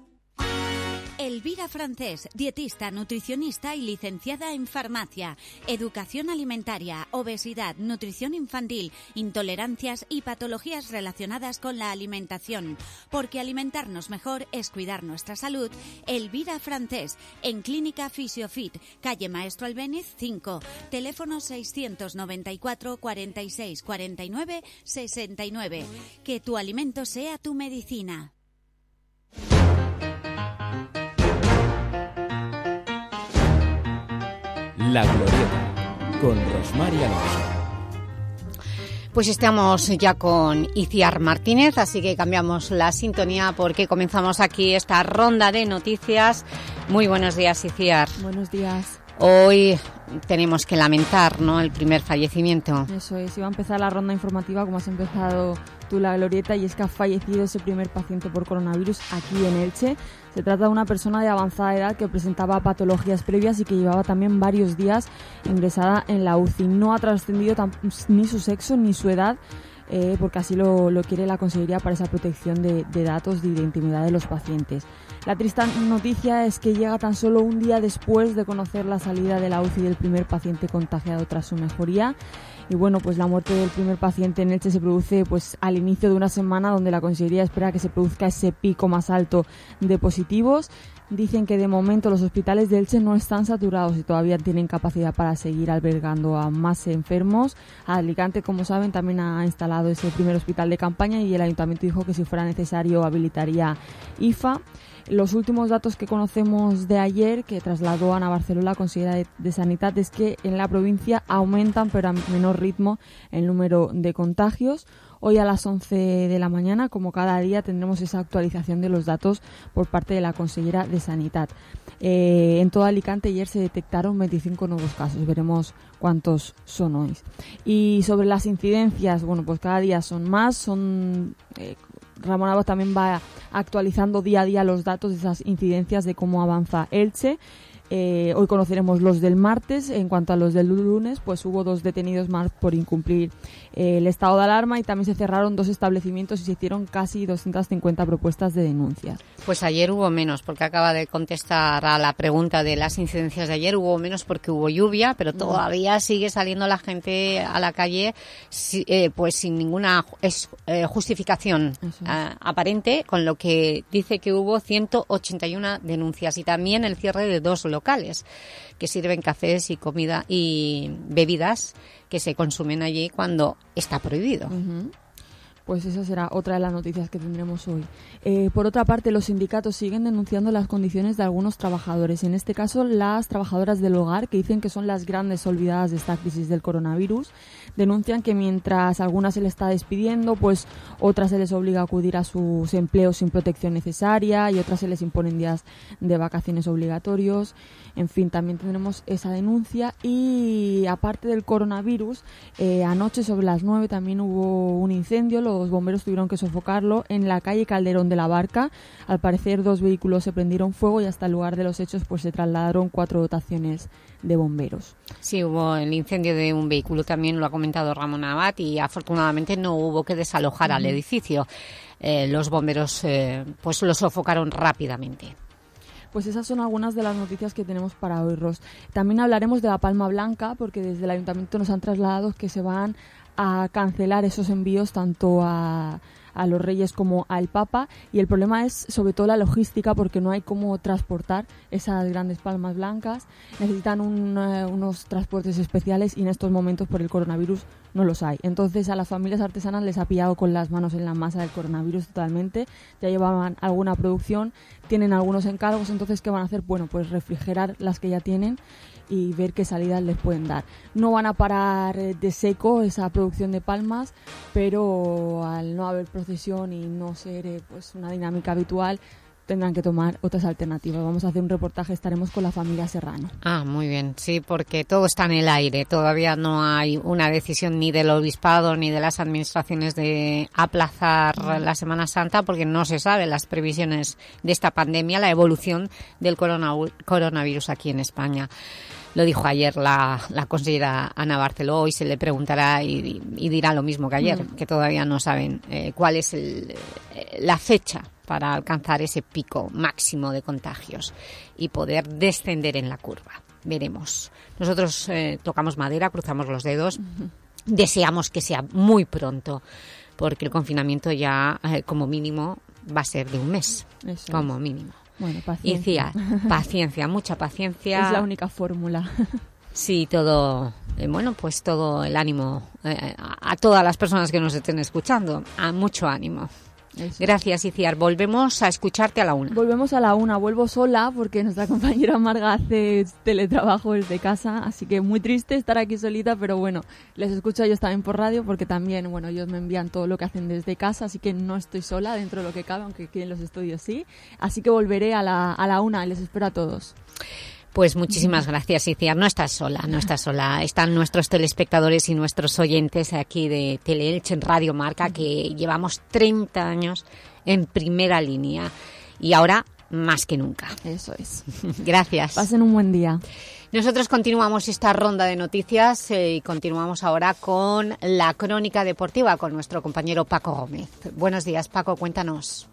[SPEAKER 17] Elvira Francés, dietista, nutricionista y licenciada en farmacia, educación alimentaria, obesidad, nutrición infantil, intolerancias y patologías relacionadas con la alimentación. Porque alimentarnos mejor es cuidar nuestra salud. Elvira Francés, en Clínica Fisiofit, calle Maestro Albéniz 5, teléfono 694 46 49 69. Que tu alimento sea tu medicina.
[SPEAKER 6] La Glorieta, con Rosmar y Alonso.
[SPEAKER 1] Pues estamos ya con Iciar Martínez, así que cambiamos la sintonía porque comenzamos aquí esta ronda de noticias. Muy buenos días, Iciar.
[SPEAKER 18] Buenos días.
[SPEAKER 1] Hoy tenemos que lamentar ¿no? el primer fallecimiento.
[SPEAKER 18] Eso es, iba a empezar la ronda informativa como has empezado tú la glorieta y es que ha fallecido ese primer paciente por coronavirus aquí en Elche. Se trata de una persona de avanzada edad que presentaba patologías previas y que llevaba también varios días ingresada en la UCI. No ha trascendido ni su sexo ni su edad. eh, porque así lo, lo quiere la Consejería para esa protección de, de datos de intimidad de los pacientes. La triste noticia es que llega tan solo un día después de conocer la salida de la UCI del primer paciente contagiado tras su mejoría. Y bueno, pues la muerte del primer paciente en Elche se produce pues al inicio de una semana donde la Consejería espera que se produzca ese pico más alto de positivos. Dicen que de momento los hospitales de Elche no están saturados y todavía tienen capacidad para seguir albergando a más enfermos. Alicante, como saben, también ha instalado ese primer hospital de campaña y el ayuntamiento dijo que si fuera necesario habilitaría IFA. Los últimos datos que conocemos de ayer, que trasladó Ana Barcelona, la de, de Sanidad, es que en la provincia aumentan, pero a menor ritmo, el número de contagios. Hoy a las 11 de la mañana, como cada día, tendremos esa actualización de los datos por parte de la consellera de Sanidad. Eh, en toda Alicante ayer se detectaron 25 nuevos casos. Veremos cuántos son hoy. Y sobre las incidencias, bueno, pues cada día son más, son eh, Ramón Abad también va actualizando día a día los datos de esas incidencias de cómo avanza Elche. Eh, hoy conoceremos los del martes. En cuanto a los del lunes, pues hubo dos detenidos más por incumplir el estado de alarma y también se cerraron dos establecimientos y se hicieron casi 250 propuestas de denuncias.
[SPEAKER 1] Pues ayer hubo menos, porque acaba de contestar a la pregunta de las incidencias de ayer. Hubo menos porque hubo lluvia, pero todavía sigue saliendo la gente a la calle si- eh, pues sin ninguna es- eh, justificación ah, aparente, con lo que dice que hubo 181 denuncias y también el cierre de dos locales que sirven cafés y comida y bebidas que se consumen allí cuando está prohibido.
[SPEAKER 18] Pues esa será otra de las noticias que tendremos hoy. Eh, por otra parte, los sindicatos siguen denunciando las condiciones de algunos trabajadores, en este caso las trabajadoras del hogar, que dicen que son las grandes olvidadas de esta crisis del coronavirus. Denuncian que mientras algunas se les está despidiendo, pues otras se les obliga a acudir a sus empleos sin protección necesaria y otras se les imponen días de vacaciones obligatorios. En fin, también tendremos esa denuncia y aparte del coronavirus, eh, anoche sobre las 9 también hubo un incendio, los bomberos tuvieron que sofocarlo en la calle Calderón de la Barca. Al parecer dos vehículos se prendieron fuego y hasta el lugar de los hechos pues se trasladaron cuatro dotaciones de bomberos.
[SPEAKER 1] Sí, hubo el incendio de un vehículo, también lo ha comentado Ramón Abad, y afortunadamente no hubo que desalojar al edificio. Eh, los bomberos eh, pues lo sofocaron rápidamente.
[SPEAKER 18] Pues esas son algunas de las noticias que tenemos para hoy, Ros. También hablaremos de la Palma Blanca, porque desde el Ayuntamiento nos han trasladado que se van a cancelar esos envíos tanto a los reyes como al papa. Y el problema es sobre todo la logística porque no hay cómo transportar esas grandes palmas blancas. Necesitan eh, unos transportes especiales y en estos momentos por el coronavirus no los hay. Entonces a las familias artesanas les ha pillado con las manos en la masa del coronavirus totalmente. Ya llevaban alguna producción tienen algunos encargos entonces qué van a hacer bueno pues refrigerar las que ya tienen y ver qué salidas les pueden dar. No van a parar eh, de seco esa producción de palmas, pero al no haber procesión y no ser eh, pues una dinámica habitual, tendrán que tomar otras alternativas. Vamos a hacer un reportaje, estaremos con la familia Serrano.
[SPEAKER 1] Ah, muy bien, sí, porque todo está en el aire. Todavía no hay una decisión ni del obispado ni de las administraciones de aplazar la Semana Santa porque no se sabe las previsiones de esta pandemia, la evolución del coronavirus aquí en España. Lo dijo ayer la, la consellera Ana Barceló, hoy se le preguntará y, dirá lo mismo que ayer, mm. que todavía no saben eh, cuál es el, eh, la fecha para alcanzar ese pico máximo de contagios y poder descender en la curva. Veremos. Nosotros eh, tocamos madera, cruzamos los dedos, deseamos que sea muy pronto, porque el confinamiento ya como mínimo va a ser de un mes, como mínimo.
[SPEAKER 18] Bueno, paciencia.
[SPEAKER 1] Y paciencia, mucha paciencia.
[SPEAKER 18] Es la única fórmula.
[SPEAKER 1] Sí, todo, eh, bueno, pues todo el ánimo eh, a, todas las personas que nos estén escuchando, a mucho ánimo. Gracias, Iciar. Volvemos a escucharte a la una.
[SPEAKER 18] Volvemos a la una. Vuelvo sola porque nuestra *laughs* compañera Marga hace teletrabajo desde casa, así que muy triste estar aquí solita, pero bueno, les escucho a ellos también por radio porque también, bueno, ellos me envían todo lo que hacen desde casa, así que no estoy sola dentro de lo que cabe, aunque aquí en los estudios sí. Así que volveré a la, a la una. Les espero a todos.
[SPEAKER 1] Pues muchísimas gracias, Iciar. No estás sola, no estás sola. Están nuestros telespectadores y nuestros oyentes aquí de Teleelche en Radio Marca, que llevamos 30 años en primera línea y ahora más que nunca.
[SPEAKER 18] Eso es. *laughs*
[SPEAKER 1] Gracias.
[SPEAKER 18] Pasen un buen día.
[SPEAKER 1] Nosotros continuamos esta ronda de noticias eh, y continuamos ahora con la crónica deportiva con nuestro compañero Paco Gómez. Buenos días, Paco, cuéntanos.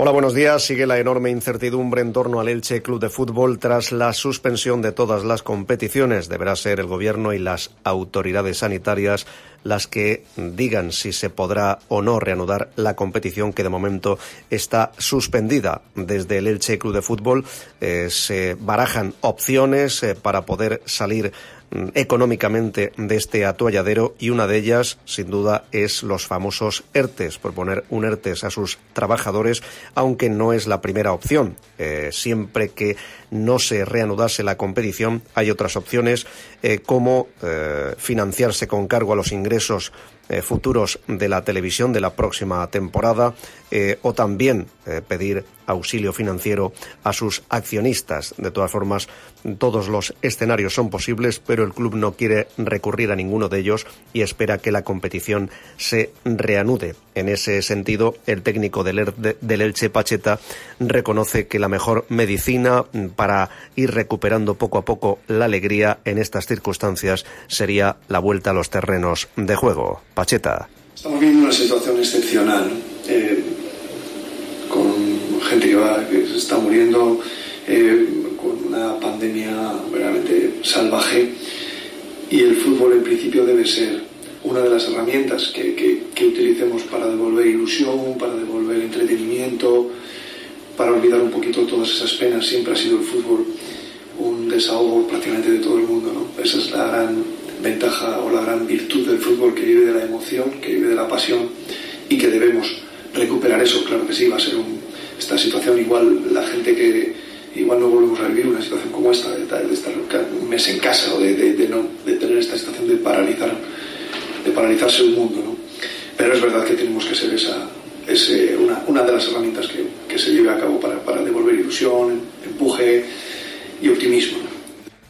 [SPEAKER 19] Hola, buenos días. Sigue la enorme incertidumbre en torno al Elche Club de Fútbol tras la suspensión de todas las competiciones. Deberá ser el Gobierno y las autoridades sanitarias las que digan si se podrá o no reanudar la competición que de momento está suspendida. Desde el Elche Club de Fútbol eh, se barajan opciones eh, para poder salir económicamente de este atolladero y una de ellas, sin duda, es los famosos ERTES, proponer un ERTES a sus trabajadores, aunque no es la primera opción. Eh, siempre que no se reanudase la competición, hay otras opciones eh, como eh, financiarse con cargo a los ingresos futuros de la televisión de la próxima temporada o también pedir auxilio financiero a sus accionistas. De todas formas, todos los escenarios son posibles, pero el club no quiere recurrir a ninguno de ellos y espera que la competición se reanude. En ese sentido, el técnico del, Elche Pacheta reconoce que la mejor medicina para ir recuperando poco a poco la alegría en estas circunstancias sería la vuelta a los terrenos de juego. Pacheta.
[SPEAKER 20] Estamos viendo una situación excepcional, eh, con gente que, va, que se está muriendo. Eh, una pandemia realmente salvaje y el fútbol en principio debe ser una de las herramientas que, que, utilicemos para devolver ilusión, para devolver entretenimiento, para olvidar un poquito todas esas penas. Siempre ha sido el fútbol un desahogo prácticamente de todo el mundo. ¿no? Esa es la gran ventaja o la gran virtud del fútbol que vive de la emoción, que vive de la pasión y que debemos recuperar eso. Claro que sí, va a ser esta situación igual la gente que igual no volvemos a vivir una situación como esta, de, estar un mes en casa o de, no, de tener esta situación de paralizar, de paralizarse el mundo. Pero es verdad que tenemos que ser esa, una, de las herramientas que, que, se lleve a cabo para devolver ilusión, empuje y optimismo.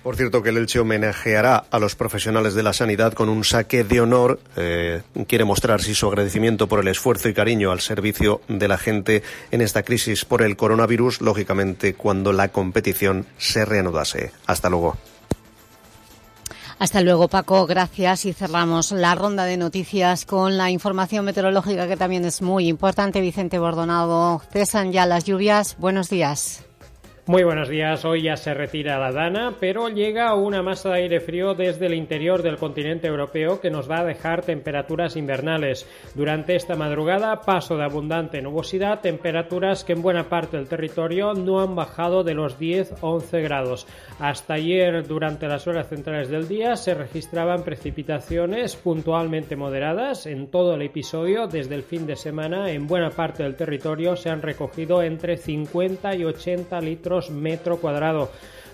[SPEAKER 19] Por cierto, que el Elche homenajeará a los profesionales de la sanidad con un saque de honor. Eh, quiere mostrar su agradecimiento por el esfuerzo y cariño al servicio de la gente en esta crisis por el coronavirus, lógicamente cuando la competición se reanudase. Hasta luego.
[SPEAKER 1] Hasta luego, Paco. Gracias. Y cerramos la ronda de noticias con la información meteorológica que también es muy importante. Vicente Bordonado, cesan ya las lluvias. Buenos días.
[SPEAKER 21] Muy buenos días, hoy ya se retira la dana, pero llega una masa de aire frío desde el interior del continente europeo que nos va a dejar temperaturas invernales. Durante esta madrugada, paso de abundante nubosidad, temperaturas que en buena parte del territorio no han bajado de los 10-11 grados. Hasta ayer, durante las horas centrales del día, se registraban precipitaciones puntualmente moderadas en todo el episodio. Desde el fin de semana, en buena parte del territorio se han recogido entre 50 y 80 litros metro cuadrado.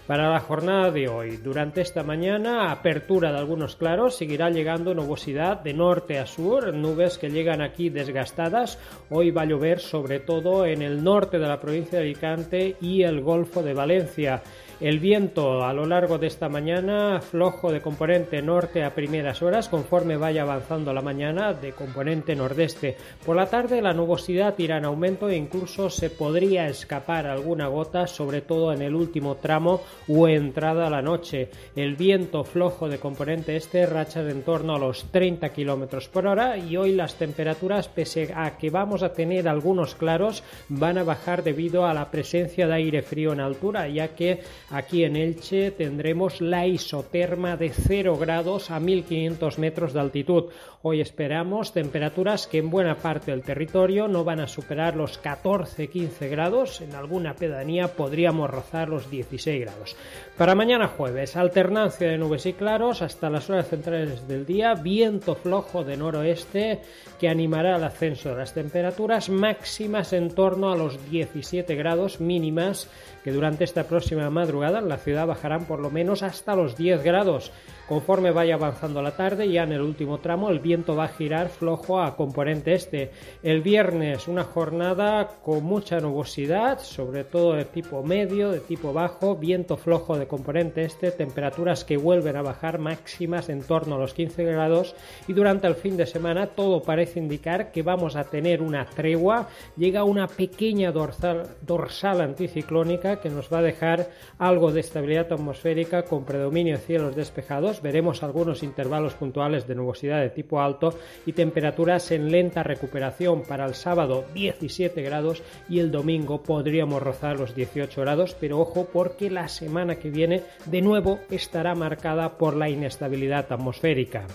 [SPEAKER 21] Para la jornada de hoy, durante esta mañana, apertura de algunos claros, seguirá llegando nubosidad de norte a sur, nubes que llegan aquí desgastadas. Hoy va a llover sobre todo en el norte de la provincia de Alicante y el Golfo de Valencia. El viento a lo largo de esta mañana flojo de componente norte a primeras horas conforme vaya avanzando la mañana de componente nordeste. Por la tarde la nubosidad irá en aumento e incluso se podría escapar alguna gota sobre todo en el último tramo o entrada a la noche. El viento flojo de componente este racha de en torno a los 30 km por hora y hoy las temperaturas pese a que vamos a tener algunos claros van a bajar debido a la presencia de aire frío en altura ya que Aquí en Elche tendremos la isoterma de 0 grados a 1500 metros de altitud. Hoy esperamos temperaturas que en buena parte del territorio no van a superar los 14-15 grados. En alguna pedanía podríamos rozar los 16 grados. Para mañana jueves, alternancia de nubes y claros hasta las horas centrales del día, viento flojo de noroeste que animará el ascenso de las temperaturas máximas en torno a los 17 grados mínimas que durante esta próxima madrugada en la ciudad bajarán por lo menos hasta los 10 grados. Conforme vaya avanzando la tarde, ya en el último tramo, el viento va a girar flojo a componente este. El viernes, una jornada con mucha nubosidad, sobre todo de tipo medio, de tipo bajo, viento flojo de componente este, temperaturas que vuelven a bajar máximas en torno a los 15 grados y durante el fin de semana todo parece indicar que vamos a tener una tregua, llega una pequeña dorsal, dorsal anticiclónica que nos va a dejar algo de estabilidad atmosférica con predominio de cielos despejados. Veremos algunos intervalos puntuales de nubosidad de tipo alto y temperaturas en lenta recuperación para el sábado 17 grados y el domingo podríamos rozar los 18 grados, pero ojo porque la semana que viene de nuevo estará marcada por la inestabilidad atmosférica.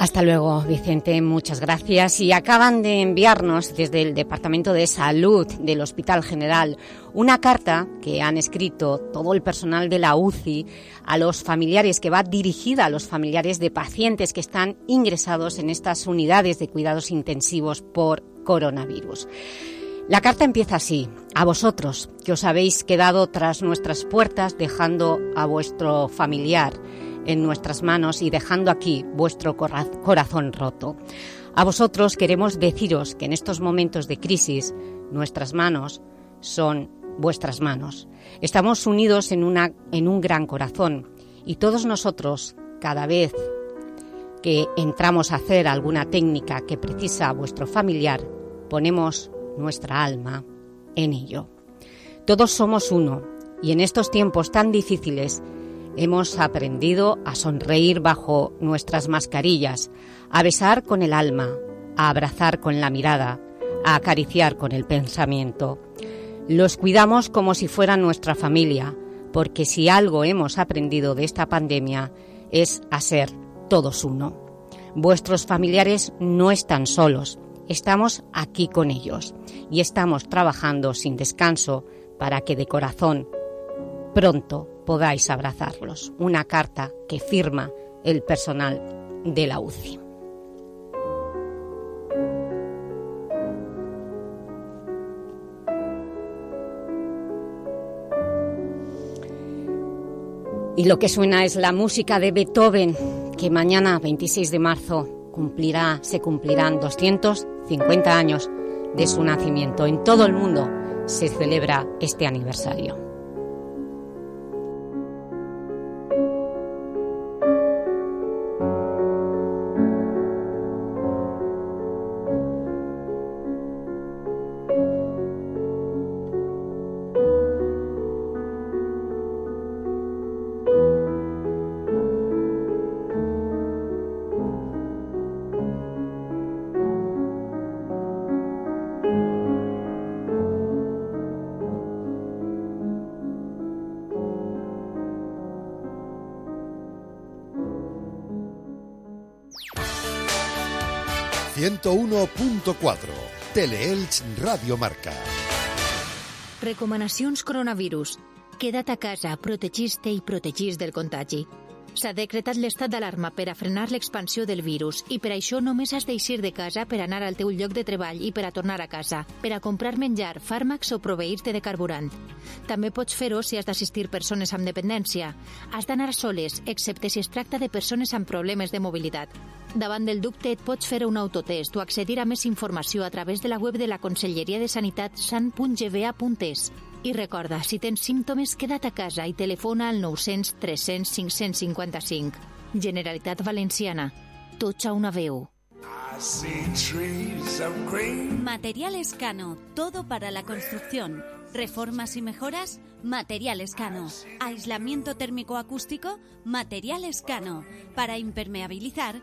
[SPEAKER 1] Hasta luego, Vicente. Muchas gracias. Y acaban de enviarnos desde el Departamento de Salud del Hospital General una carta que han escrito todo el personal de la UCI a los familiares, que va dirigida a los familiares de pacientes que están ingresados en estas unidades de cuidados intensivos por coronavirus. La carta empieza así. A vosotros, que os habéis quedado tras nuestras puertas dejando a vuestro familiar en nuestras manos y dejando aquí vuestro corazón roto. A vosotros queremos deciros que en estos momentos de crisis nuestras manos son vuestras manos. Estamos unidos en, un gran corazón y todos nosotros, cada vez que entramos a hacer alguna técnica que precisa vuestro familiar, ponemos nuestra alma en ello. Todos somos uno y en estos tiempos tan difíciles Hemos aprendido a sonreír bajo nuestras mascarillas, a besar con el alma, a abrazar con la mirada, a acariciar con el pensamiento. Los cuidamos como si fueran nuestra familia, porque si algo hemos aprendido de esta pandemia es a ser todos uno. Vuestros familiares no están solos, estamos aquí con ellos y estamos trabajando sin descanso para que de corazón pronto podáis abrazarlos. Una carta que firma el personal de la UCI. Y lo que suena es la música de Beethoven, que mañana, 26 de marzo, cumplirá, se cumplirán 250 años de su nacimiento. En todo el mundo se celebra este aniversario.
[SPEAKER 4] 101.4 Teleelch Radio Marca.
[SPEAKER 9] Recomanacions coronavirus. Queda't a casa, protegis-te i protegis del contagi. S'ha decretat l'estat d'alarma per a frenar l'expansió del virus i per això només has d'eixir de casa per anar al teu lloc de treball i per a tornar a casa, per a comprar menjar, fàrmacs o proveir-te de carburant. També pots fer-ho si has d'assistir persones amb dependència. Has d'anar soles, excepte si es tracta de persones amb problemes de mobilitat. Davant del dubte et pots fer un autotest o accedir a més informació a través de la web de la Conselleria de Sanitat san.gva.es. I recorda, si tens símptomes, queda't a casa i telefona al 900 300 555. Generalitat Valenciana. Tots a una veu.
[SPEAKER 17] Material Escano, todo para la construcción. Reformas y mejoras, Material Escano. Aislamiento térmico acústico, Material Escano. Para impermeabilizar,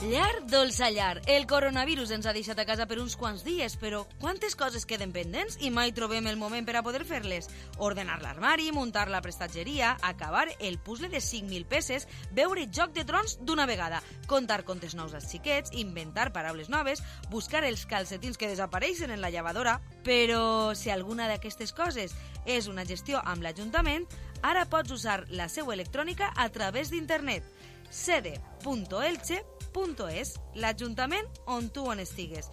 [SPEAKER 10] Llar dolça llar. El coronavirus ens ha deixat a casa per uns quants dies, però quantes coses queden pendents i mai trobem el moment per a poder fer-les? Ordenar l'armari, muntar la prestatgeria, acabar el puzzle de 5.000 peces, veure Joc de Trons d'una vegada, contar contes nous als xiquets, inventar paraules noves, buscar els calcetins que desapareixen en la llevadora... Però si alguna d'aquestes coses és una gestió amb l'Ajuntament, ara pots usar la seu electrònica a través d'internet sede.elche.es, l'Ajuntament on tu on estigues.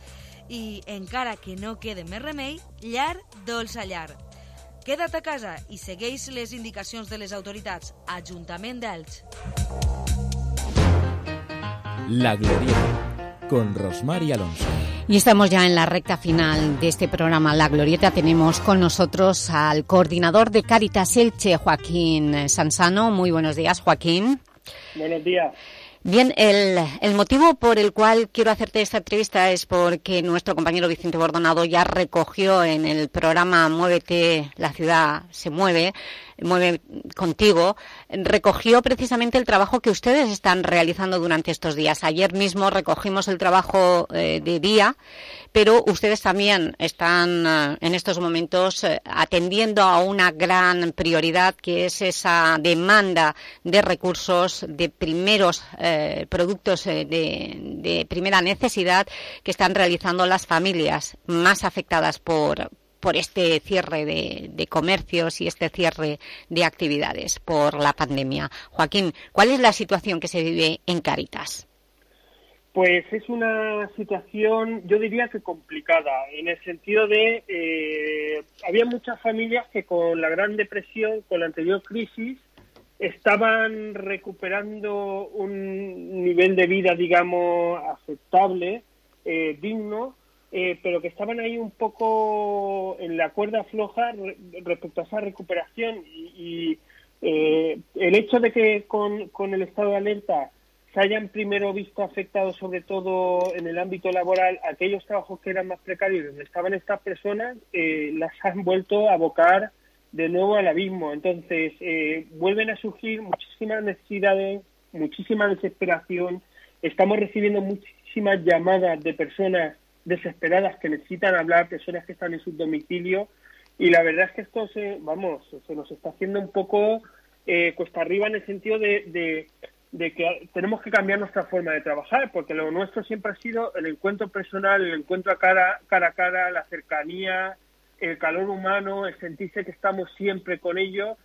[SPEAKER 10] I encara que no quede més remei, llar dolça llar. Queda't a casa i segueix les indicacions de les autoritats. Ajuntament d'Elx.
[SPEAKER 6] La Glorieta, con Rosmar y Alonso.
[SPEAKER 1] Y estamos ya en la recta final de este programa La Glorieta. Tenemos con nosotros al coordinador de Caritas Elche, Joaquín Sansano. Muy buenos días, Joaquín.
[SPEAKER 22] Buenos días.
[SPEAKER 1] Bien, el, el, motivo por el cual quiero hacerte esta entrevista es porque nuestro compañero Vicente Bordonado ya recogió en el programa Muévete, la ciudad se mueve, mueve contigo, recogió precisamente el trabajo que ustedes están realizando durante estos días. Ayer mismo recogimos el trabajo eh, de día, pero ustedes también están eh, en estos momentos eh, atendiendo a una gran prioridad que es esa demanda de recursos de primeros productos de primera necesidad que están realizando las familias más afectadas por, por este cierre de, comercios y este cierre de actividades por la pandemia. Joaquín, ¿cuál es la situación que se vive en Caritas?
[SPEAKER 22] Pues es una situación, yo diría que complicada, en el sentido de eh, había muchas familias que con la Gran Depresión, con la anterior crisis, estaban recuperando un nivel de vida, digamos, aceptable, eh, digno, eh, pero que estaban ahí un poco en la cuerda floja respecto a esa recuperación. Y, eh, el hecho de que con, con el estado de alerta se hayan primero visto afectados, sobre todo en el ámbito laboral, aquellos trabajos que eran más precarios, donde estaban estas personas, las *laughs* han vuelto a abocar de nuevo al abismo. Entonces, eh, vuelven a surgir muchísimas necesidades, muchísima desesperación. Estamos recibiendo muchísimas llamadas de personas desesperadas que necesitan hablar, personas que están en su domicilio. Y la verdad es que esto se, vamos, se nos está haciendo un poco eh, cuesta arriba en el sentido de, de, que tenemos que cambiar nuestra forma de trabajar, porque lo nuestro siempre ha sido el encuentro personal, el encuentro a cara, cara a cara, la cercanía, el calor humano, el sentirse que estamos siempre con ellos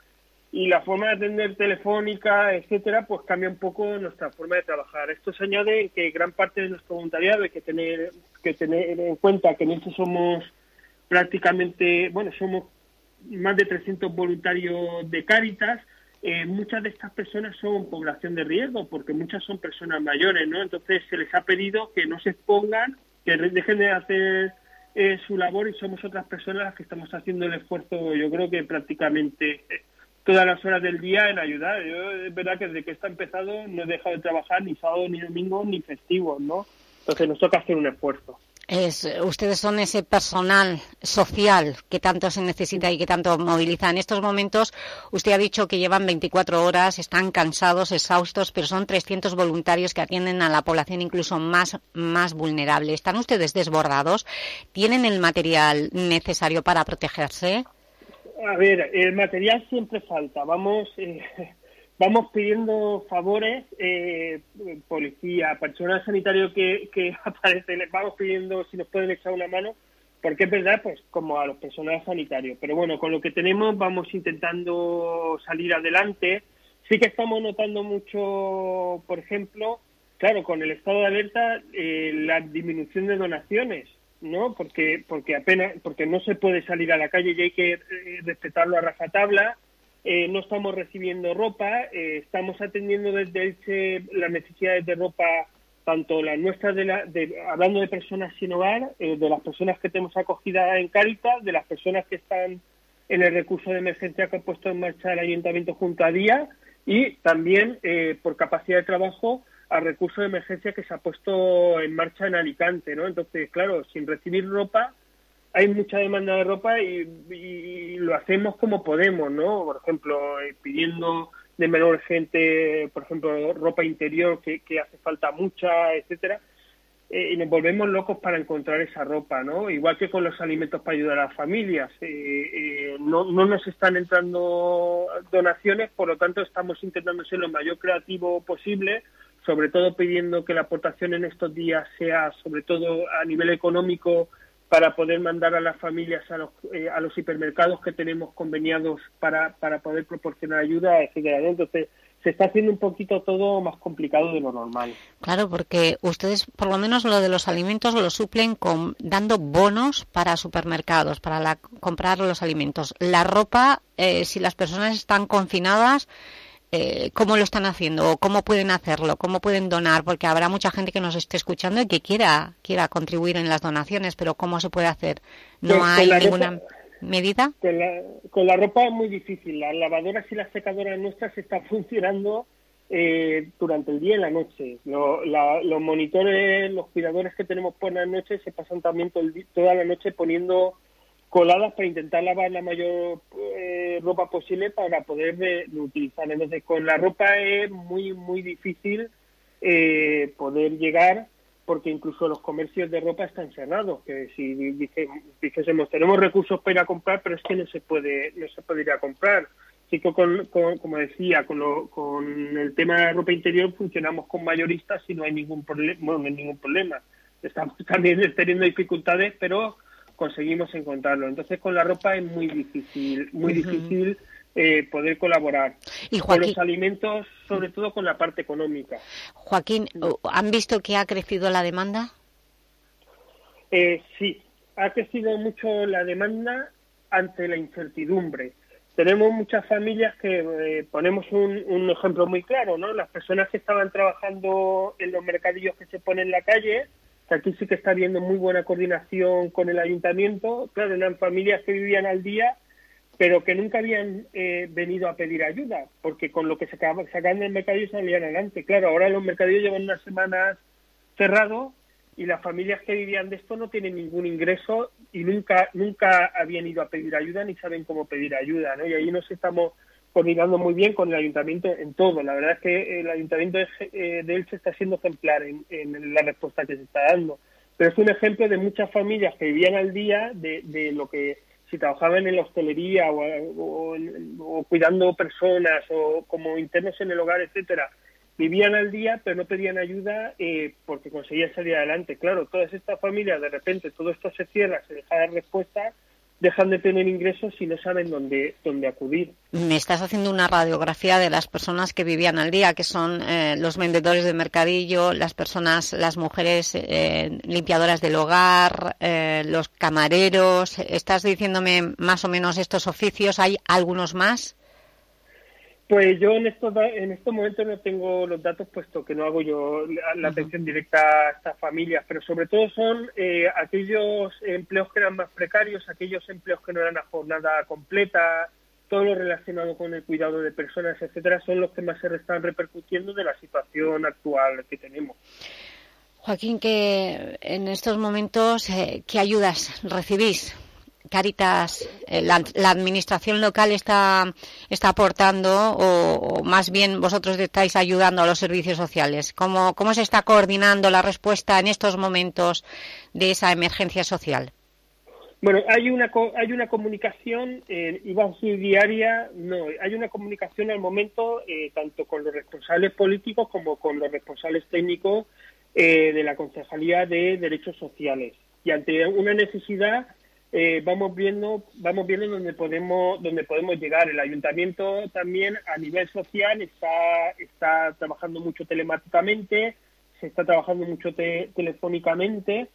[SPEAKER 22] y la forma de atender telefónica, etcétera, pues cambia un poco nuestra forma de trabajar. Esto se añade que gran parte de nuestro voluntariado hay que tener que tener en cuenta que nosotros somos prácticamente, bueno, somos más de 300 voluntarios de Cáritas. Eh, muchas de estas personas son población de riesgo porque muchas son personas mayores, ¿no? Entonces se les ha pedido que no se expongan, que dejen de hacer es su labor y somos otras personas las que estamos haciendo el esfuerzo, yo creo que prácticamente todas las horas del día en ayudar. Yo es verdad que desde que está empezado no he dejado de trabajar ni sábado, ni domingo, ni festivos, ¿no? Entonces nos toca hacer un esfuerzo.
[SPEAKER 1] Es, ustedes son ese personal social que tanto se necesita y que tanto moviliza. En estos momentos, usted ha dicho que llevan 24 horas, están cansados, exhaustos, pero son 300 voluntarios que atienden a la población incluso más, más vulnerable. ¿Están ustedes desbordados? ¿Tienen el material necesario para protegerse?
[SPEAKER 22] A ver, el material siempre falta. Vamos... Eh *laughs* vamos pidiendo favores, eh, policía, personal sanitario que, que *laughs* aparece, les vamos pidiendo si nos pueden echar una mano, porque es verdad, pues como a los personales sanitarios. Pero bueno, con lo que tenemos vamos intentando salir adelante. Sí que estamos notando mucho, por ejemplo, claro, con el estado de alerta, eh, la disminución de donaciones. ¿No? Porque, porque apenas, porque no se puede salir a la calle y hay que eh, respetarlo a rajatabla. Eh, no estamos recibiendo ropa, eh, estamos atendiendo desde Elche las necesidades de ropa, tanto las nuestras, de la, hablando de personas sin hogar, eh, de las personas que tenemos acogida en Caritas, de las personas que están en el recurso de emergencia que ha puesto en marcha el Ayuntamiento junto a Día y también por capacidad de trabajo al recurso de emergencia que se ha puesto en marcha en Alicante, ¿no? Entonces, claro, sin recibir ropa hay mucha demanda de ropa y, lo hacemos como podemos, ¿no? Por ejemplo, eh, pidiendo de menor gente, por ejemplo, ropa interior que, hace falta mucha, etcétera, eh, y nos volvemos locos para encontrar esa ropa, ¿no? Igual que con los alimentos para ayudar a las familias. Eh, no, no nos están entrando donaciones, por lo tanto estamos intentando ser lo mayor creativo posible, sobre todo pidiendo que la aportación en estos días sea, sobre todo a nivel económico, para poder mandar a las familias a los, eh, a los hipermercados que tenemos conveniados para, para poder proporcionar ayuda, etcétera. Entonces, se está haciendo un poquito todo más complicado de lo normal.
[SPEAKER 1] Claro, porque ustedes, por lo menos lo de los alimentos, lo suplen con, dando bonos para supermercados, para la, comprar los alimentos. La ropa, eh, si las personas están confinadas, eh, cómo lo están haciendo o cómo pueden hacerlo, cómo pueden donar, porque habrá mucha gente que nos esté escuchando y que quiera quiera contribuir en las donaciones, pero ¿cómo se puede hacer? ¿No pues hay ninguna medida?
[SPEAKER 22] Con la, ropa es muy difícil. Las lavadoras y las secadoras nuestras están *laughs* funcionando eh, durante el día y la noche. los monitores, los cuidadores que tenemos por la noche se pasan también toda la noche poniendo coladas para intentar lavar la mayor eh, ropa posible para poder utilizar. Entonces, con la ropa es muy, muy difícil eh, poder llegar porque incluso los comercios de ropa están cerrados. Que si dijésemos, tenemos recursos para comprar, pero es que no se puede, no se puede ir a comprar. Así que, con, como decía, con, lo, con el tema de la ropa interior funcionamos con mayoristas y no hay ningún, problema bueno, no hay ningún problema. Estamos *laughs* también teniendo dificultades, pero conseguimos encontrarlo. Entonces con la ropa es muy difícil, muy difícil eh, poder colaborar. ¿Y con los alimentos, sobre todo con la parte económica.
[SPEAKER 1] Joaquín, ¿han visto que ha crecido la demanda?
[SPEAKER 22] Eh, sí, ha crecido mucho la demanda ante la incertidumbre. tenemos muchas familias que eh, ponemos un, un, ejemplo muy claro, ¿no? Las personas que estaban trabajando en los mercadillos que se ponen en la calle, aquí sí que está habiendo muy buena coordinación con el ayuntamiento, claro, eran familias que vivían al día, pero que nunca habían eh, venido a pedir ayuda, porque con lo que se sacaban del mercadillo salían adelante. Claro, ahora los mercadillos llevan unas semanas cerrados y las familias que vivían de esto no tienen ningún ingreso y nunca nunca habían ido a pedir ayuda ni saben cómo pedir ayuda, ¿no? Y ahí nos estamos coordinando muy bien con el ayuntamiento en todo. La verdad es que el ayuntamiento de, eh, Elche está siendo ejemplar en, la respuesta que se está dando. Pero es un ejemplo de muchas familias que vivían al día de, de lo que si trabajaban en la hostelería o, o, cuidando personas o como internos en el hogar, etcétera, vivían al día, pero no pedían ayuda eh, porque conseguían salir adelante. Claro, todas estas familias, de repente, todo esto se cierra, se deja de respuesta, dejan de tener ingresos y no saben dónde, dónde acudir.
[SPEAKER 1] Me estás haciendo una radiografía de las personas que vivían al día, que son eh, los vendedores de mercadillo, las personas, las mujeres eh, limpiadoras del hogar, eh, los camareros. ¿Estás diciéndome más o menos estos oficios? ¿Hay algunos más?
[SPEAKER 22] Pues yo en estos, en estos momentos no tengo los datos, puesto que no hago yo la, atención directa a estas familias, pero sobre todo son eh, aquellos empleos que eran más precarios, aquellos empleos que no eran a jornada completa, todo lo relacionado con el cuidado de personas, etcétera, son los que más se están repercutiendo de la situación actual que tenemos.
[SPEAKER 1] Joaquín, que en estos momentos, eh, ¿qué ayudas recibís? Caritas, eh, la, la, administración local está, está aportando o, o, más bien vosotros estáis ayudando a los servicios sociales? ¿Cómo, ¿Cómo se está coordinando la respuesta en estos momentos de esa emergencia social?
[SPEAKER 22] Bueno, hay una hay una comunicación, eh, iba a diaria, no, hay una comunicación al momento eh, tanto con los responsables políticos como con los responsables técnicos eh, de la Concejalía de Derechos Sociales. Y ante una necesidad eh, vamos viendo vamos viendo dónde podemos dónde podemos llegar. El ayuntamiento también a nivel social está está trabajando mucho telemáticamente se está trabajando mucho te, telefónicamente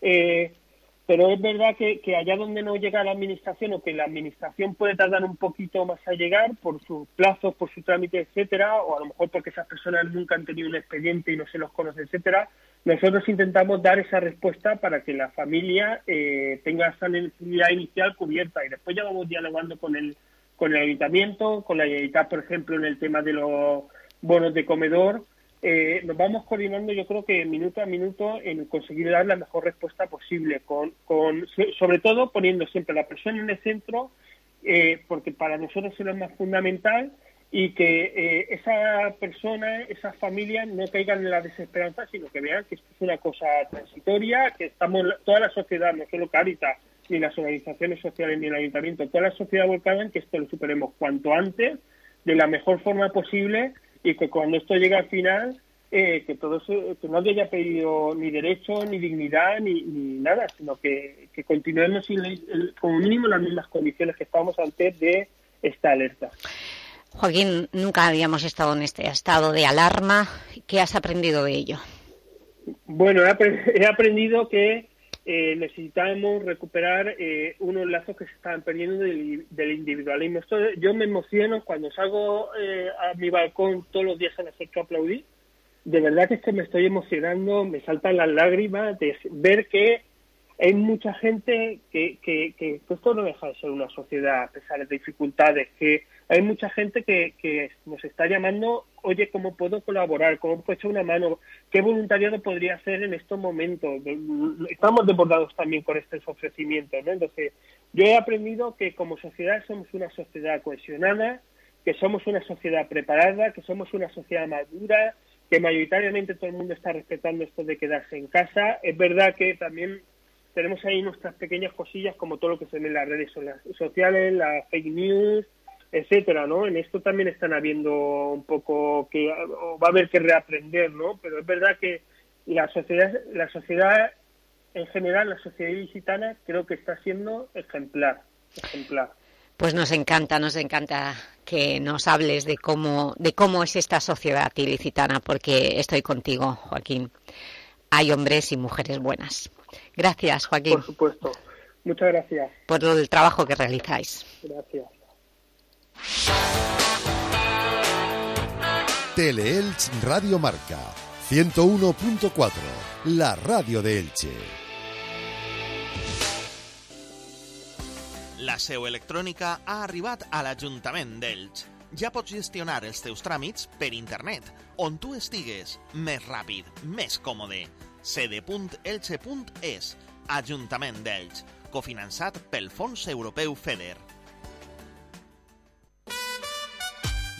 [SPEAKER 22] eh, pero es verdad que, que, allá donde no llega la administración o que la administración puede tardar un poquito más a llegar por sus plazos, por su trámite, etcétera, o a lo mejor porque esas personas nunca han tenido un expediente y no se los conoce, etcétera, nosotros intentamos dar esa respuesta para que la familia eh, tenga esa necesidad inicial cubierta y después ya vamos dialogando con el con el ayuntamiento, con la Generalitat, por ejemplo, en el tema de los bonos de comedor. Eh, nos vamos coordinando, yo creo que minuto a minuto, en conseguir dar la mejor respuesta posible, con, con sobre todo poniendo siempre a la persona en el centro, eh, porque para nosotros es lo más fundamental y que eh, esa persona, esa familia no caigan en la desesperanza, sino que vean que esto es una cosa transitoria, que estamos, toda la sociedad, no solo Caritas, ni las organizaciones sociales, ni el ayuntamiento, toda la sociedad volcada en que esto lo superemos cuanto antes, de la mejor forma posible, y que cuando esto llegue al final, eh, que todo se, que nadie haya pedido ni derecho, ni dignidad, ni, ni nada, sino que, que continuemos sin como mínimo las mismas condiciones que estábamos antes de esta alerta.
[SPEAKER 1] Joaquín, nunca habíamos estado en este estado de alarma. ¿Qué has aprendido de ello?
[SPEAKER 22] Bueno, *laughs* he aprendido que eh, necesitamos recuperar eh, unos lazos que se estaban perdiendo del, del individualismo. Esto, yo me emociono cuando salgo eh, a mi balcón todos los días a las 8 a aplaudir. De verdad que es que me estoy emocionando, me saltan las lágrimas de ver que hay mucha gente que, que, que, que esto no deja de ser una sociedad a pesar de dificultades, que hay mucha gente que, que nos está llamando, oye, ¿cómo puedo colaborar? ¿Cómo puedo echar una mano? ¿Qué voluntariado podría hacer en estos momentos? Estamos desbordados también con estos ofrecimientos, ¿no? Entonces, yo he aprendido que como sociedad somos una sociedad cohesionada, que somos una sociedad preparada, que somos una sociedad madura, que mayoritariamente todo el mundo está respetando esto de quedarse en casa. Es verdad que también tenemos ahí nuestras pequeñas cosillas como todo lo que se ve en las redes sociales, las fake news, etcétera, ¿no? En esto también están habiendo un poco que va a haber que reaprender, ¿no? Pero es verdad que la sociedad, la sociedad en general, la sociedad ilicitana, creo que está siendo ejemplar, ejemplar.
[SPEAKER 1] Pues nos encanta, nos encanta que nos hables de cómo, de cómo es esta sociedad ilicitana, porque estoy contigo, Joaquín. Hay hombres y mujeres buenas. Gracias, Joaquín.
[SPEAKER 22] Por supuesto. Muchas gracias.
[SPEAKER 1] Por el trabajo que realizáis.
[SPEAKER 22] Gracias.
[SPEAKER 4] Teleelch Radio Marca 101.4, la radio de Elche.
[SPEAKER 23] La seu electrònica ha arribat a l'Ajuntament d'Elx. Ja pots gestionar els teus tràmits per internet, on tu estigues, més ràpid, més còmode. cd.elche.es, Ajuntament d'Elx, cofinançat pel Fons Europeu FEDER.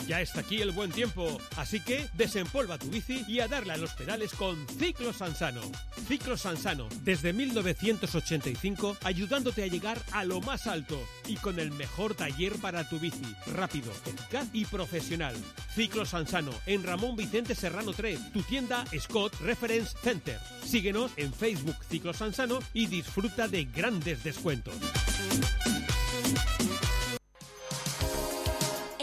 [SPEAKER 11] Ya está aquí el buen tiempo, así que desempolva tu bici y a darle a los pedales con Ciclo Sansano. Ciclo Sansano, desde 1985, ayudándote a llegar a lo más alto y con el mejor taller para tu bici, rápido, eficaz y profesional. Ciclo Sansano, en Ramón Vicente Serrano 3, tu tienda Scott Reference Center. Síguenos en Facebook Ciclo Sansano y disfruta de grandes descuentos.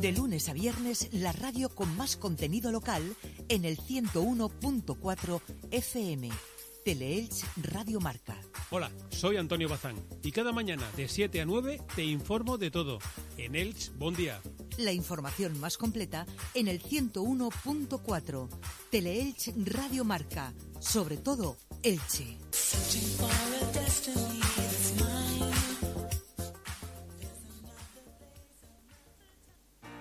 [SPEAKER 16] De lunes a viernes, la radio con más contenido local en el 101.4 FM. Teleelch Radio Marca.
[SPEAKER 11] Hola, soy Antonio Bazán y cada mañana de 7 a 9 te informo de todo. En Elch, buen día.
[SPEAKER 16] La información más completa en el 101.4. Teleelch Radio Marca. Sobre todo, Elche.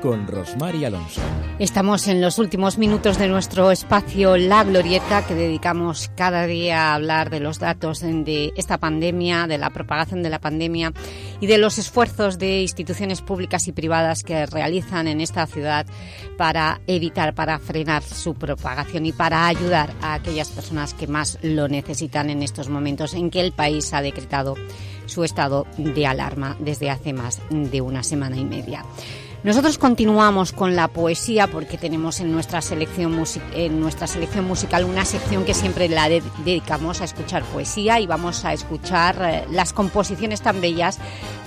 [SPEAKER 6] con Rosmar y Alonso.
[SPEAKER 1] Estamos en los últimos minutos de nuestro espacio La Glorieta, que dedicamos cada día a hablar de los datos de esta pandemia, de la propagación de la pandemia y de los esfuerzos de instituciones públicas y privadas que realizan en esta ciudad para evitar, para frenar su propagación y para ayudar a aquellas personas que más lo necesitan en estos momentos en que el país ha decretado su estado de alarma desde hace más de una semana y media. Nosotros continuamos con la poesía porque tenemos en nuestra selección, en nuestra selección musical una sección que siempre la de dedicamos a escuchar poesía y vamos a escuchar eh, las composiciones tan bellas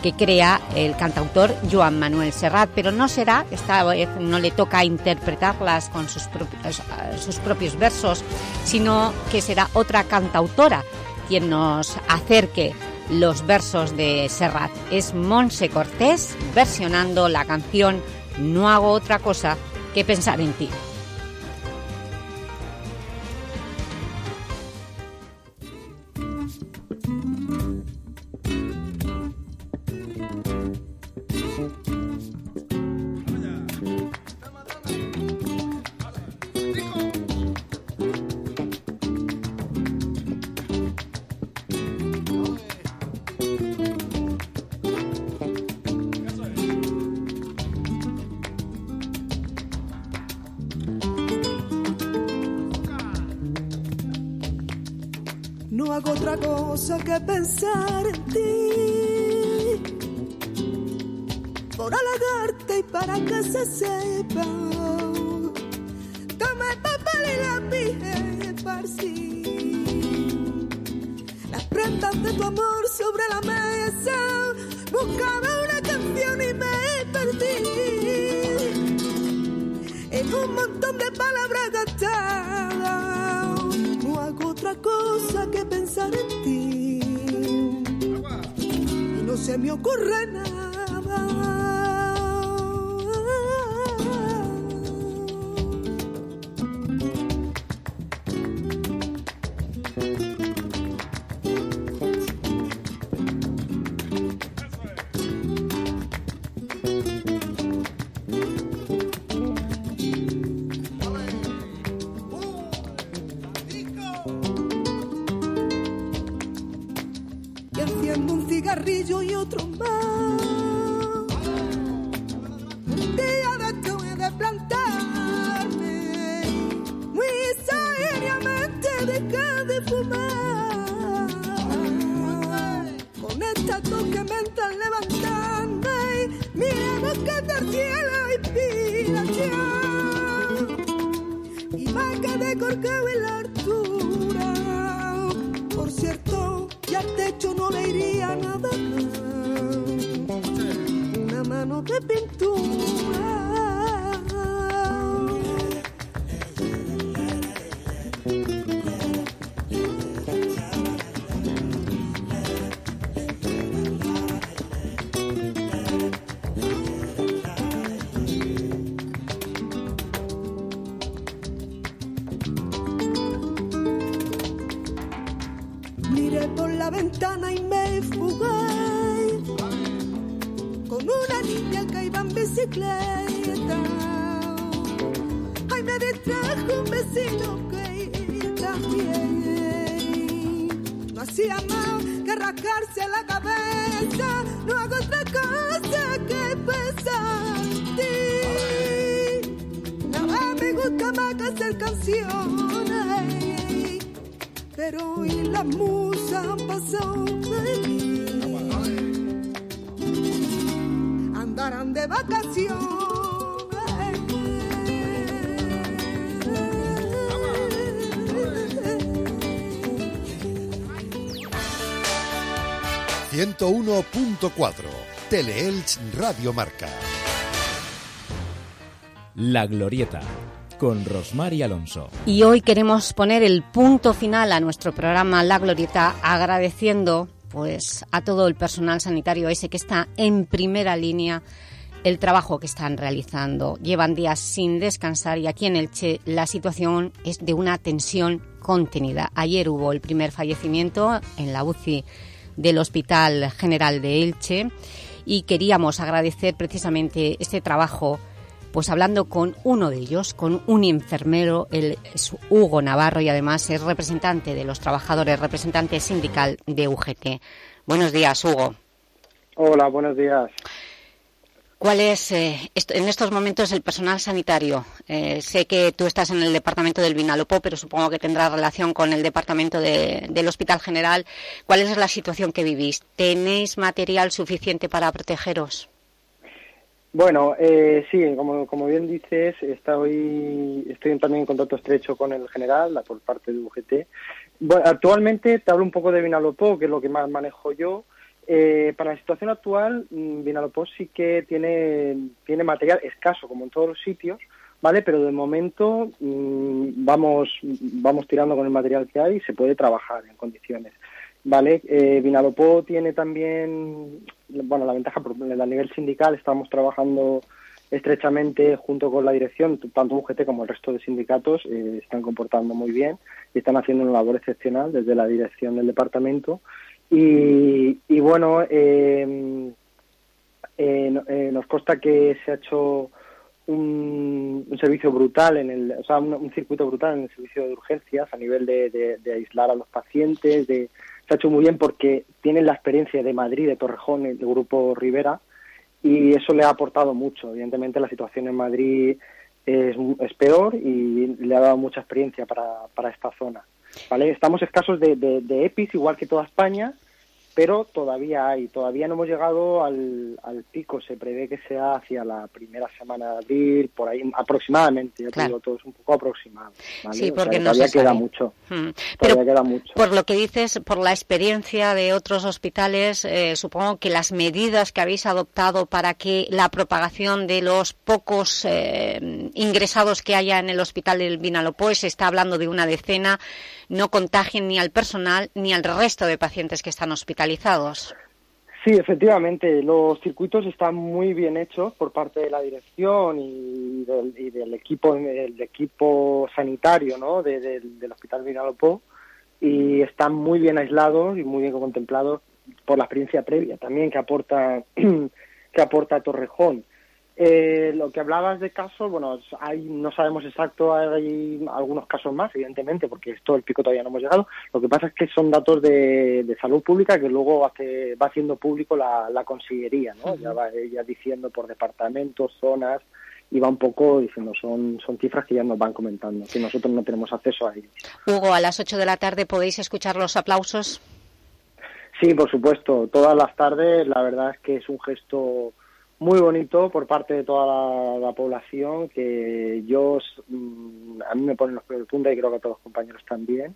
[SPEAKER 1] que crea el cantautor Joan Manuel Serrat, pero no será, esta vez no le toca interpretarlas con sus propios, sus propios versos, sino que será otra cantautora quien nos acerque los versos de Serrat. Es Monse Cortés versionando la canción No hago otra cosa que pensar en ti.
[SPEAKER 24] cosa que pensar en ti. Por halagarte y para que se sepa. Toma el papel y la lápiz esparcí. Las prendas de tu amor sobre la mesa. Buscaba una canción y me perdí. En un montón de palabras gastadas. No hago otra cosa que pensar en ti. No se me ocurre nada.
[SPEAKER 4] ...101.4... Teleelch Radio Marca.
[SPEAKER 6] La Glorieta, con Rosmar y Alonso.
[SPEAKER 1] Y hoy queremos poner el punto final a nuestro programa La Glorieta agradeciendo pues, a todo el personal sanitario ese que está en primera línea el trabajo que están realizando. Llevan días sin descansar y aquí en Elche la situación es de una tensión contenida. Ayer hubo el primer fallecimiento en la UCI del Hospital General de Elche y queríamos agradecer precisamente este trabajo pues hablando con uno de ellos, con un enfermero, es Hugo Navarro y además es representante de los trabajadores, representante sindical de UGT. Buenos días, Hugo.
[SPEAKER 25] Hola, buenos días.
[SPEAKER 1] ¿Cuál es eh, en estos momentos el personal sanitario? Eh, sé que tú estás en el departamento del Vinalopó, pero supongo que tendrá relación con el departamento de- del Hospital General. ¿Cuál es la situación que vivís? ¿Tenéis material suficiente para protegeros?
[SPEAKER 25] Bueno, eh, sí, como, como bien dices, estoy, estoy también en contacto estrecho con el general, por parte de UGT. Bueno, actualmente te hablo un poco de Vinalopó, que es lo que más manejo yo. Eh, para la situación actual, mm, Vinalopó sí que tiene, material escaso, como en todos los sitios, ¿vale? Pero de momento mm, vamos, tirando con el material que hay y se puede trabajar en condiciones. Vale, eh, Vinalopó tiene también, bueno, la ventaja a nivel sindical, estamos trabajando estrechamente junto con la dirección, tanto UGT como el resto de sindicatos eh, están comportando muy bien y están haciendo una labor excepcional desde la dirección del departamento. Y, y bueno, eh, eh, eh, nos consta que se ha hecho un, servicio brutal en el, o sea, un, circuito brutal en el servicio de urgencias a nivel de, de- de aislar a los pacientes, de, se ha hecho muy bien porque tienen la experiencia de Madrid, de Torrejón, del grupo Rivera, y eso le ha aportado mucho. Evidentemente la situación en Madrid es, es peor y le ha dado mucha experiencia para, para esta zona. ¿Vale? Estamos escasos de, de, de EPIs, igual que toda España, pero todavía hay, todavía no hemos llegado al, al pico, se prevé que sea hacia la primera semana de abril, por ahí aproximadamente, ya te digo, todo es un poco aproximado. ¿vale?
[SPEAKER 1] Sí,
[SPEAKER 25] O sea,
[SPEAKER 1] porque no
[SPEAKER 25] todavía
[SPEAKER 1] se
[SPEAKER 25] queda
[SPEAKER 1] sabe.
[SPEAKER 25] mucho.
[SPEAKER 1] Mm.
[SPEAKER 25] Todavía queda mucho.
[SPEAKER 1] Por lo que dices, por la experiencia de otros hospitales, eh, supongo que las medidas que habéis adoptado para que la propagación de los pocos eh, ingresados que haya en el hospital del Vinalopó, se está hablando de una decena, no contagien ni al personal ni al resto de pacientes que están hospitalizados.
[SPEAKER 25] Sí, efectivamente, los circuitos están muy bien hechos por parte de la dirección y del, y del equipo del equipo sanitario ¿no? de- del- del Hospital Vinalopó y están muy bien aislados y muy bien contemplados por la experiencia previa también que aporta *clears throat* que aporta Torrejón. Eh, lo que hablabas de casos, bueno, hay, no sabemos exacto, hay algunos casos más, evidentemente, porque esto el pico todavía no hemos llegado. Lo que pasa es que son datos de, de salud pública que luego hace, va haciendo público la, la consellería, ¿no? Ya va ella diciendo por departamentos, zonas, y va un poco diciendo, son, son cifras que ya nos van comentando, que nosotros no tenemos acceso a ellas.
[SPEAKER 1] Hugo, a las 8 de la tarde podéis escuchar los aplausos.
[SPEAKER 25] Sí, por supuesto. Todas las tardes, la verdad es que es un gesto muy bonito por parte de toda la, la población que yo, mm, a mí me ponen los pelos de punta y creo que a todos los compañeros también.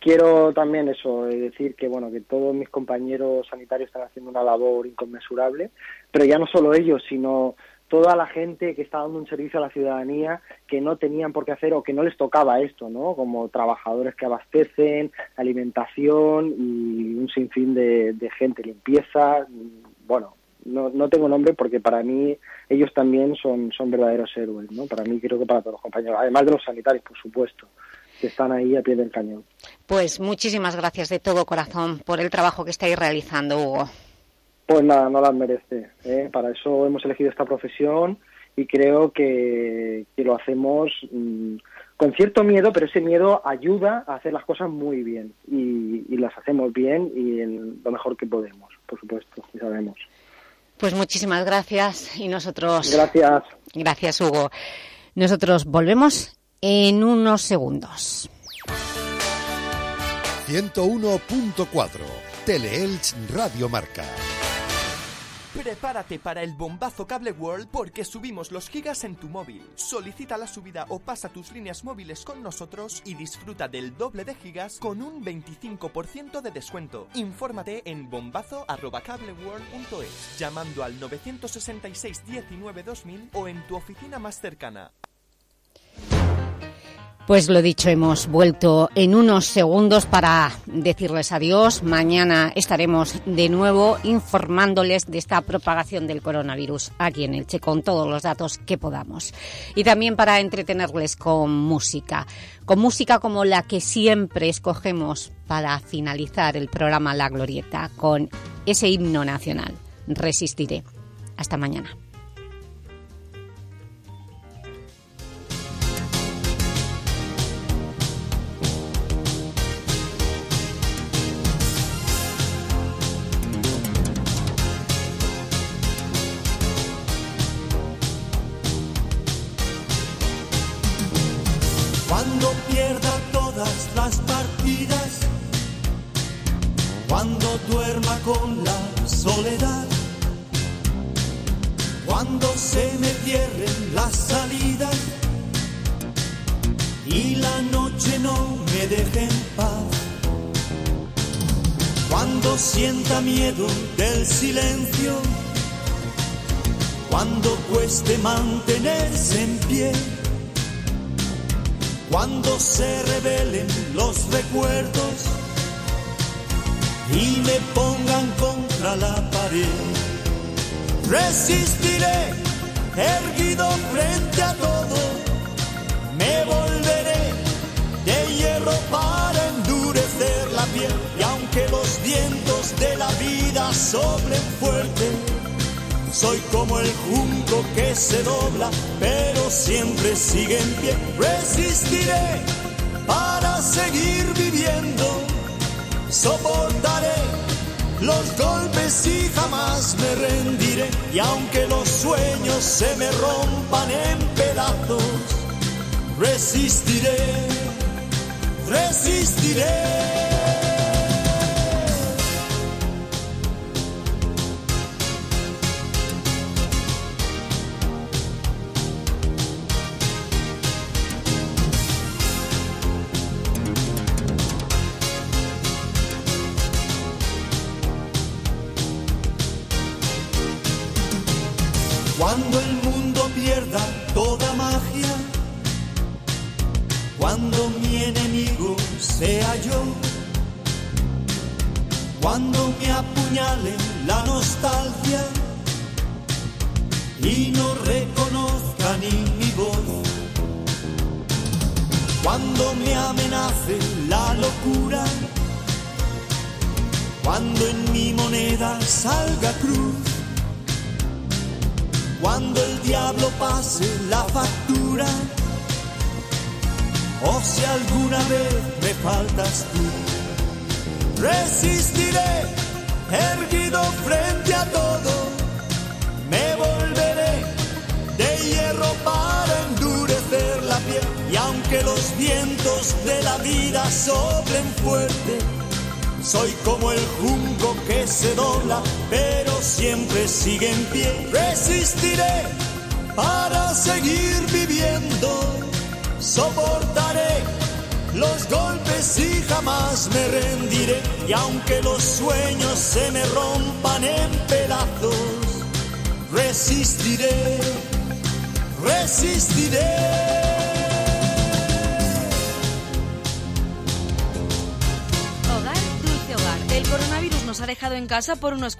[SPEAKER 25] Quiero también eso, eh, decir que bueno que todos mis compañeros sanitarios están haciendo una labor inconmensurable, pero ya no solo ellos, sino toda la gente que está dando un servicio a la ciudadanía que no tenían por qué hacer o que no les tocaba esto, ¿no? Como trabajadores que abastecen, alimentación y un sinfín de, de gente, limpieza, mm, bueno, no, no tengo nombre porque para mí ellos también son, son verdaderos héroes, ¿no? Para mí creo que para todos los compañeros, además de los sanitarios, por supuesto, que están ahí a pie del cañón.
[SPEAKER 1] Pues muchísimas gracias de todo corazón por el trabajo que estáis realizando, Hugo.
[SPEAKER 25] Pues nada, no las merece. ¿eh? Para eso hemos elegido esta profesión y creo que, que lo hacemos mm, con cierto miedo, pero ese miedo ayuda a hacer las cosas muy bien y, y las hacemos bien y en lo mejor que podemos, por supuesto, y sabemos.
[SPEAKER 1] Pues muchísimas gracias y nosotros...
[SPEAKER 25] Gracias.
[SPEAKER 1] Gracias, Hugo. Nosotros volvemos en unos segundos.
[SPEAKER 4] 101.4 Teleelch Radio Marca.
[SPEAKER 26] Prepárate para el bombazo Cable World porque subimos los gigas en tu móvil. Solicita la subida o pasa tus líneas móviles con nosotros y disfruta del doble de gigas con un 25% de descuento. Infórmate en bombazo@cableworld.es llamando al 966 19 2000 o en tu oficina más cercana.
[SPEAKER 1] Pues lo dicho, hemos vuelto en unos segundos para decirles adiós. Mañana estaremos de nuevo informándoles de esta propagación del coronavirus aquí en Elche con todos los datos que podamos. Y también para entretenerles con música. Con música como la que siempre escogemos para finalizar el programa La Glorieta, con ese himno nacional. Resistiré. Hasta mañana.
[SPEAKER 3] Cuando sienta miedo del silencio, cuando cueste mantenerse en pie. Cuando se revelen los recuerdos y me pongan contra la pared. Resistiré, erguido frente a todo, me volveré de hierro para endurecer la piel vientos de la vida soplen fuerte, soy como el junco que se dobla, pero siempre sigue en pie. Resistiré para seguir viviendo. Soportaré los golpes y jamás me rendiré. Y aunque los sueños se me rompan en pedazos, resistiré, resistiré. Cuando en mi moneda salga cruz, cuando el diablo pase la factura, o si alguna vez me faltas tú, resistiré erguido frente a todo, me volveré de hierro para endurecer la piel. Y aunque los vientos de la vida soplen fuerte, soy como el junco que se dobla, pero siempre sigue en pie. Resistiré para seguir viviendo, soportaré los golpes y jamás me rendiré. Y aunque los sueños se me rompan en pedazos, resistiré, resistiré.
[SPEAKER 10] El coronavirus nos ha dejado en casa por unos